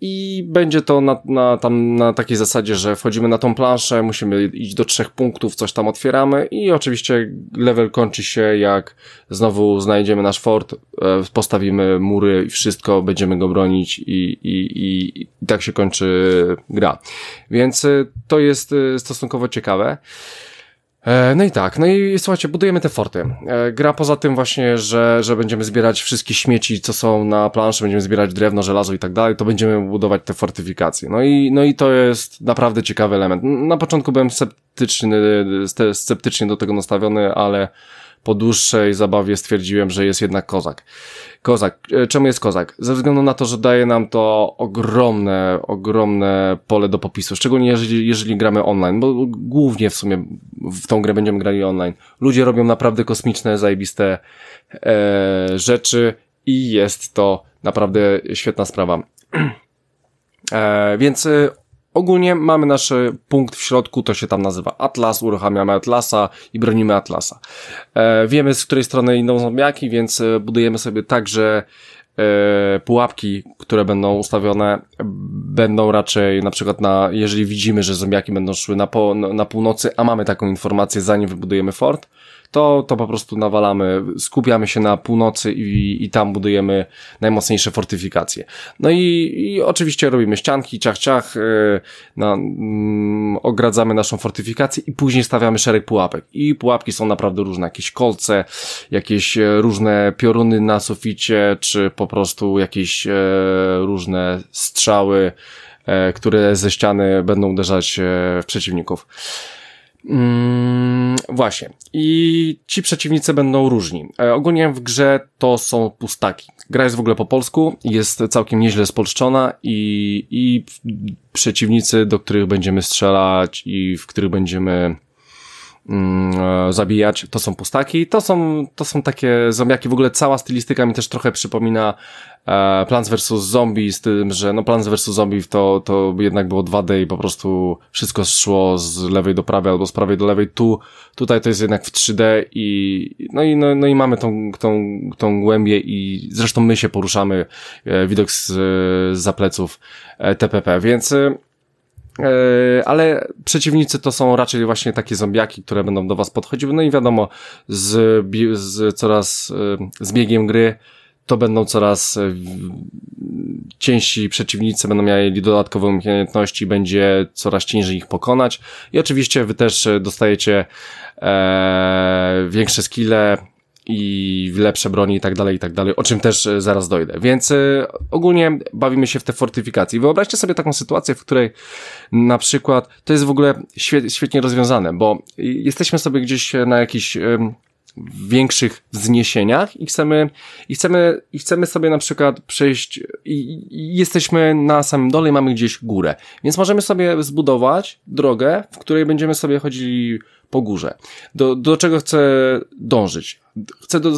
i będzie to na, na, tam, na takiej zasadzie, że wchodzimy na tą planszę, musimy iść do trzech punktów, coś tam otwieramy i oczywiście level kończy się jak znowu znajdziemy nasz fort, e, postawimy mury i wszystko, będziemy go bronić i, i, i, i tak się kończy gra. Więc e, to jest e, stosunkowo ciekawe. E, no i tak, no i słuchajcie, budujemy te forty. E, gra poza tym właśnie, że, że będziemy zbierać wszystkie śmieci, co są na planszy, będziemy zbierać drewno, żelazo i tak dalej, to będziemy budować te fortyfikacje. No i, no i to jest naprawdę ciekawy element. Na początku byłem sceptyczny, sceptycznie do tego nastawiony, ale po dłuższej zabawie stwierdziłem, że jest jednak kozak. Kozak. E, czemu jest kozak? Ze względu na to, że daje nam to ogromne, ogromne pole do popisu, szczególnie jeżeli, jeżeli gramy online, bo głównie w sumie w tą grę będziemy grali online. Ludzie robią naprawdę kosmiczne, zajebiste e, rzeczy i jest to naprawdę świetna sprawa. [clears throat] E, więc e, Ogólnie mamy nasz punkt w środku, to się tam nazywa Atlas, uruchamiamy Atlasa i bronimy Atlasa. E, wiemy z której strony idą zombiaki, więc e, budujemy sobie tak, że e, pułapki, które będą ustawione, będą raczej na przykład na, jeżeli widzimy, że zombiaki będą szły na, po, na północy, a mamy taką informację zanim wybudujemy fort, to, to po prostu nawalamy, skupiamy się na północy i, i tam budujemy najmocniejsze fortyfikacje. No i, i oczywiście robimy ścianki, ciach, ciach, yy, yy, ogradzamy naszą fortyfikację i później stawiamy szereg pułapek. I pułapki są naprawdę różne, jakieś kolce, jakieś e, różne pioruny na suficie, czy po prostu jakieś yy, różne strzały, które ze ściany będą uderzać w przeciwników. Mm, właśnie. I ci przeciwnicy będą różni. E, ogólnie w grze to są pustaki. Gra jest w ogóle po polsku, jest całkiem nieźle spolszczona i, i przeciwnicy, do których będziemy strzelać i w których będziemy zabijać, to są pustaki. To są, to są takie zombiaki. W ogóle cała stylistyka mi też trochę przypomina e, Plants vs. Zombie z tym, że no Plants vs. Zombie to, to jednak było 2D i po prostu wszystko szło z lewej do prawej albo z prawej do lewej. Tu, tutaj to jest jednak w 3D i no i, no, no i mamy tą, tą, tą głębię i zresztą my się poruszamy, e, widok z, z zapleców e, TPP, więc e, ale przeciwnicy to są raczej właśnie takie zombiaki, które będą do was podchodziły, no i wiadomo, z, z coraz, e, z biegiem gry to będą coraz e, ciężsi przeciwnicy, będą mieli dodatkowe umiejętności, będzie coraz ciężej ich pokonać. I oczywiście wy też e, dostajecie e, większe skille i lepsze broni i tak dalej, i tak dalej, o czym też e, zaraz dojdę. Więc e, ogólnie bawimy się w te fortyfikacje. Wyobraźcie sobie taką sytuację, w której na przykład, to jest w ogóle świetnie rozwiązane, bo jesteśmy sobie gdzieś na jakiś większych wzniesieniach i chcemy, i chcemy, i chcemy sobie na przykład przejść i, i jesteśmy na samym dole i mamy gdzieś górę. Więc możemy sobie zbudować drogę, w której będziemy sobie chodzili po górze. Do, do czego chcę dążyć? Chcę do,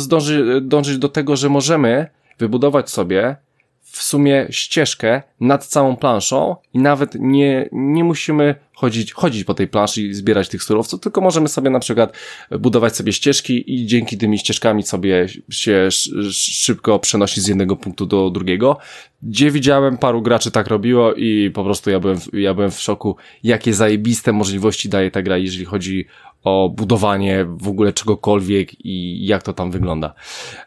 dążyć do tego, że możemy wybudować sobie w sumie ścieżkę nad całą planszą i nawet nie, nie musimy chodzić, chodzić po tej planszy i zbierać tych surowców, tylko możemy sobie na przykład budować sobie ścieżki i dzięki tymi ścieżkami sobie się szybko przenosić z jednego punktu do drugiego. Gdzie widziałem, paru graczy tak robiło i po prostu ja byłem, ja byłem w szoku, jakie zajebiste możliwości daje ta gra, jeżeli chodzi o budowanie w ogóle czegokolwiek i jak to tam wygląda.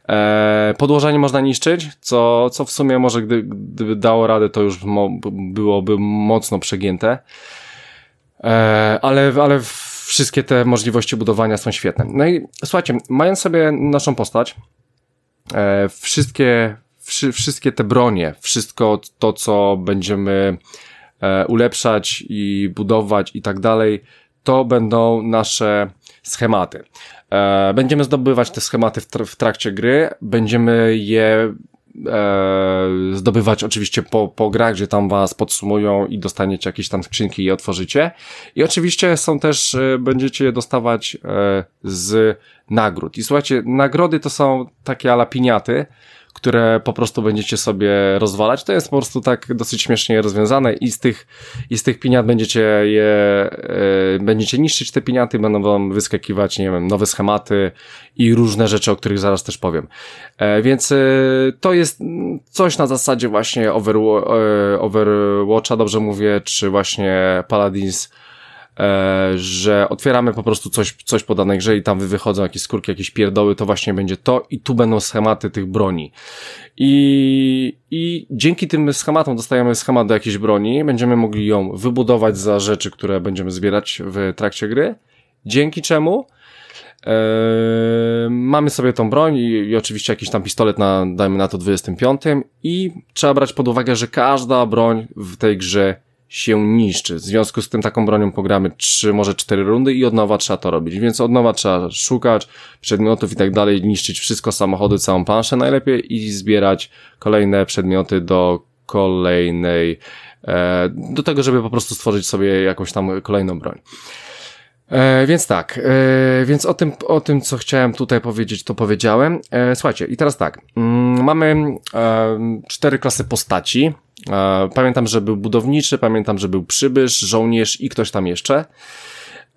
E, podłoża nie można niszczyć, co, co w sumie może gdy, gdyby dało radę, to już mo, byłoby mocno przegięte. E, ale, ale wszystkie te możliwości budowania są świetne. No i słuchajcie, mając sobie naszą postać, e, wszystkie, wszy, wszystkie te bronie, wszystko to, co będziemy e, ulepszać i budować i tak dalej, to będą nasze schematy. E, będziemy zdobywać te schematy w, tr w trakcie gry, będziemy je e, zdobywać oczywiście po, po grach, gdzie tam was podsumują i dostaniecie jakieś tam skrzynki i otworzycie. I oczywiście są też, e, będziecie je dostawać z nagród. I słuchajcie, nagrody to są takie ala piniaty, które po prostu będziecie sobie rozwalać. To jest po prostu tak dosyć śmiesznie rozwiązane i z tych, i z tych piniat będziecie je, e, będziecie niszczyć te piniaty, będą wam wyskakiwać, nie wiem, nowe schematy i różne rzeczy, o których zaraz też powiem. E, więc e, to jest coś na zasadzie właśnie Overwa e, Overwatcha, dobrze mówię, czy właśnie Paladins, że otwieramy po prostu coś, coś po danej grze i tam wychodzą jakieś skórki, jakieś pierdoły, to właśnie będzie to i tu będą schematy tych broni. I, I dzięki tym schematom dostajemy schemat do jakiejś broni, będziemy mogli ją wybudować za rzeczy, które będziemy zbierać w trakcie gry, dzięki czemu Eee, mamy sobie tą broń i, i, oczywiście jakiś tam pistolet na, dajmy na to 25 i trzeba brać pod uwagę, że każda broń w tej grze się niszczy. W związku z tym taką bronią pogramy trzy, może cztery rundy i od nowa trzeba to robić. Więc od nowa trzeba szukać przedmiotów i tak dalej, niszczyć wszystko, samochody, całą planszę najlepiej i zbierać kolejne przedmioty do kolejnej, e, do tego, żeby po prostu stworzyć sobie jakąś tam kolejną broń. E, więc tak, e, więc o tym, o tym, co chciałem tutaj powiedzieć, to powiedziałem. E, słuchajcie, i teraz tak, mm, mamy e, cztery klasy postaci. E, pamiętam, że był budowniczy, pamiętam, że był przybysz, żołnierz i ktoś tam jeszcze.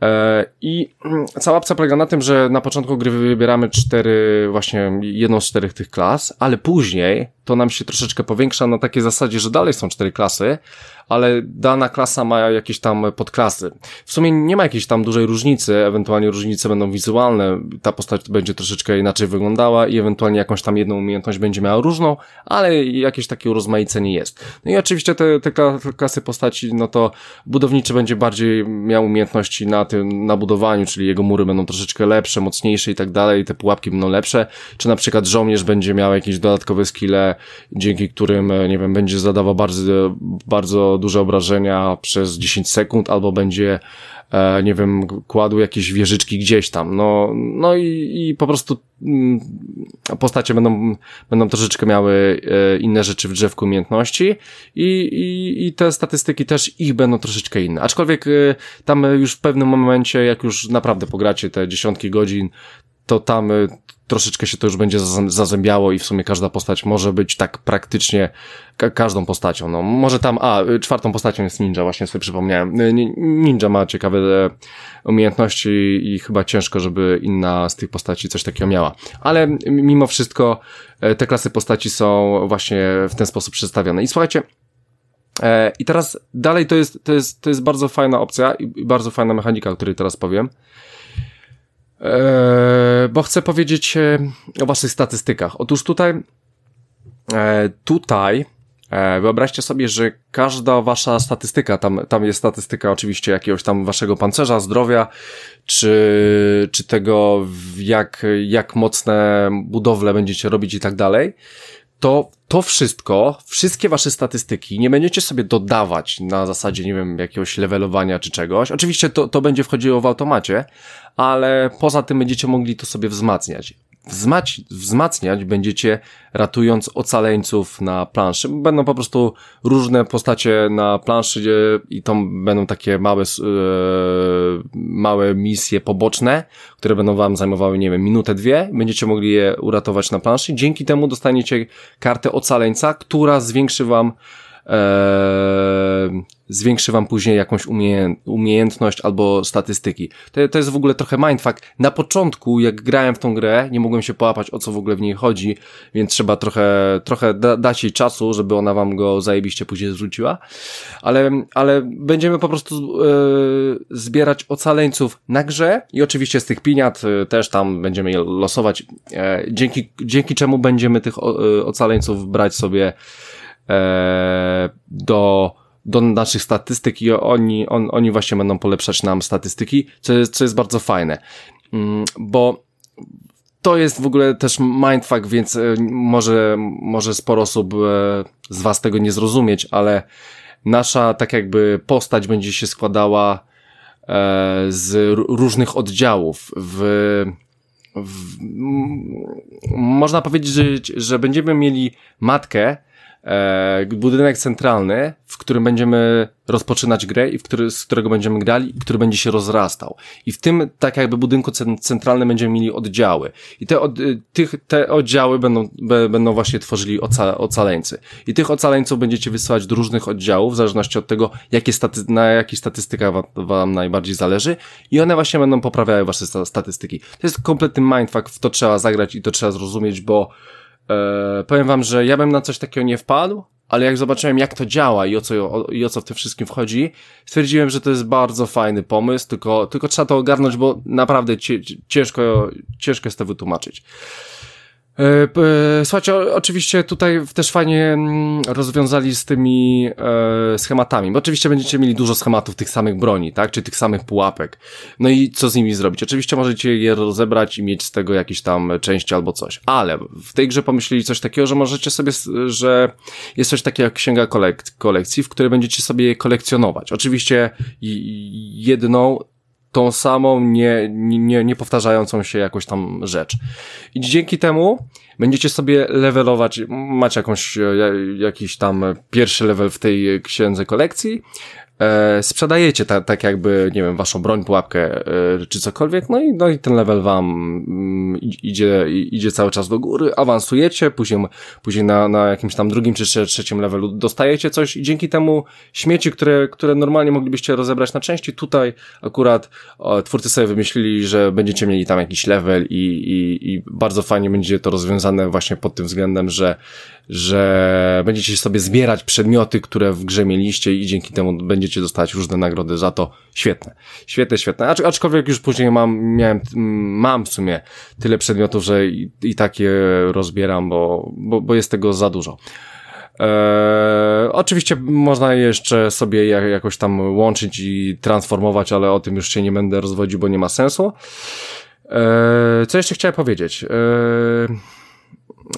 E, I mm, cała opcja polega na tym, że na początku gry wybieramy cztery, właśnie jedną z czterech tych klas, ale później to nam się troszeczkę powiększa na takiej zasadzie, że dalej są cztery klasy, ale dana klasa ma jakieś tam podklasy. W sumie nie ma jakiejś tam dużej różnicy, ewentualnie różnice będą wizualne, ta postać będzie troszeczkę inaczej wyglądała i ewentualnie jakąś tam jedną umiejętność będzie miała różną, ale jakieś takie urozmaicenie jest. No i oczywiście te, te klasy postaci, no to budowniczy będzie bardziej miał umiejętności na tym, na budowaniu, czyli jego mury będą troszeczkę lepsze, mocniejsze i tak dalej, te pułapki będą lepsze, czy na przykład żołnierz będzie miał jakieś dodatkowe skille, dzięki którym, nie wiem, będzie zadawał bardzo, bardzo duże obrażenia przez 10 sekund, albo będzie e, nie wiem, kładł jakieś wieżyczki gdzieś tam. No, no i, i po prostu mm, postacie będą, będą troszeczkę miały e, inne rzeczy w drzewku umiejętności i, i, i te statystyki też ich będą troszeczkę inne. Aczkolwiek e, tam już w pewnym momencie, jak już naprawdę pogracie te dziesiątki godzin, to tam troszeczkę się to już będzie zazębiało i w sumie każda postać może być tak praktycznie ka każdą postacią. No, może tam, a, czwartą postacią jest ninja, właśnie sobie przypomniałem. Ninja ma ciekawe e, umiejętności i chyba ciężko, żeby inna z tych postaci coś takiego miała. Ale mimo wszystko e, te klasy postaci są właśnie w ten sposób przedstawione. I słuchajcie, e, i teraz dalej to jest, to jest, to jest bardzo fajna opcja i bardzo fajna mechanika, o której teraz powiem. Eee, bo chcę powiedzieć e, o waszych statystykach. Otóż tutaj, e, tutaj e, wyobraźcie sobie, że każda wasza statystyka, tam, tam jest statystyka oczywiście jakiegoś tam waszego pancerza, zdrowia, czy, czy tego, jak, jak mocne budowle będziecie robić i tak dalej, to to wszystko, wszystkie wasze statystyki nie będziecie sobie dodawać na zasadzie, nie wiem, jakiegoś levelowania czy czegoś. Oczywiście to, to będzie wchodziło w automacie, ale poza tym będziecie mogli to sobie wzmacniać. Wzmać, wzmacniać będziecie ratując ocaleńców na planszy. Będą po prostu różne postacie na planszy i to będą takie małe, e, małe misje poboczne, które będą wam zajmowały, nie wiem, minutę, dwie. Będziecie mogli je uratować na planszy. Dzięki temu dostaniecie kartę ocaleńca, która zwiększy wam e, zwiększy wam później jakąś umiejętność albo statystyki. To, to jest w ogóle trochę mindfuck. Na początku, jak grałem w tą grę, nie mogłem się połapać, o co w ogóle w niej chodzi, więc trzeba trochę, trochę da, dać jej czasu, żeby ona wam go zajebiście później zwróciła. Ale, ale będziemy po prostu e, zbierać ocaleńców na grze i oczywiście z tych piniat e, też tam będziemy je losować, e, dzięki, dzięki czemu będziemy tych o, e, ocaleńców brać sobie do do naszych statystyk i oni, on, oni właśnie będą polepszać nam statystyki, co jest, co jest bardzo fajne. Mm, bo to jest w ogóle też mindfuck, więc e, może, może sporo osób e, z was tego nie zrozumieć, ale nasza tak jakby postać będzie się składała e, z różnych oddziałów w w, można powiedzieć, że będziemy mieli matkę, e, budynek centralny, w którym będziemy rozpoczynać grę i w który, z którego będziemy grali i który będzie się rozrastał. I w tym, tak jakby budynku centralnym będziemy mieli oddziały. I te, od, y, tych, te oddziały będą, be, będą właśnie tworzyli oca, ocaleńcy. I tych ocaleńców będziecie wysyłać do różnych oddziałów, w zależności od tego, jakie staty, na jakich statystykach wam, wam najbardziej zależy. I one właśnie będą poprawiały wasze statystyki. To jest kompletny mindfuck, w to trzeba zagrać i to trzeba zrozumieć, bo e, powiem wam, że ja bym na coś takiego nie wpadł, ale jak zobaczyłem, jak to działa i o co, o, i o co w tym wszystkim wchodzi, stwierdziłem, że to jest bardzo fajny pomysł, tylko, tylko trzeba to ogarnąć, bo naprawdę ciężko, ciężko jest to wytłumaczyć. E, słuchajcie, oczywiście tutaj też fajnie mm, rozwiązali z tymi e, schematami, bo oczywiście będziecie mieli dużo schematów tych samych broni, tak, czy tych samych pułapek. No i co z nimi zrobić? Oczywiście możecie je rozebrać i mieć z tego jakieś tam części albo coś, ale w tej grze pomyśleli coś takiego, że możecie sobie, że jest coś takiego jak księga kolek kolekcji, w której będziecie sobie je kolekcjonować. Oczywiście jedną tą samą, nie, nie, nie powtarzającą się jakąś tam rzecz. I dzięki temu będziecie sobie levelować, macie jakąś, e, jakiś tam pierwszy level w tej księdze kolekcji, e, sprzedajecie ta, tak jakby, nie wiem, waszą broń, pułapkę e, czy cokolwiek, no i, no i ten level wam mm, idzie, idzie cały czas do góry, awansujecie, później, później na, na jakimś tam drugim czy trzecim levelu dostajecie coś i dzięki temu śmieci, które, które normalnie moglibyście rozebrać na części, tutaj akurat o, twórcy sobie wymyślili, że będziecie mieli tam jakiś level i, i, i bardzo fajnie będzie to rozwiązane właśnie pod tym względem, że że będziecie sobie zbierać przedmioty, które w grze mieliście i dzięki temu będziecie dostać różne nagrody za to. Świetne. Świetne, świetne. Acz, aczkolwiek już później mam, miałem, mam w sumie tyle przedmiotów, że i, i takie rozbieram, bo, bo, bo jest tego za dużo. Eee, oczywiście można jeszcze sobie jakoś tam łączyć i transformować, ale o tym już się nie będę rozwodził, bo nie ma sensu. Eee, co jeszcze chciałem powiedzieć? Eee,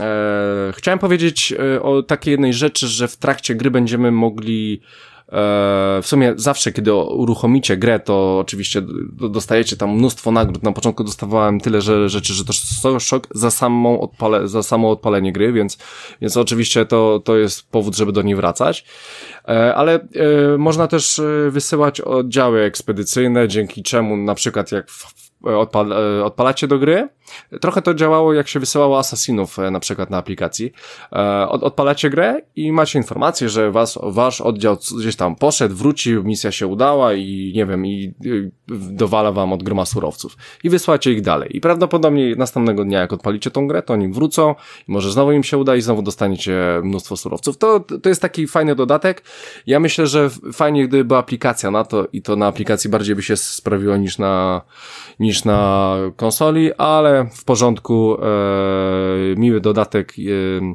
E, chciałem powiedzieć e, o takiej jednej rzeczy, że w trakcie gry będziemy mogli e, w sumie zawsze, kiedy uruchomicie grę, to oczywiście dostajecie tam mnóstwo nagród. Na początku dostawałem tyle że, rzeczy, że to szok za, samą odpale, za samo odpalenie gry, więc, więc oczywiście to, to jest powód, żeby do niej wracać. E, ale można też wysyłać oddziały ekspedycyjne, dzięki czemu na przykład jak odpal, odpalacie do gry, Trochę to działało, jak się wysyłało asasinów e, na przykład na aplikacji. E, od, odpalacie grę i macie informację, że was, wasz oddział gdzieś tam poszedł, wrócił, misja się udała i nie wiem, i, i dowala wam od groma surowców. I wysłacie ich dalej. I prawdopodobnie następnego dnia, jak odpalicie tą grę, to oni wrócą i może znowu im się uda i znowu dostaniecie mnóstwo surowców. To, to jest taki fajny dodatek. Ja myślę, że fajnie, gdyby była aplikacja na to i to na aplikacji bardziej by się sprawiło niż na, niż na konsoli, ale w porządku, e, miły dodatek, e,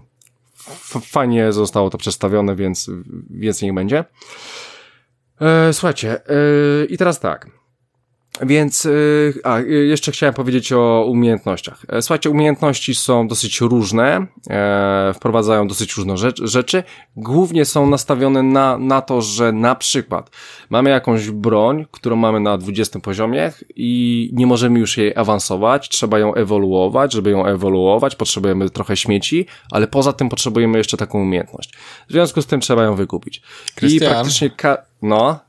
fajnie zostało to przedstawione, więc, więc niech będzie. E, słuchajcie, e, i teraz tak. Więc, y, a, y, jeszcze chciałem powiedzieć o umiejętnościach. E, słuchajcie, umiejętności są dosyć różne, e, wprowadzają dosyć różne rzeczy. Głównie są nastawione na, na to, że na przykład mamy jakąś broń, którą mamy na 20 poziomie i nie możemy już jej awansować, trzeba ją ewoluować. Żeby ją ewoluować, potrzebujemy trochę śmieci, ale poza tym potrzebujemy jeszcze taką umiejętność. W związku z tym trzeba ją wykupić. Christian. I praktycznie ka- no.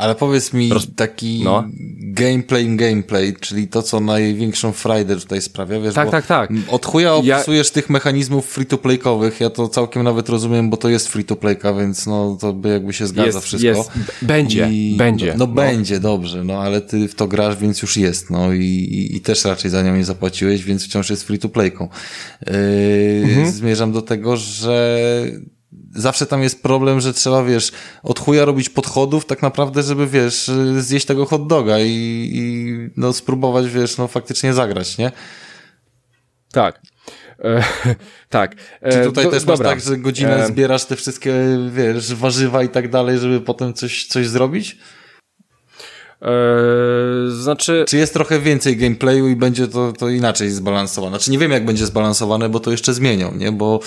Ale powiedz mi Roz... taki no. gameplay gameplay, czyli to, co największą frajdę tutaj sprawia, wiesz, tak, tak, tak. od chuja opisujesz ja... tych mechanizmów free-to-playkowych, ja to całkiem nawet rozumiem, bo to jest free-to-playka, więc no, to by jakby się zgadza jest, wszystko. Jest. Będzie, I... będzie. No, no, no, będzie, dobrze, no ale ty w to grasz, więc już jest, no i, i, i też raczej za nią nie zapłaciłeś, więc wciąż jest free-to-playką. Yy, mhm. Zmierzam do tego, że zawsze tam jest problem, że trzeba, wiesz, od chuja robić podchodów tak naprawdę, żeby, wiesz, zjeść tego hot doga i, i no spróbować, wiesz, no faktycznie zagrać, nie? Tak. E, [laughs] tak. E, Czy tutaj do, też dobra. masz tak, że godzinę e... zbierasz te wszystkie, wiesz, warzywa i tak dalej, żeby potem coś, coś zrobić? Eee, znaczy... Czy jest trochę więcej gameplayu i będzie to, to inaczej zbalansowane? Znaczy nie wiem jak będzie zbalansowane, bo to jeszcze zmienią, nie? Bo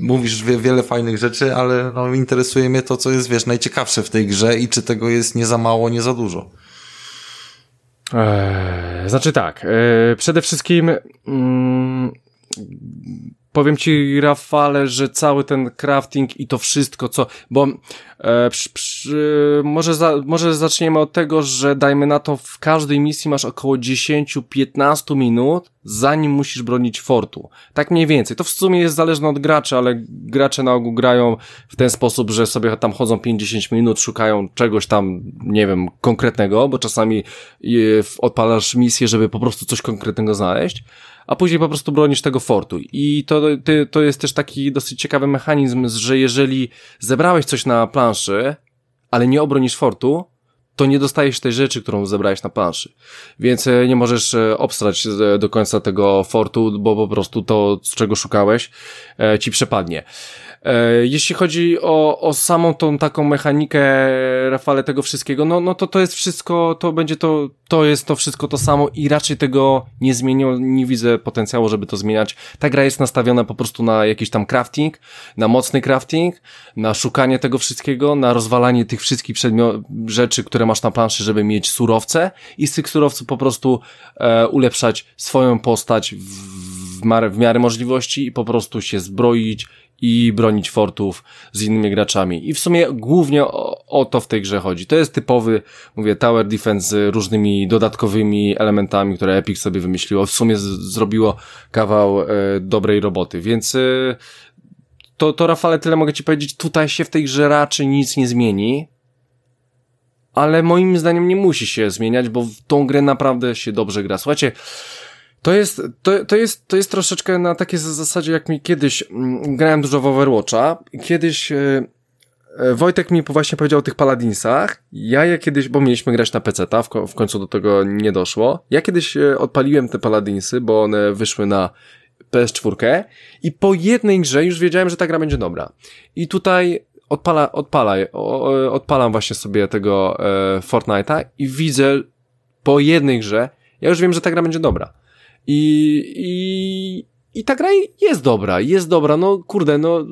mówisz wie, wiele fajnych rzeczy, ale no, interesuje mnie to, co jest, wiesz, najciekawsze w tej grze i czy tego jest nie za mało, nie za dużo. Eee, Znaczy tak, e, przede wszystkim mm, powiem ci, Rafale, że cały ten crafting i to wszystko, co, bo e, przy, przy, może, za, może zaczniemy od tego, że dajmy na to, w każdej misji masz około 10-15 minut, zanim musisz bronić fortu. Tak mniej więcej. To w sumie jest zależne od graczy, ale gracze na ogół grają w ten sposób, że sobie tam chodzą 5-10 minut, szukają czegoś tam, nie wiem, konkretnego, bo czasami e, odpalasz misję, żeby po prostu coś konkretnego znaleźć a później po prostu bronisz tego fortu. I to, to jest też taki dosyć ciekawy mechanizm, że jeżeli zebrałeś coś na planszy, ale nie obronisz fortu, to nie dostajesz tej rzeczy, którą zebrałeś na planszy. Więc e, nie możesz e, obstrać e, do końca tego fortu, bo po prostu to, czego szukałeś, ci przepadnie. E, jeśli chodzi o, o samą tą taką mechanikę, Rafale, tego wszystkiego, no, no to to jest wszystko, to będzie to, to jest to wszystko to samo i raczej tego nie zmienią, nie widzę potencjału, żeby to zmieniać. Ta gra jest nastawiona po prostu na jakiś tam crafting, na mocny crafting, na szukanie tego wszystkiego, na rozwalanie tych wszystkich rzeczy, które masz na planszy, żeby mieć surowce i z tych surowców po prostu e, ulepszać swoją postać w, w, w miarę możliwości i po prostu się zbroić i bronić fortów z innymi graczami. I w sumie głównie o, o, to w tej grze chodzi. To jest typowy, mówię, tower defense z różnymi dodatkowymi elementami, które Epic sobie wymyśliło. W sumie z, zrobiło kawał e, dobrej roboty, więc e, to, to Rafale tyle mogę ci powiedzieć. Tutaj się w tej grze raczej nic nie zmieni. Ale moim zdaniem nie musi się zmieniać, bo w tą grę naprawdę się dobrze gra. Słuchajcie, to jest, to, to jest, to jest troszeczkę na takiej zasadzie, jak mi kiedyś mm, grałem dużo w Overwatcha. Kiedyś e, Wojtek mi właśnie powiedział o tych Paladinsach. Ja je kiedyś, bo mieliśmy grać na PC, w, w końcu do tego nie doszło. Ja kiedyś e, odpaliłem te Paladinsy, bo one wyszły na PS4 i po jednej grze już wiedziałem, że ta gra będzie dobra. I tutaj odpala, odpala, odpalam właśnie sobie tego e, Fortnite'a i widzę po jednej grze, ja już wiem, że ta gra będzie dobra. I, i, i ta gra jest dobra, jest dobra, no kurde, no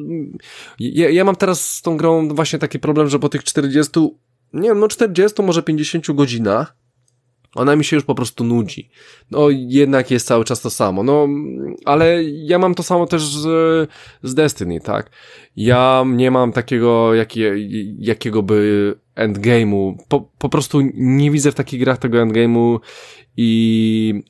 ja, ja mam teraz z tą grą właśnie taki problem, że po tych 40, nie wiem, no 40, może 50 godzinach ona mi się już po prostu nudzi. No jednak jest cały czas to samo. No, ale ja mam to samo też z, z Destiny, tak? Ja nie mam takiego, jakie, jakiego by endgame'u. Po, po prostu nie widzę w takich grach tego endgame'u i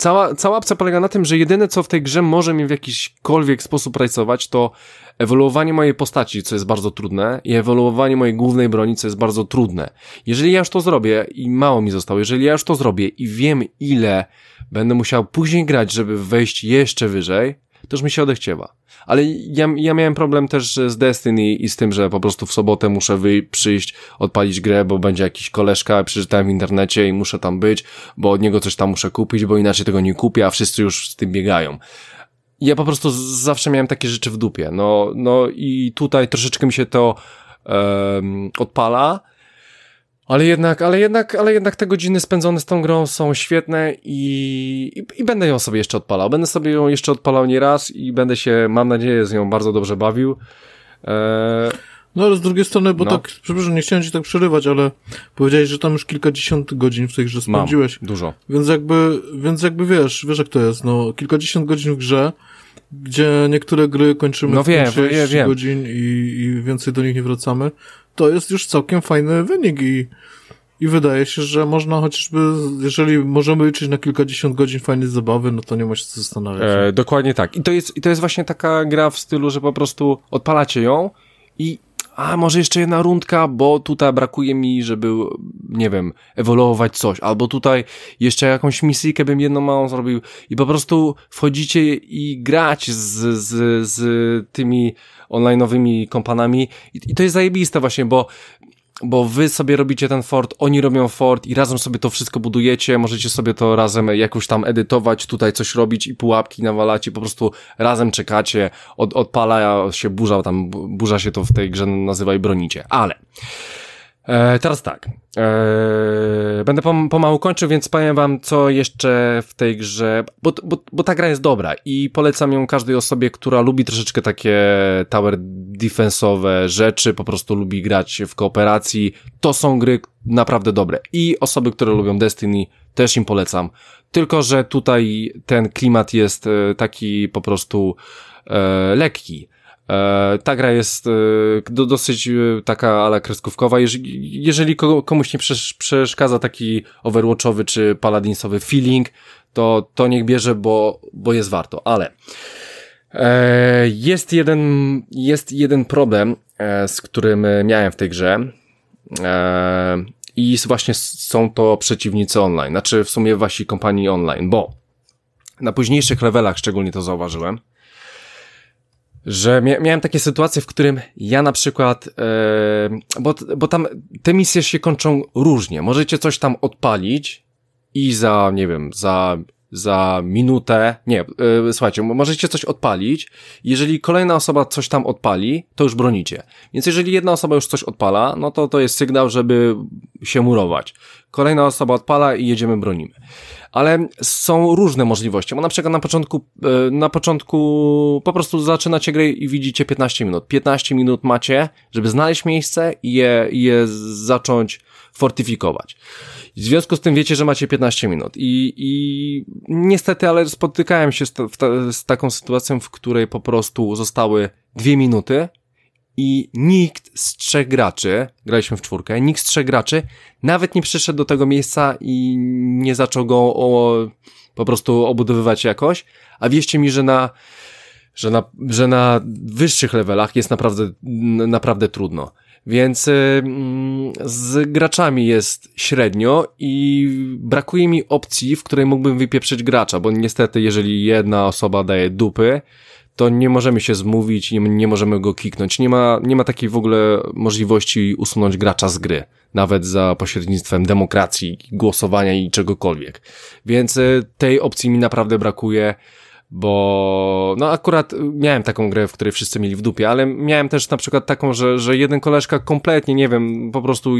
cała, cała opcja polega na tym, że jedyne co w tej grze może mi w jakiśkolwiek sposób rajcować, to ewoluowanie mojej postaci, co jest bardzo trudne, i ewoluowanie mojej głównej broni, co jest bardzo trudne. Jeżeli ja już to zrobię, i mało mi zostało, jeżeli ja już to zrobię i wiem, ile będę musiał później grać, żeby wejść jeszcze wyżej, już mi się odechciewa. Ale ja, ja miałem problem też z Destiny i z tym, że po prostu w sobotę muszę wy, przyjść, odpalić grę, bo będzie jakiś koleżka, przeczytałem w internecie i muszę tam być, bo od niego coś tam muszę kupić, bo inaczej tego nie kupię, a wszyscy już z tym biegają. Ja po prostu zawsze miałem takie rzeczy w dupie. No, no i tutaj troszeczkę mi się to um, odpala, ale jednak, ale jednak, ale jednak te godziny spędzone z tą grą są świetne i, i, i, będę ją sobie jeszcze odpalał. Będę sobie ją jeszcze odpalał nie raz i będę się, mam nadzieję, z nią bardzo dobrze bawił. Eee... No ale z drugiej strony, bo no. tak, przepraszam, nie chciałem ci tak przerywać, ale powiedziałeś, że tam już kilkadziesiąt godzin w tej grze spędziłeś. Mam, dużo. Więc jakby, więc jakby wiesz, wiesz jak to jest, no kilkadziesiąt godzin w grze, gdzie niektóre gry kończymy no w wiem, 6 wiem. godzin i, i więcej do nich nie wracamy to jest już całkiem fajny wynik i, i wydaje się, że można chociażby, jeżeli możemy liczyć na kilkadziesiąt godzin fajnej zabawy, no to nie ma się co zastanawiać. E, dokładnie tak. I to, jest, I to jest właśnie taka gra w stylu, że po prostu odpalacie ją i a może jeszcze jedna rundka, bo tutaj brakuje mi, żeby, nie wiem, ewoluować coś, albo tutaj jeszcze jakąś misyjkę bym jedną małą zrobił i po prostu wchodzicie i grać z, z, z tymi online'owymi kompanami I, i to jest zajebiste właśnie, bo bo wy sobie robicie ten fort, oni robią fort i razem sobie to wszystko budujecie, możecie sobie to razem jakoś tam edytować, tutaj coś robić i pułapki nawalacie, po prostu razem czekacie, od, odpala się burza, tam burza się to w tej grze nazywa i bronicie. Ale E, teraz tak. E, będę pom pomału kończył, więc powiem wam, co jeszcze w tej grze. Bo, bo, bo ta gra jest dobra i polecam ją każdej osobie, która lubi troszeczkę takie tower defensowe rzeczy, po prostu lubi grać w kooperacji. To są gry naprawdę dobre. I osoby, które lubią Destiny, też im polecam. Tylko, że tutaj ten klimat jest e, taki po prostu e, lekki. E, ta gra jest e, do, dosyć e, taka ala kreskówkowa. Jeżeli, komuś nie przeszkadza taki overwatchowy czy paladinsowy feeling, to, to niech bierze, bo, bo jest warto. Ale jest jeden, jest jeden problem, z którym miałem w tej grze. I właśnie są to przeciwnicy online. Znaczy w sumie wasi kompanii online, bo na późniejszych levelach szczególnie to zauważyłem że mia miałem takie sytuacje, w którym ja na przykład, e, bo, bo tam te misje się kończą różnie. Możecie coś tam odpalić i za, nie wiem, za, za minutę, nie, e, słuchajcie, możecie coś odpalić. Jeżeli kolejna osoba coś tam odpali, to już bronicie. Więc jeżeli jedna osoba już coś odpala, no to to jest sygnał, żeby się murować. Kolejna osoba odpala i jedziemy, bronimy ale są różne możliwości, bo na przykład na początku, e, na początku po prostu zaczynacie grę i widzicie 15 minut. 15 minut macie, żeby znaleźć miejsce i je, je zacząć fortyfikować. W związku z tym wiecie, że macie 15 minut i, i niestety, ale spotykałem się z, ta, z taką sytuacją, w której po prostu zostały dwie minuty i nikt z trzech graczy, graliśmy w czwórkę, nikt z trzech graczy nawet nie przyszedł do tego miejsca i nie zaczął go o, po prostu obudowywać jakoś, a wierzcie mi, że na, że na, że na wyższych levelach jest naprawdę, naprawdę trudno. Więc y, z graczami jest średnio i brakuje mi opcji, w której mógłbym wypieprzyć gracza, bo niestety jeżeli jedna osoba daje dupy, to nie możemy się zmówić, nie, nie możemy go kiknąć. Nie ma, nie ma takiej w ogóle możliwości usunąć gracza z gry, nawet za pośrednictwem demokracji, głosowania i czegokolwiek. Więc y, tej opcji mi naprawdę brakuje bo no akurat miałem taką grę, w której wszyscy mieli w dupie, ale miałem też na przykład taką, że, że jeden koleżka kompletnie, nie wiem, po prostu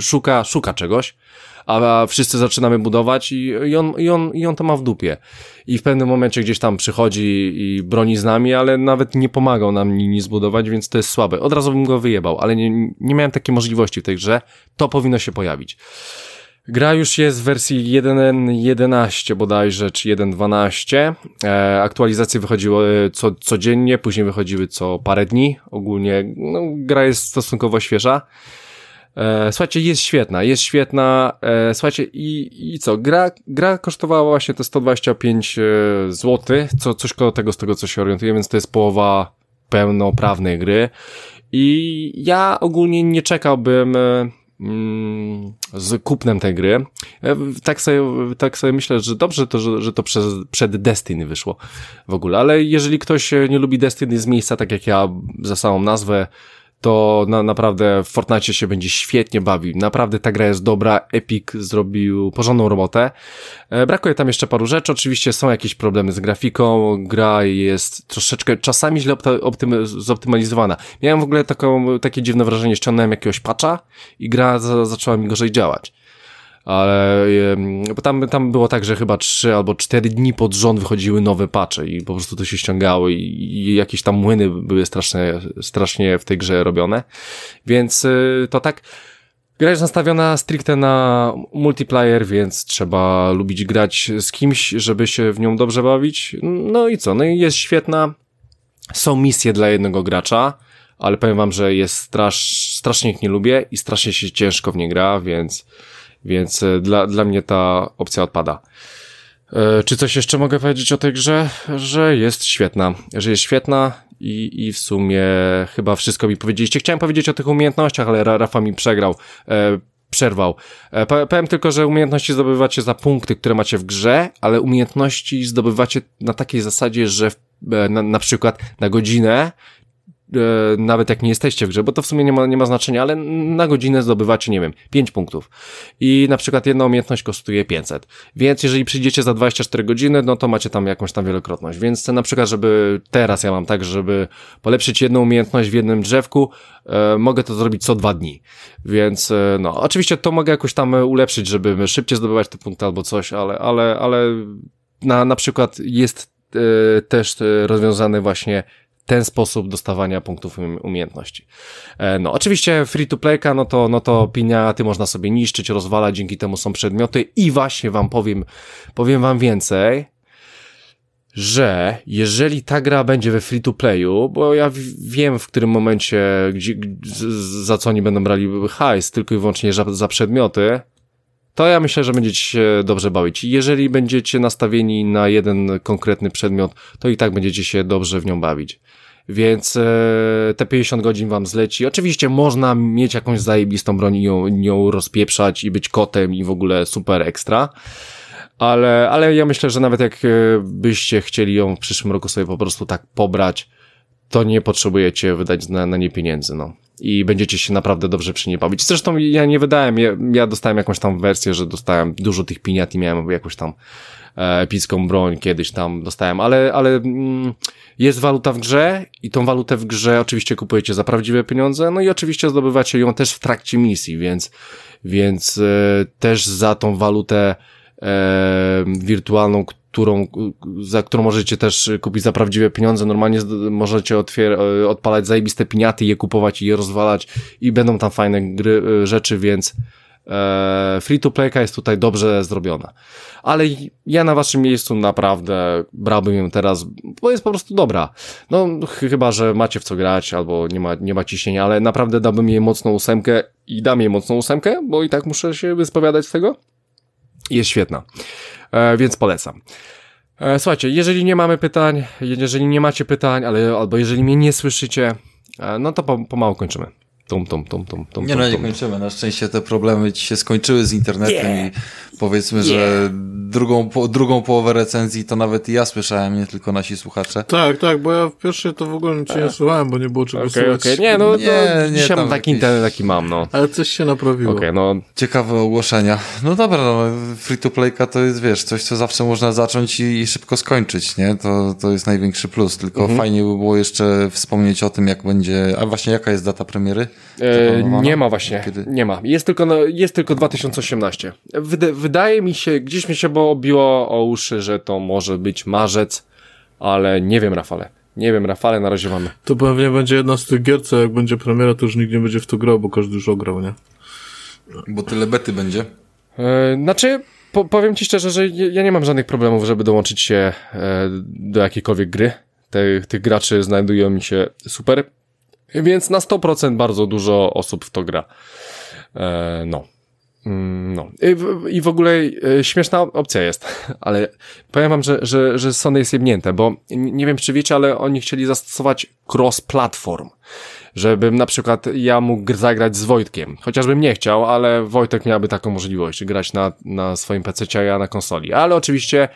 szuka, szuka czegoś, a wszyscy zaczynamy budować i, i, on, i, on, i on to ma w dupie. I w pewnym momencie gdzieś tam przychodzi i broni z nami, ale nawet nie pomagał nam nic zbudować, więc to jest słabe. Od razu bym go wyjebał, ale nie, nie miałem takiej możliwości w tej grze. To powinno się pojawić. Gra już jest w wersji 1.11 bodajże, czy 1.12. E, aktualizacje wychodziły co, codziennie, później wychodziły co parę dni. Ogólnie no, gra jest stosunkowo świeża. E, słuchajcie, jest świetna, jest świetna. E, słuchajcie, i, i co? Gra, gra kosztowała właśnie te 125 e, zł, co, coś koło tego, z tego co się orientuję, więc to jest połowa pełnoprawnej gry. I ja ogólnie nie czekałbym e, z kupnem tej gry. E, tak sobie, tak sobie myślę, że dobrze to, że, że to przez, przed Destiny wyszło w ogóle, ale jeżeli ktoś nie lubi Destiny z miejsca, tak jak ja za samą nazwę, to na, naprawdę w Fortnite się będzie świetnie bawił. Naprawdę ta gra jest dobra, Epic zrobił porządną robotę. E, brakuje tam jeszcze paru rzeczy, oczywiście są jakieś problemy z grafiką, gra jest troszeczkę czasami źle optym, zoptymalizowana. Miałem w ogóle taką, takie dziwne wrażenie, ściągnąłem jakiegoś patcha i gra za, zaczęła mi gorzej działać ale bo tam, tam było tak, że chyba trzy albo cztery dni pod rząd wychodziły nowe patche i po prostu to się ściągało i, i jakieś tam młyny były strasznie, strasznie w tej grze robione, więc y, to tak Gra jest nastawiona stricte na multiplayer, więc trzeba lubić grać z kimś, żeby się w nią dobrze bawić. No i co? No i jest świetna. Są misje dla jednego gracza, ale powiem wam, że jest strasz, strasznie ich nie lubię i strasznie się ciężko w nie gra, więc więc e, dla, dla mnie ta opcja odpada. E, czy coś jeszcze mogę powiedzieć o tej grze? Że jest świetna. Że jest świetna i, i w sumie chyba wszystko mi powiedzieliście. Chciałem powiedzieć o tych umiejętnościach, ale Rafa mi przegrał. E, przerwał. E, powiem tylko, że umiejętności zdobywacie za punkty, które macie w grze, ale umiejętności zdobywacie na takiej zasadzie, że w, e, na, na przykład na godzinę nawet jak nie jesteście w grze, bo to w sumie nie ma, nie ma znaczenia, ale na godzinę zdobywacie, nie wiem, 5 punktów. I na przykład jedna umiejętność kosztuje 500. Więc jeżeli przyjdziecie za 24 godziny, no to macie tam jakąś tam wielokrotność. Więc na przykład, żeby teraz ja mam tak, żeby polepszyć jedną umiejętność w jednym drzewku, e, mogę to zrobić co dwa dni. Więc e, no, oczywiście to mogę jakoś tam ulepszyć, żeby szybciej zdobywać te punkty albo coś, ale, ale, ale na, na przykład jest e, też e, rozwiązany właśnie ten sposób dostawania punktów um, umiejętności. E, no, oczywiście free to playka, no to, no to piniaty można sobie niszczyć, rozwalać, dzięki temu są przedmioty i właśnie wam powiem, powiem wam więcej, że jeżeli ta gra będzie we free to playu, bo ja wiem w którym momencie, gdzie, za co oni będą brali hajs, tylko i wyłącznie za, za przedmioty, to ja myślę, że będziecie się dobrze bawić. Jeżeli będziecie nastawieni na jeden konkretny przedmiot, to i tak będziecie się dobrze w nią bawić. Więc e, te 50 godzin wam zleci. Oczywiście można mieć jakąś zajebistą broń i ją, ją rozpieprzać i być kotem i w ogóle super ekstra. Ale, ale ja myślę, że nawet jak e, byście chcieli ją w przyszłym roku sobie po prostu tak pobrać, to nie potrzebujecie wydać na, na nie pieniędzy, no i będziecie się naprawdę dobrze przy niej bawić. Zresztą ja nie wydałem, ja, ja dostałem jakąś tam wersję, że dostałem dużo tych piniat i miałem jakąś tam epicką broń kiedyś tam dostałem, ale, ale mm, jest waluta w grze i tą walutę w grze oczywiście kupujecie za prawdziwe pieniądze, no i oczywiście zdobywacie ją też w trakcie misji, więc, więc e, też za tą walutę e, wirtualną, którą, za którą możecie też kupić za prawdziwe pieniądze. Normalnie możecie otwier- e, odpalać zajebiste piniaty, je kupować i je rozwalać i będą tam fajne gry, e, rzeczy, więc e, free to playka jest tutaj dobrze zrobiona. Ale ja na waszym miejscu naprawdę brałbym ją teraz, bo jest po prostu dobra. No, chyba, że macie w co grać albo nie ma, nie ma ciśnienia, ale naprawdę dałbym jej mocną ósemkę i dam jej mocną ósemkę, bo i tak muszę się wyspowiadać z tego. Jest świetna. E, więc polecam. E, słuchajcie, jeżeli nie mamy pytań, jeżeli nie macie pytań, ale albo jeżeli mnie nie słyszycie, e, no to pomału kończymy. Tum, tum, tum, tum, tum, nie, no nie kończymy. Na szczęście te problemy ci się skończyły z internetem yeah. i powiedzmy, yeah. że drugą, po, drugą połowę recenzji to nawet i ja słyszałem, nie tylko nasi słuchacze. Tak, tak, bo ja w pierwszej to w ogóle nic nie słuchałem, bo nie było czego okay, słuchać. Okay. Nie, no nie, no, nie, dzisiaj mam taki internet, jaki mam, no. Ale coś się naprawiło. Okay, no. Ciekawe ogłoszenia. No dobra, no, free to playka to jest, wiesz, coś, co zawsze można zacząć i, i szybko skończyć, nie? To, to jest największy plus, tylko mhm. fajnie by było jeszcze wspomnieć o tym, jak będzie, a właśnie jaka jest data premiery? E, nie ma właśnie, Kiedy? nie ma. Jest tylko, no, jest tylko 2018. Wyda wydaje mi się, gdzieś mi się bo obiło o uszy, że to może być marzec, ale nie wiem, Rafale. Nie wiem, Rafale, na razie mamy. To pewnie będzie jedna z tych gier, co jak będzie premiera, to już nikt nie będzie w to grał, bo każdy już ograł, nie? Bo tyle bety będzie. E, znaczy, po, powiem ci szczerze, że ja nie mam żadnych problemów, żeby dołączyć się e, do jakiejkolwiek gry. Te, tych graczy znajdują mi się super. Więc na 100% bardzo dużo osób w to gra. E, no. Mm, no. I w, I w ogóle e, śmieszna opcja jest, [laughs] ale powiem wam, że, że, że Sony jest jebnięte, bo nie wiem czy wiecie, ale oni chcieli zastosować cross-platform żebym na przykład ja mógł zagrać z Wojtkiem. Chociażbym nie chciał, ale Wojtek miałby taką możliwość, grać na, na swoim PC, a ja na konsoli. Ale oczywiście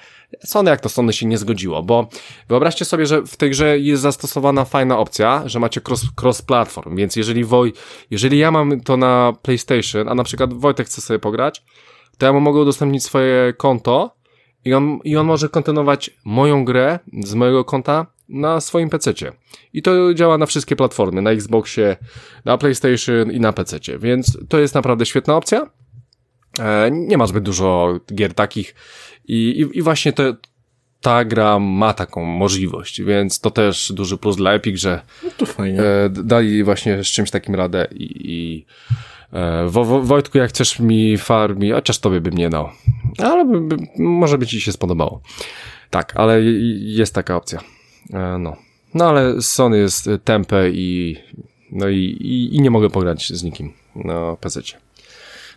Sony jak to Sony się nie zgodziło, bo wyobraźcie sobie, że w tej grze jest zastosowana fajna opcja, że macie cross, cross platform, więc jeżeli Woj, jeżeli ja mam to na PlayStation, a na przykład Wojtek chce sobie pograć, to ja mu mogę udostępnić swoje konto i on, i on może kontynuować moją grę z mojego konta na swoim PC-cie. I to działa na wszystkie platformy, na Xboxie, na PlayStation i na PC-cie, więc to jest naprawdę świetna opcja. E, nie ma zbyt dużo gier takich i, i, i właśnie te, ta gra ma taką możliwość, więc to też duży plus dla Epic, że no. E, dali właśnie z czymś takim radę i, i e, Wo, Wo, Wojtku, jak chcesz mi farmi, chociaż tobie bym nie dał, ale by, by, może by ci się spodobało. Tak, ale jest taka opcja. E, no. No ale Sony jest tempe i no i, i, i nie mogę pograć z nikim na PC.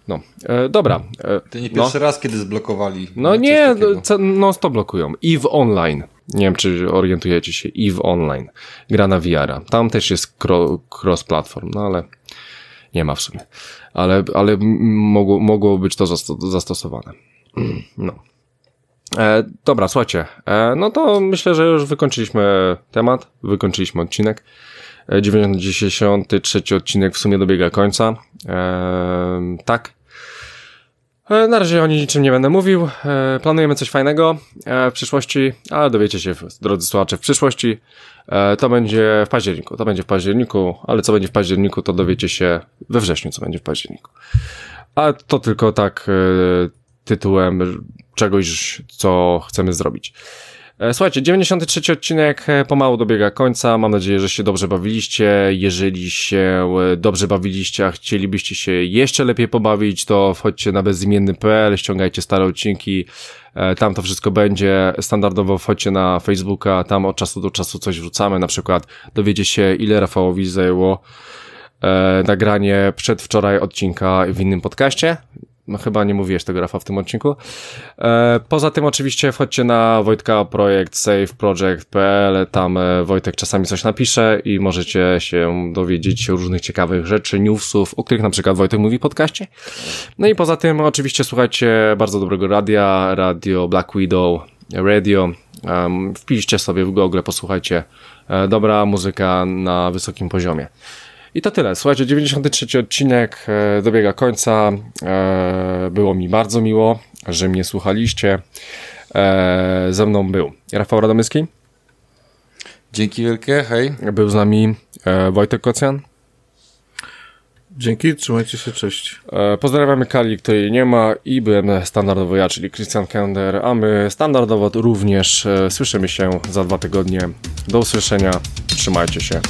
No, e, dobra. E, to nie pierwszy no. raz, kiedy zblokowali. No nie, co, no to blokują. EVE Online. Nie wiem, czy orientujecie się. EVE Online. Gra na VR-a. Tam też jest cross-platform, no ale nie ma w sumie. Ale, ale mogło, mogło być to zastosowane. No. E, dobra, słuchajcie. E, no to myślę, że już wykończyliśmy temat, wykończyliśmy odcinek. E, 93 odcinek w sumie dobiega końca. E, tak. E, Na razie o niczym nie będę mówił. E, Planujemy coś fajnego e, w przyszłości, ale dowiecie się, drodzy słuchacze, w przyszłości. E, To będzie w październiku. To będzie w październiku, ale co będzie w październiku, to dowiecie się we wrześniu, co będzie w październiku. A to tylko tak e, tytułem czegoś, co chcemy zrobić. E, Słuchajcie, 93 odcinek e, pomału dobiega końca. Mam nadzieję, że się dobrze bawiliście. Jeżeli się e, dobrze bawiliście, a chcielibyście się jeszcze lepiej pobawić, to wchodźcie na bezimienny.pl, ściągajcie stare odcinki. Tam to wszystko będzie. Standardowo wchodźcie na Facebooka, tam od czasu do czasu coś wrzucamy. Na przykład dowiecie się, ile Rafałowi zajęło nagranie przedwczoraj odcinka w innym podcaście. No chyba nie mówiłeś tego, Rafa, w tym odcinku. E, poza tym oczywiście wchodźcie na Wojtka projekt saveproject.pl, tam e, Wojtek czasami coś napisze i możecie się dowiedzieć różnych ciekawych rzeczy, newsów, o których na przykład Wojtek mówi w podcaście. No i poza tym oczywiście słuchajcie bardzo dobrego radia, radio Black Widow, radio. Wpiszcie sobie w Google, posłuchajcie. E, dobra muzyka na wysokim poziomie. I to tyle. Słuchajcie, 93 odcinek e, dobiega końca. E, było mi bardzo miło, że mnie słuchaliście. E, ze mną był Rafał Radomyski, Dzięki wielkie, hej. był z nami Wojtek Kocjan. Dzięki, trzymajcie się, cześć. Pozdrawiamy Kali, której nie ma i byłem standardowo ja, czyli Christian Kender, a my standardowo również słyszymy się za dwa tygodnie. Do usłyszenia, trzymajcie się.